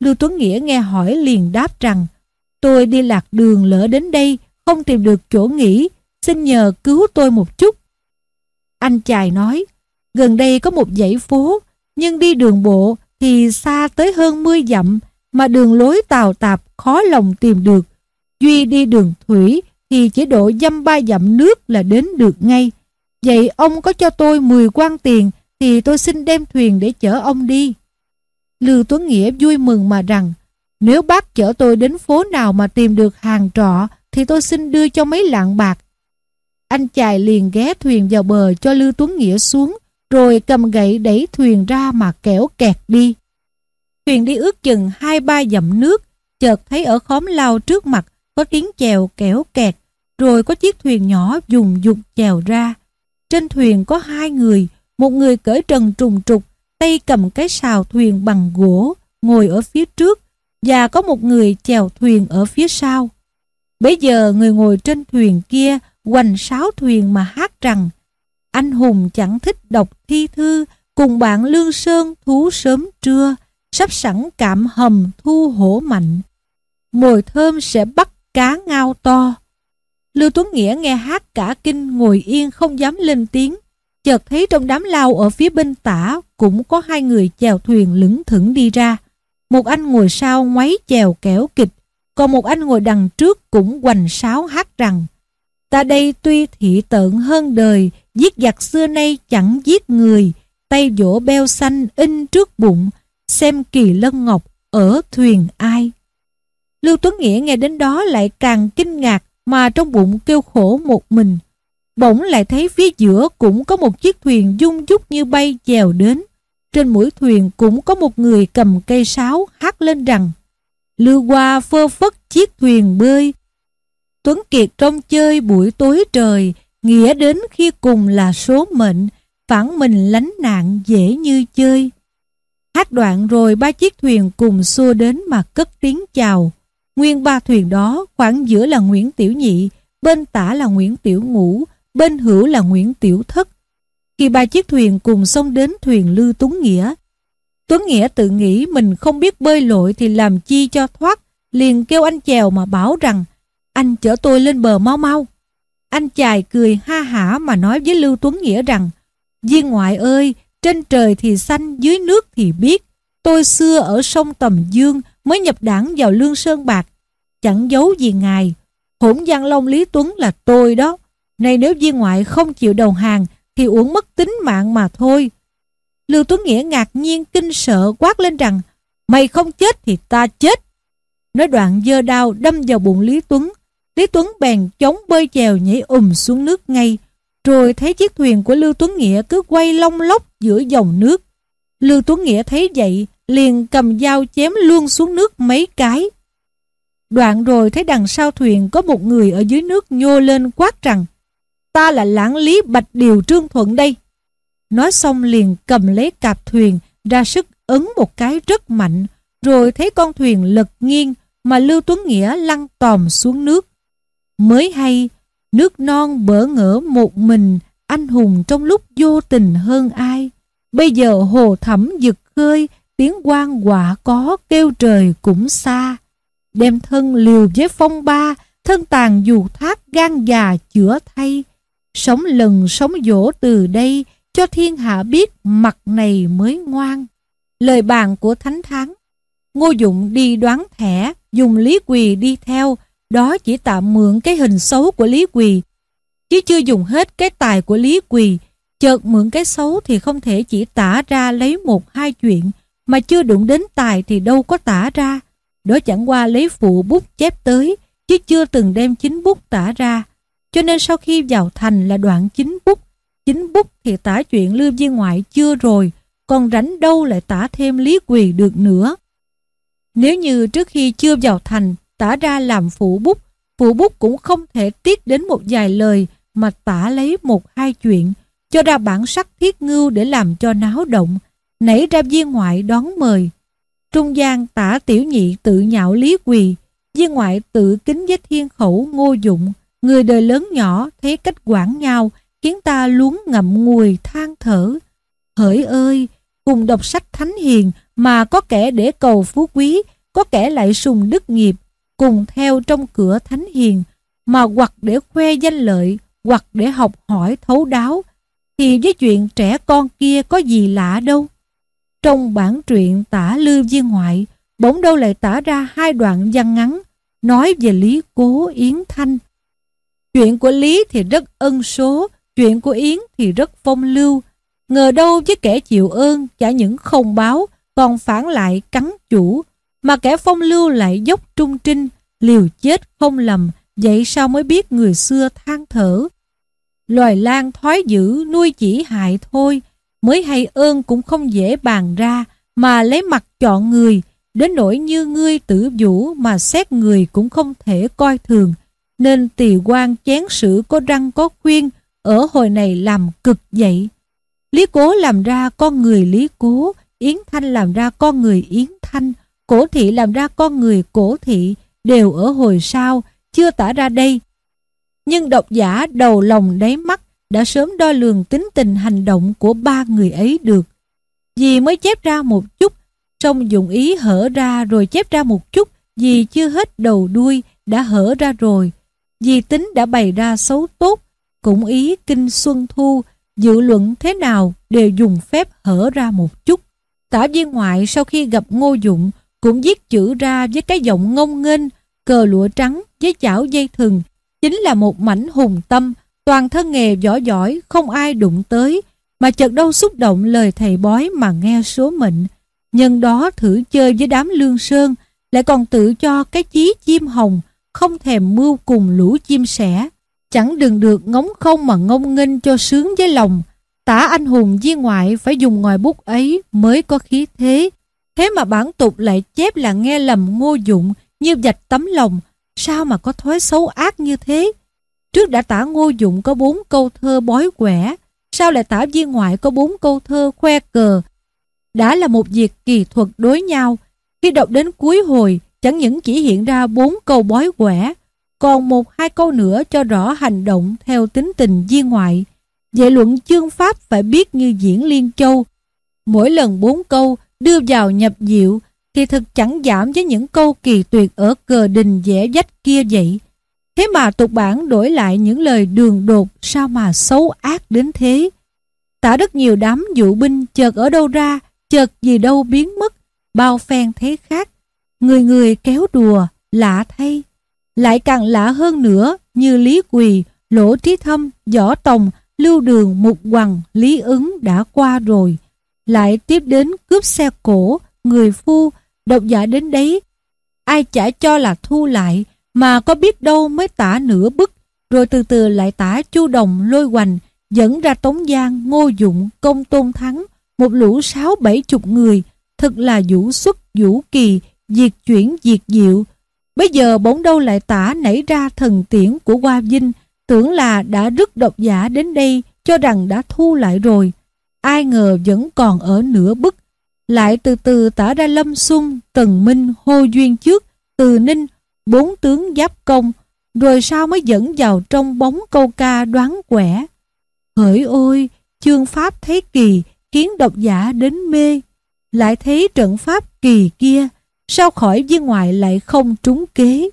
Lưu Tuấn Nghĩa nghe hỏi liền đáp rằng, tôi đi lạc đường lỡ đến đây, không tìm được chỗ nghỉ, xin nhờ cứu tôi một chút. Anh chài nói, gần đây có một dãy phố, nhưng đi đường bộ thì xa tới hơn 10 dặm, mà đường lối tào tạp khó lòng tìm được. Duy đi đường thủy thì chỉ độ dăm ba dặm nước là đến được ngay. Vậy ông có cho tôi 10 quan tiền thì tôi xin đem thuyền để chở ông đi. Lưu Tuấn Nghĩa vui mừng mà rằng nếu bác chở tôi đến phố nào mà tìm được hàng trọ thì tôi xin đưa cho mấy lạng bạc. Anh chài liền ghé thuyền vào bờ cho Lưu Tuấn Nghĩa xuống rồi cầm gậy đẩy thuyền ra mà kẻo kẹt đi. Thuyền đi ước chừng hai ba dặm nước, chợt thấy ở khóm lao trước mặt có tiếng chèo kẻo kẹt, rồi có chiếc thuyền nhỏ dùng dục chèo ra. Trên thuyền có hai người, một người cởi trần trùng trục, tay cầm cái sào thuyền bằng gỗ, ngồi ở phía trước và có một người chèo thuyền ở phía sau. Bây giờ người ngồi trên thuyền kia hoành sáo thuyền mà hát rằng, anh hùng chẳng thích đọc thi thư, cùng bạn lương sơn thú sớm trưa, sắp sẵn cạm hầm thu hổ mạnh. Mồi thơm sẽ bắt cá ngao to. Lưu tuấn nghĩa nghe hát cả kinh ngồi yên không dám lên tiếng. Chợt thấy trong đám lao ở phía bên tả cũng có hai người chèo thuyền lững thững đi ra một anh ngồi sau ngoáy chèo kẻo kịch còn một anh ngồi đằng trước cũng hoành sáo hát rằng Ta đây tuy thị tợn hơn đời, giết giặc xưa nay chẳng giết người, tay vỗ beo xanh in trước bụng, xem kỳ lân ngọc ở thuyền ai. Lưu Tuấn Nghĩa nghe đến đó lại càng kinh ngạc mà trong bụng kêu khổ một mình. Bỗng lại thấy phía giữa cũng có một chiếc thuyền dung dúc như bay chèo đến. Trên mũi thuyền cũng có một người cầm cây sáo hát lên rằng Lưu qua phơ phất chiếc thuyền bơi Tuấn Kiệt trong chơi buổi tối trời, nghĩa đến khi cùng là số mệnh, phản mình lánh nạn dễ như chơi. Hát đoạn rồi ba chiếc thuyền cùng xua đến mà cất tiếng chào. Nguyên ba thuyền đó khoảng giữa là Nguyễn Tiểu Nhị, bên tả là Nguyễn Tiểu Ngũ, bên hữu là Nguyễn Tiểu Thất. Khi ba chiếc thuyền cùng xông đến thuyền Lư Tuấn Nghĩa, Tuấn Nghĩa tự nghĩ mình không biết bơi lội thì làm chi cho thoát, liền kêu anh chèo mà bảo rằng anh chở tôi lên bờ mau mau. Anh chài cười ha hả mà nói với Lưu Tuấn Nghĩa rằng Viên ngoại ơi, trên trời thì xanh, dưới nước thì biết. Tôi xưa ở sông Tầm Dương mới nhập đảng vào Lương Sơn Bạc. Chẳng giấu gì ngài. Hỗn Giang Long Lý Tuấn là tôi đó. Này nếu viên ngoại không chịu đầu hàng thì uổng mất tính mạng mà thôi. Lưu Tuấn Nghĩa ngạc nhiên kinh sợ quát lên rằng Mày không chết thì ta chết. Nói đoạn dơ đao đâm vào bụng Lý Tuấn Lý Tuấn bèn chống bơi chèo nhảy ùm xuống nước ngay, rồi thấy chiếc thuyền của Lưu Tuấn Nghĩa cứ quay long lóc giữa dòng nước. Lưu Tuấn Nghĩa thấy vậy, liền cầm dao chém luôn xuống nước mấy cái. Đoạn rồi thấy đằng sau thuyền có một người ở dưới nước nhô lên quát rằng Ta là lãng lý Bạch Điều Trương Thuận đây. Nói xong liền cầm lấy cạp thuyền ra sức ấn một cái rất mạnh, rồi thấy con thuyền lật nghiêng mà Lưu Tuấn Nghĩa lăn tòm xuống nước. Mới hay, nước non bỡ ngỡ một mình, anh hùng trong lúc vô tình hơn ai. Bây giờ hồ thẩm giật khơi, tiếng quan quả có kêu trời cũng xa. Đem thân liều với phong ba, thân tàn dù thác gan già chữa thay. Sống lần sống dỗ từ đây, cho thiên hạ biết mặt này mới ngoan. Lời bàn của Thánh Thắng Ngô Dụng đi đoán thẻ, dùng lý quỳ đi theo, đó chỉ tạm mượn cái hình xấu của Lý Quỳ, chứ chưa dùng hết cái tài của Lý Quỳ. Chợt mượn cái xấu thì không thể chỉ tả ra lấy một hai chuyện, mà chưa đụng đến tài thì đâu có tả ra. Đó chẳng qua lấy phụ bút chép tới, chứ chưa từng đem chính bút tả ra. Cho nên sau khi vào thành là đoạn chính bút, chính bút thì tả chuyện lưu viên ngoại chưa rồi, còn rảnh đâu lại tả thêm lý quỳ được nữa. Nếu như trước khi chưa vào thành tả ra làm phụ bút, phụ bút cũng không thể tiết đến một vài lời mà tả lấy một hai chuyện, cho ra bản sắc thiết ngưu để làm cho náo động, nảy ra viên ngoại đón mời. Trung gian tả tiểu nhị tự nhạo lý quỳ, viên ngoại tự kính với thiên khẩu ngô dụng, người đời lớn nhỏ thấy cách quản nhau, khiến ta luống ngậm ngùi than thở. Hỡi ơi, cùng đọc sách thánh hiền mà có kẻ để cầu phú quý, có kẻ lại sùng đức nghiệp, cùng theo trong cửa thánh hiền, mà hoặc để khoe danh lợi, hoặc để học hỏi thấu đáo, thì với chuyện trẻ con kia có gì lạ đâu. Trong bản truyện tả Lưu Viên Ngoại, bỗng đâu lại tả ra hai đoạn văn ngắn, nói về Lý Cố Yến Thanh. Chuyện của Lý thì rất ân số, chuyện của Yến thì rất phong lưu. Ngờ đâu với kẻ chịu ơn, chả những không báo, còn phản lại cắn chủ, mà kẻ phong lưu lại dốc trung trinh, liều chết không lầm, vậy sao mới biết người xưa than thở. Loài lan thoái dữ nuôi chỉ hại thôi, mới hay ơn cũng không dễ bàn ra, mà lấy mặt chọn người, đến nỗi như ngươi tử vũ mà xét người cũng không thể coi thường, nên tỳ quan chén sử có răng có khuyên, ở hồi này làm cực dậy. Lý cố làm ra con người lý cố, Yến Thanh làm ra con người Yến Thanh, cổ thị làm ra con người cổ thị, đều ở hồi sau, chưa tả ra đây. Nhưng độc giả đầu lòng đáy mắt đã sớm đo lường tính tình hành động của ba người ấy được. vì mới chép ra một chút, xong dùng ý hở ra rồi chép ra một chút, vì chưa hết đầu đuôi, đã hở ra rồi. Di tính đã bày ra xấu tốt, cũng ý kinh xuân thu, dự luận thế nào đều dùng phép hở ra một chút. Tả viên ngoại sau khi gặp ngô dụng cũng viết chữ ra với cái giọng ngông nghênh, cờ lụa trắng với chảo dây thừng, chính là một mảnh hùng tâm, toàn thân nghề võ giỏi không ai đụng tới, mà chợt đâu xúc động lời thầy bói mà nghe số mệnh. Nhân đó thử chơi với đám lương sơn, lại còn tự cho cái chí chim hồng, không thèm mưu cùng lũ chim sẻ. Chẳng đừng được ngóng không mà ngông nghênh cho sướng với lòng. Tả anh hùng viên ngoại phải dùng ngòi bút ấy mới có khí thế. Thế mà bản tục lại chép là nghe lầm ngô dụng như dạch tấm lòng. Sao mà có thói xấu ác như thế? Trước đã tả ngô dụng có bốn câu thơ bói quẻ. Sao lại tả viên ngoại có bốn câu thơ khoe cờ? Đã là một việc kỳ thuật đối nhau. Khi đọc đến cuối hồi, chẳng những chỉ hiện ra bốn câu bói quẻ, còn một hai câu nữa cho rõ hành động theo tính tình viên ngoại. Vậy luận chương pháp phải biết như diễn liên châu. Mỗi lần bốn câu đưa vào nhập diệu thì thực chẳng giảm với những câu kỳ tuyệt ở cờ đình vẽ dách kia vậy. Thế mà tục bản đổi lại những lời đường đột sao mà xấu ác đến thế. Tả rất nhiều đám dụ binh chợt ở đâu ra, chợt gì đâu biến mất, bao phen thế khác. Người người kéo đùa, lạ thay. Lại càng lạ hơn nữa như Lý Quỳ, Lỗ Trí Thâm, Võ Tòng, Lưu Đường, Mục Hoàng, Lý Ứng đã qua rồi. Lại tiếp đến cướp xe cổ, người phu, độc giả đến đấy. Ai chả cho là thu lại, mà có biết đâu mới tả nửa bức, rồi từ từ lại tả chu đồng lôi hoành, dẫn ra Tống Giang, Ngô Dụng, Công Tôn Thắng, một lũ sáu bảy chục người, thật là vũ xuất, vũ kỳ, diệt chuyển, diệt diệu, Bây giờ bỗng đâu lại tả nảy ra thần tiễn của Hoa Vinh, tưởng là đã rứt độc giả đến đây cho rằng đã thu lại rồi. Ai ngờ vẫn còn ở nửa bức. Lại từ từ tả ra Lâm Xuân, Tần Minh, Hô Duyên trước, Từ Ninh, bốn tướng giáp công, rồi sao mới dẫn vào trong bóng câu ca đoán quẻ. Hỡi ôi, chương pháp thấy kỳ, khiến độc giả đến mê. Lại thấy trận pháp kỳ kia, sao khỏi viên ngoại lại không trúng kế?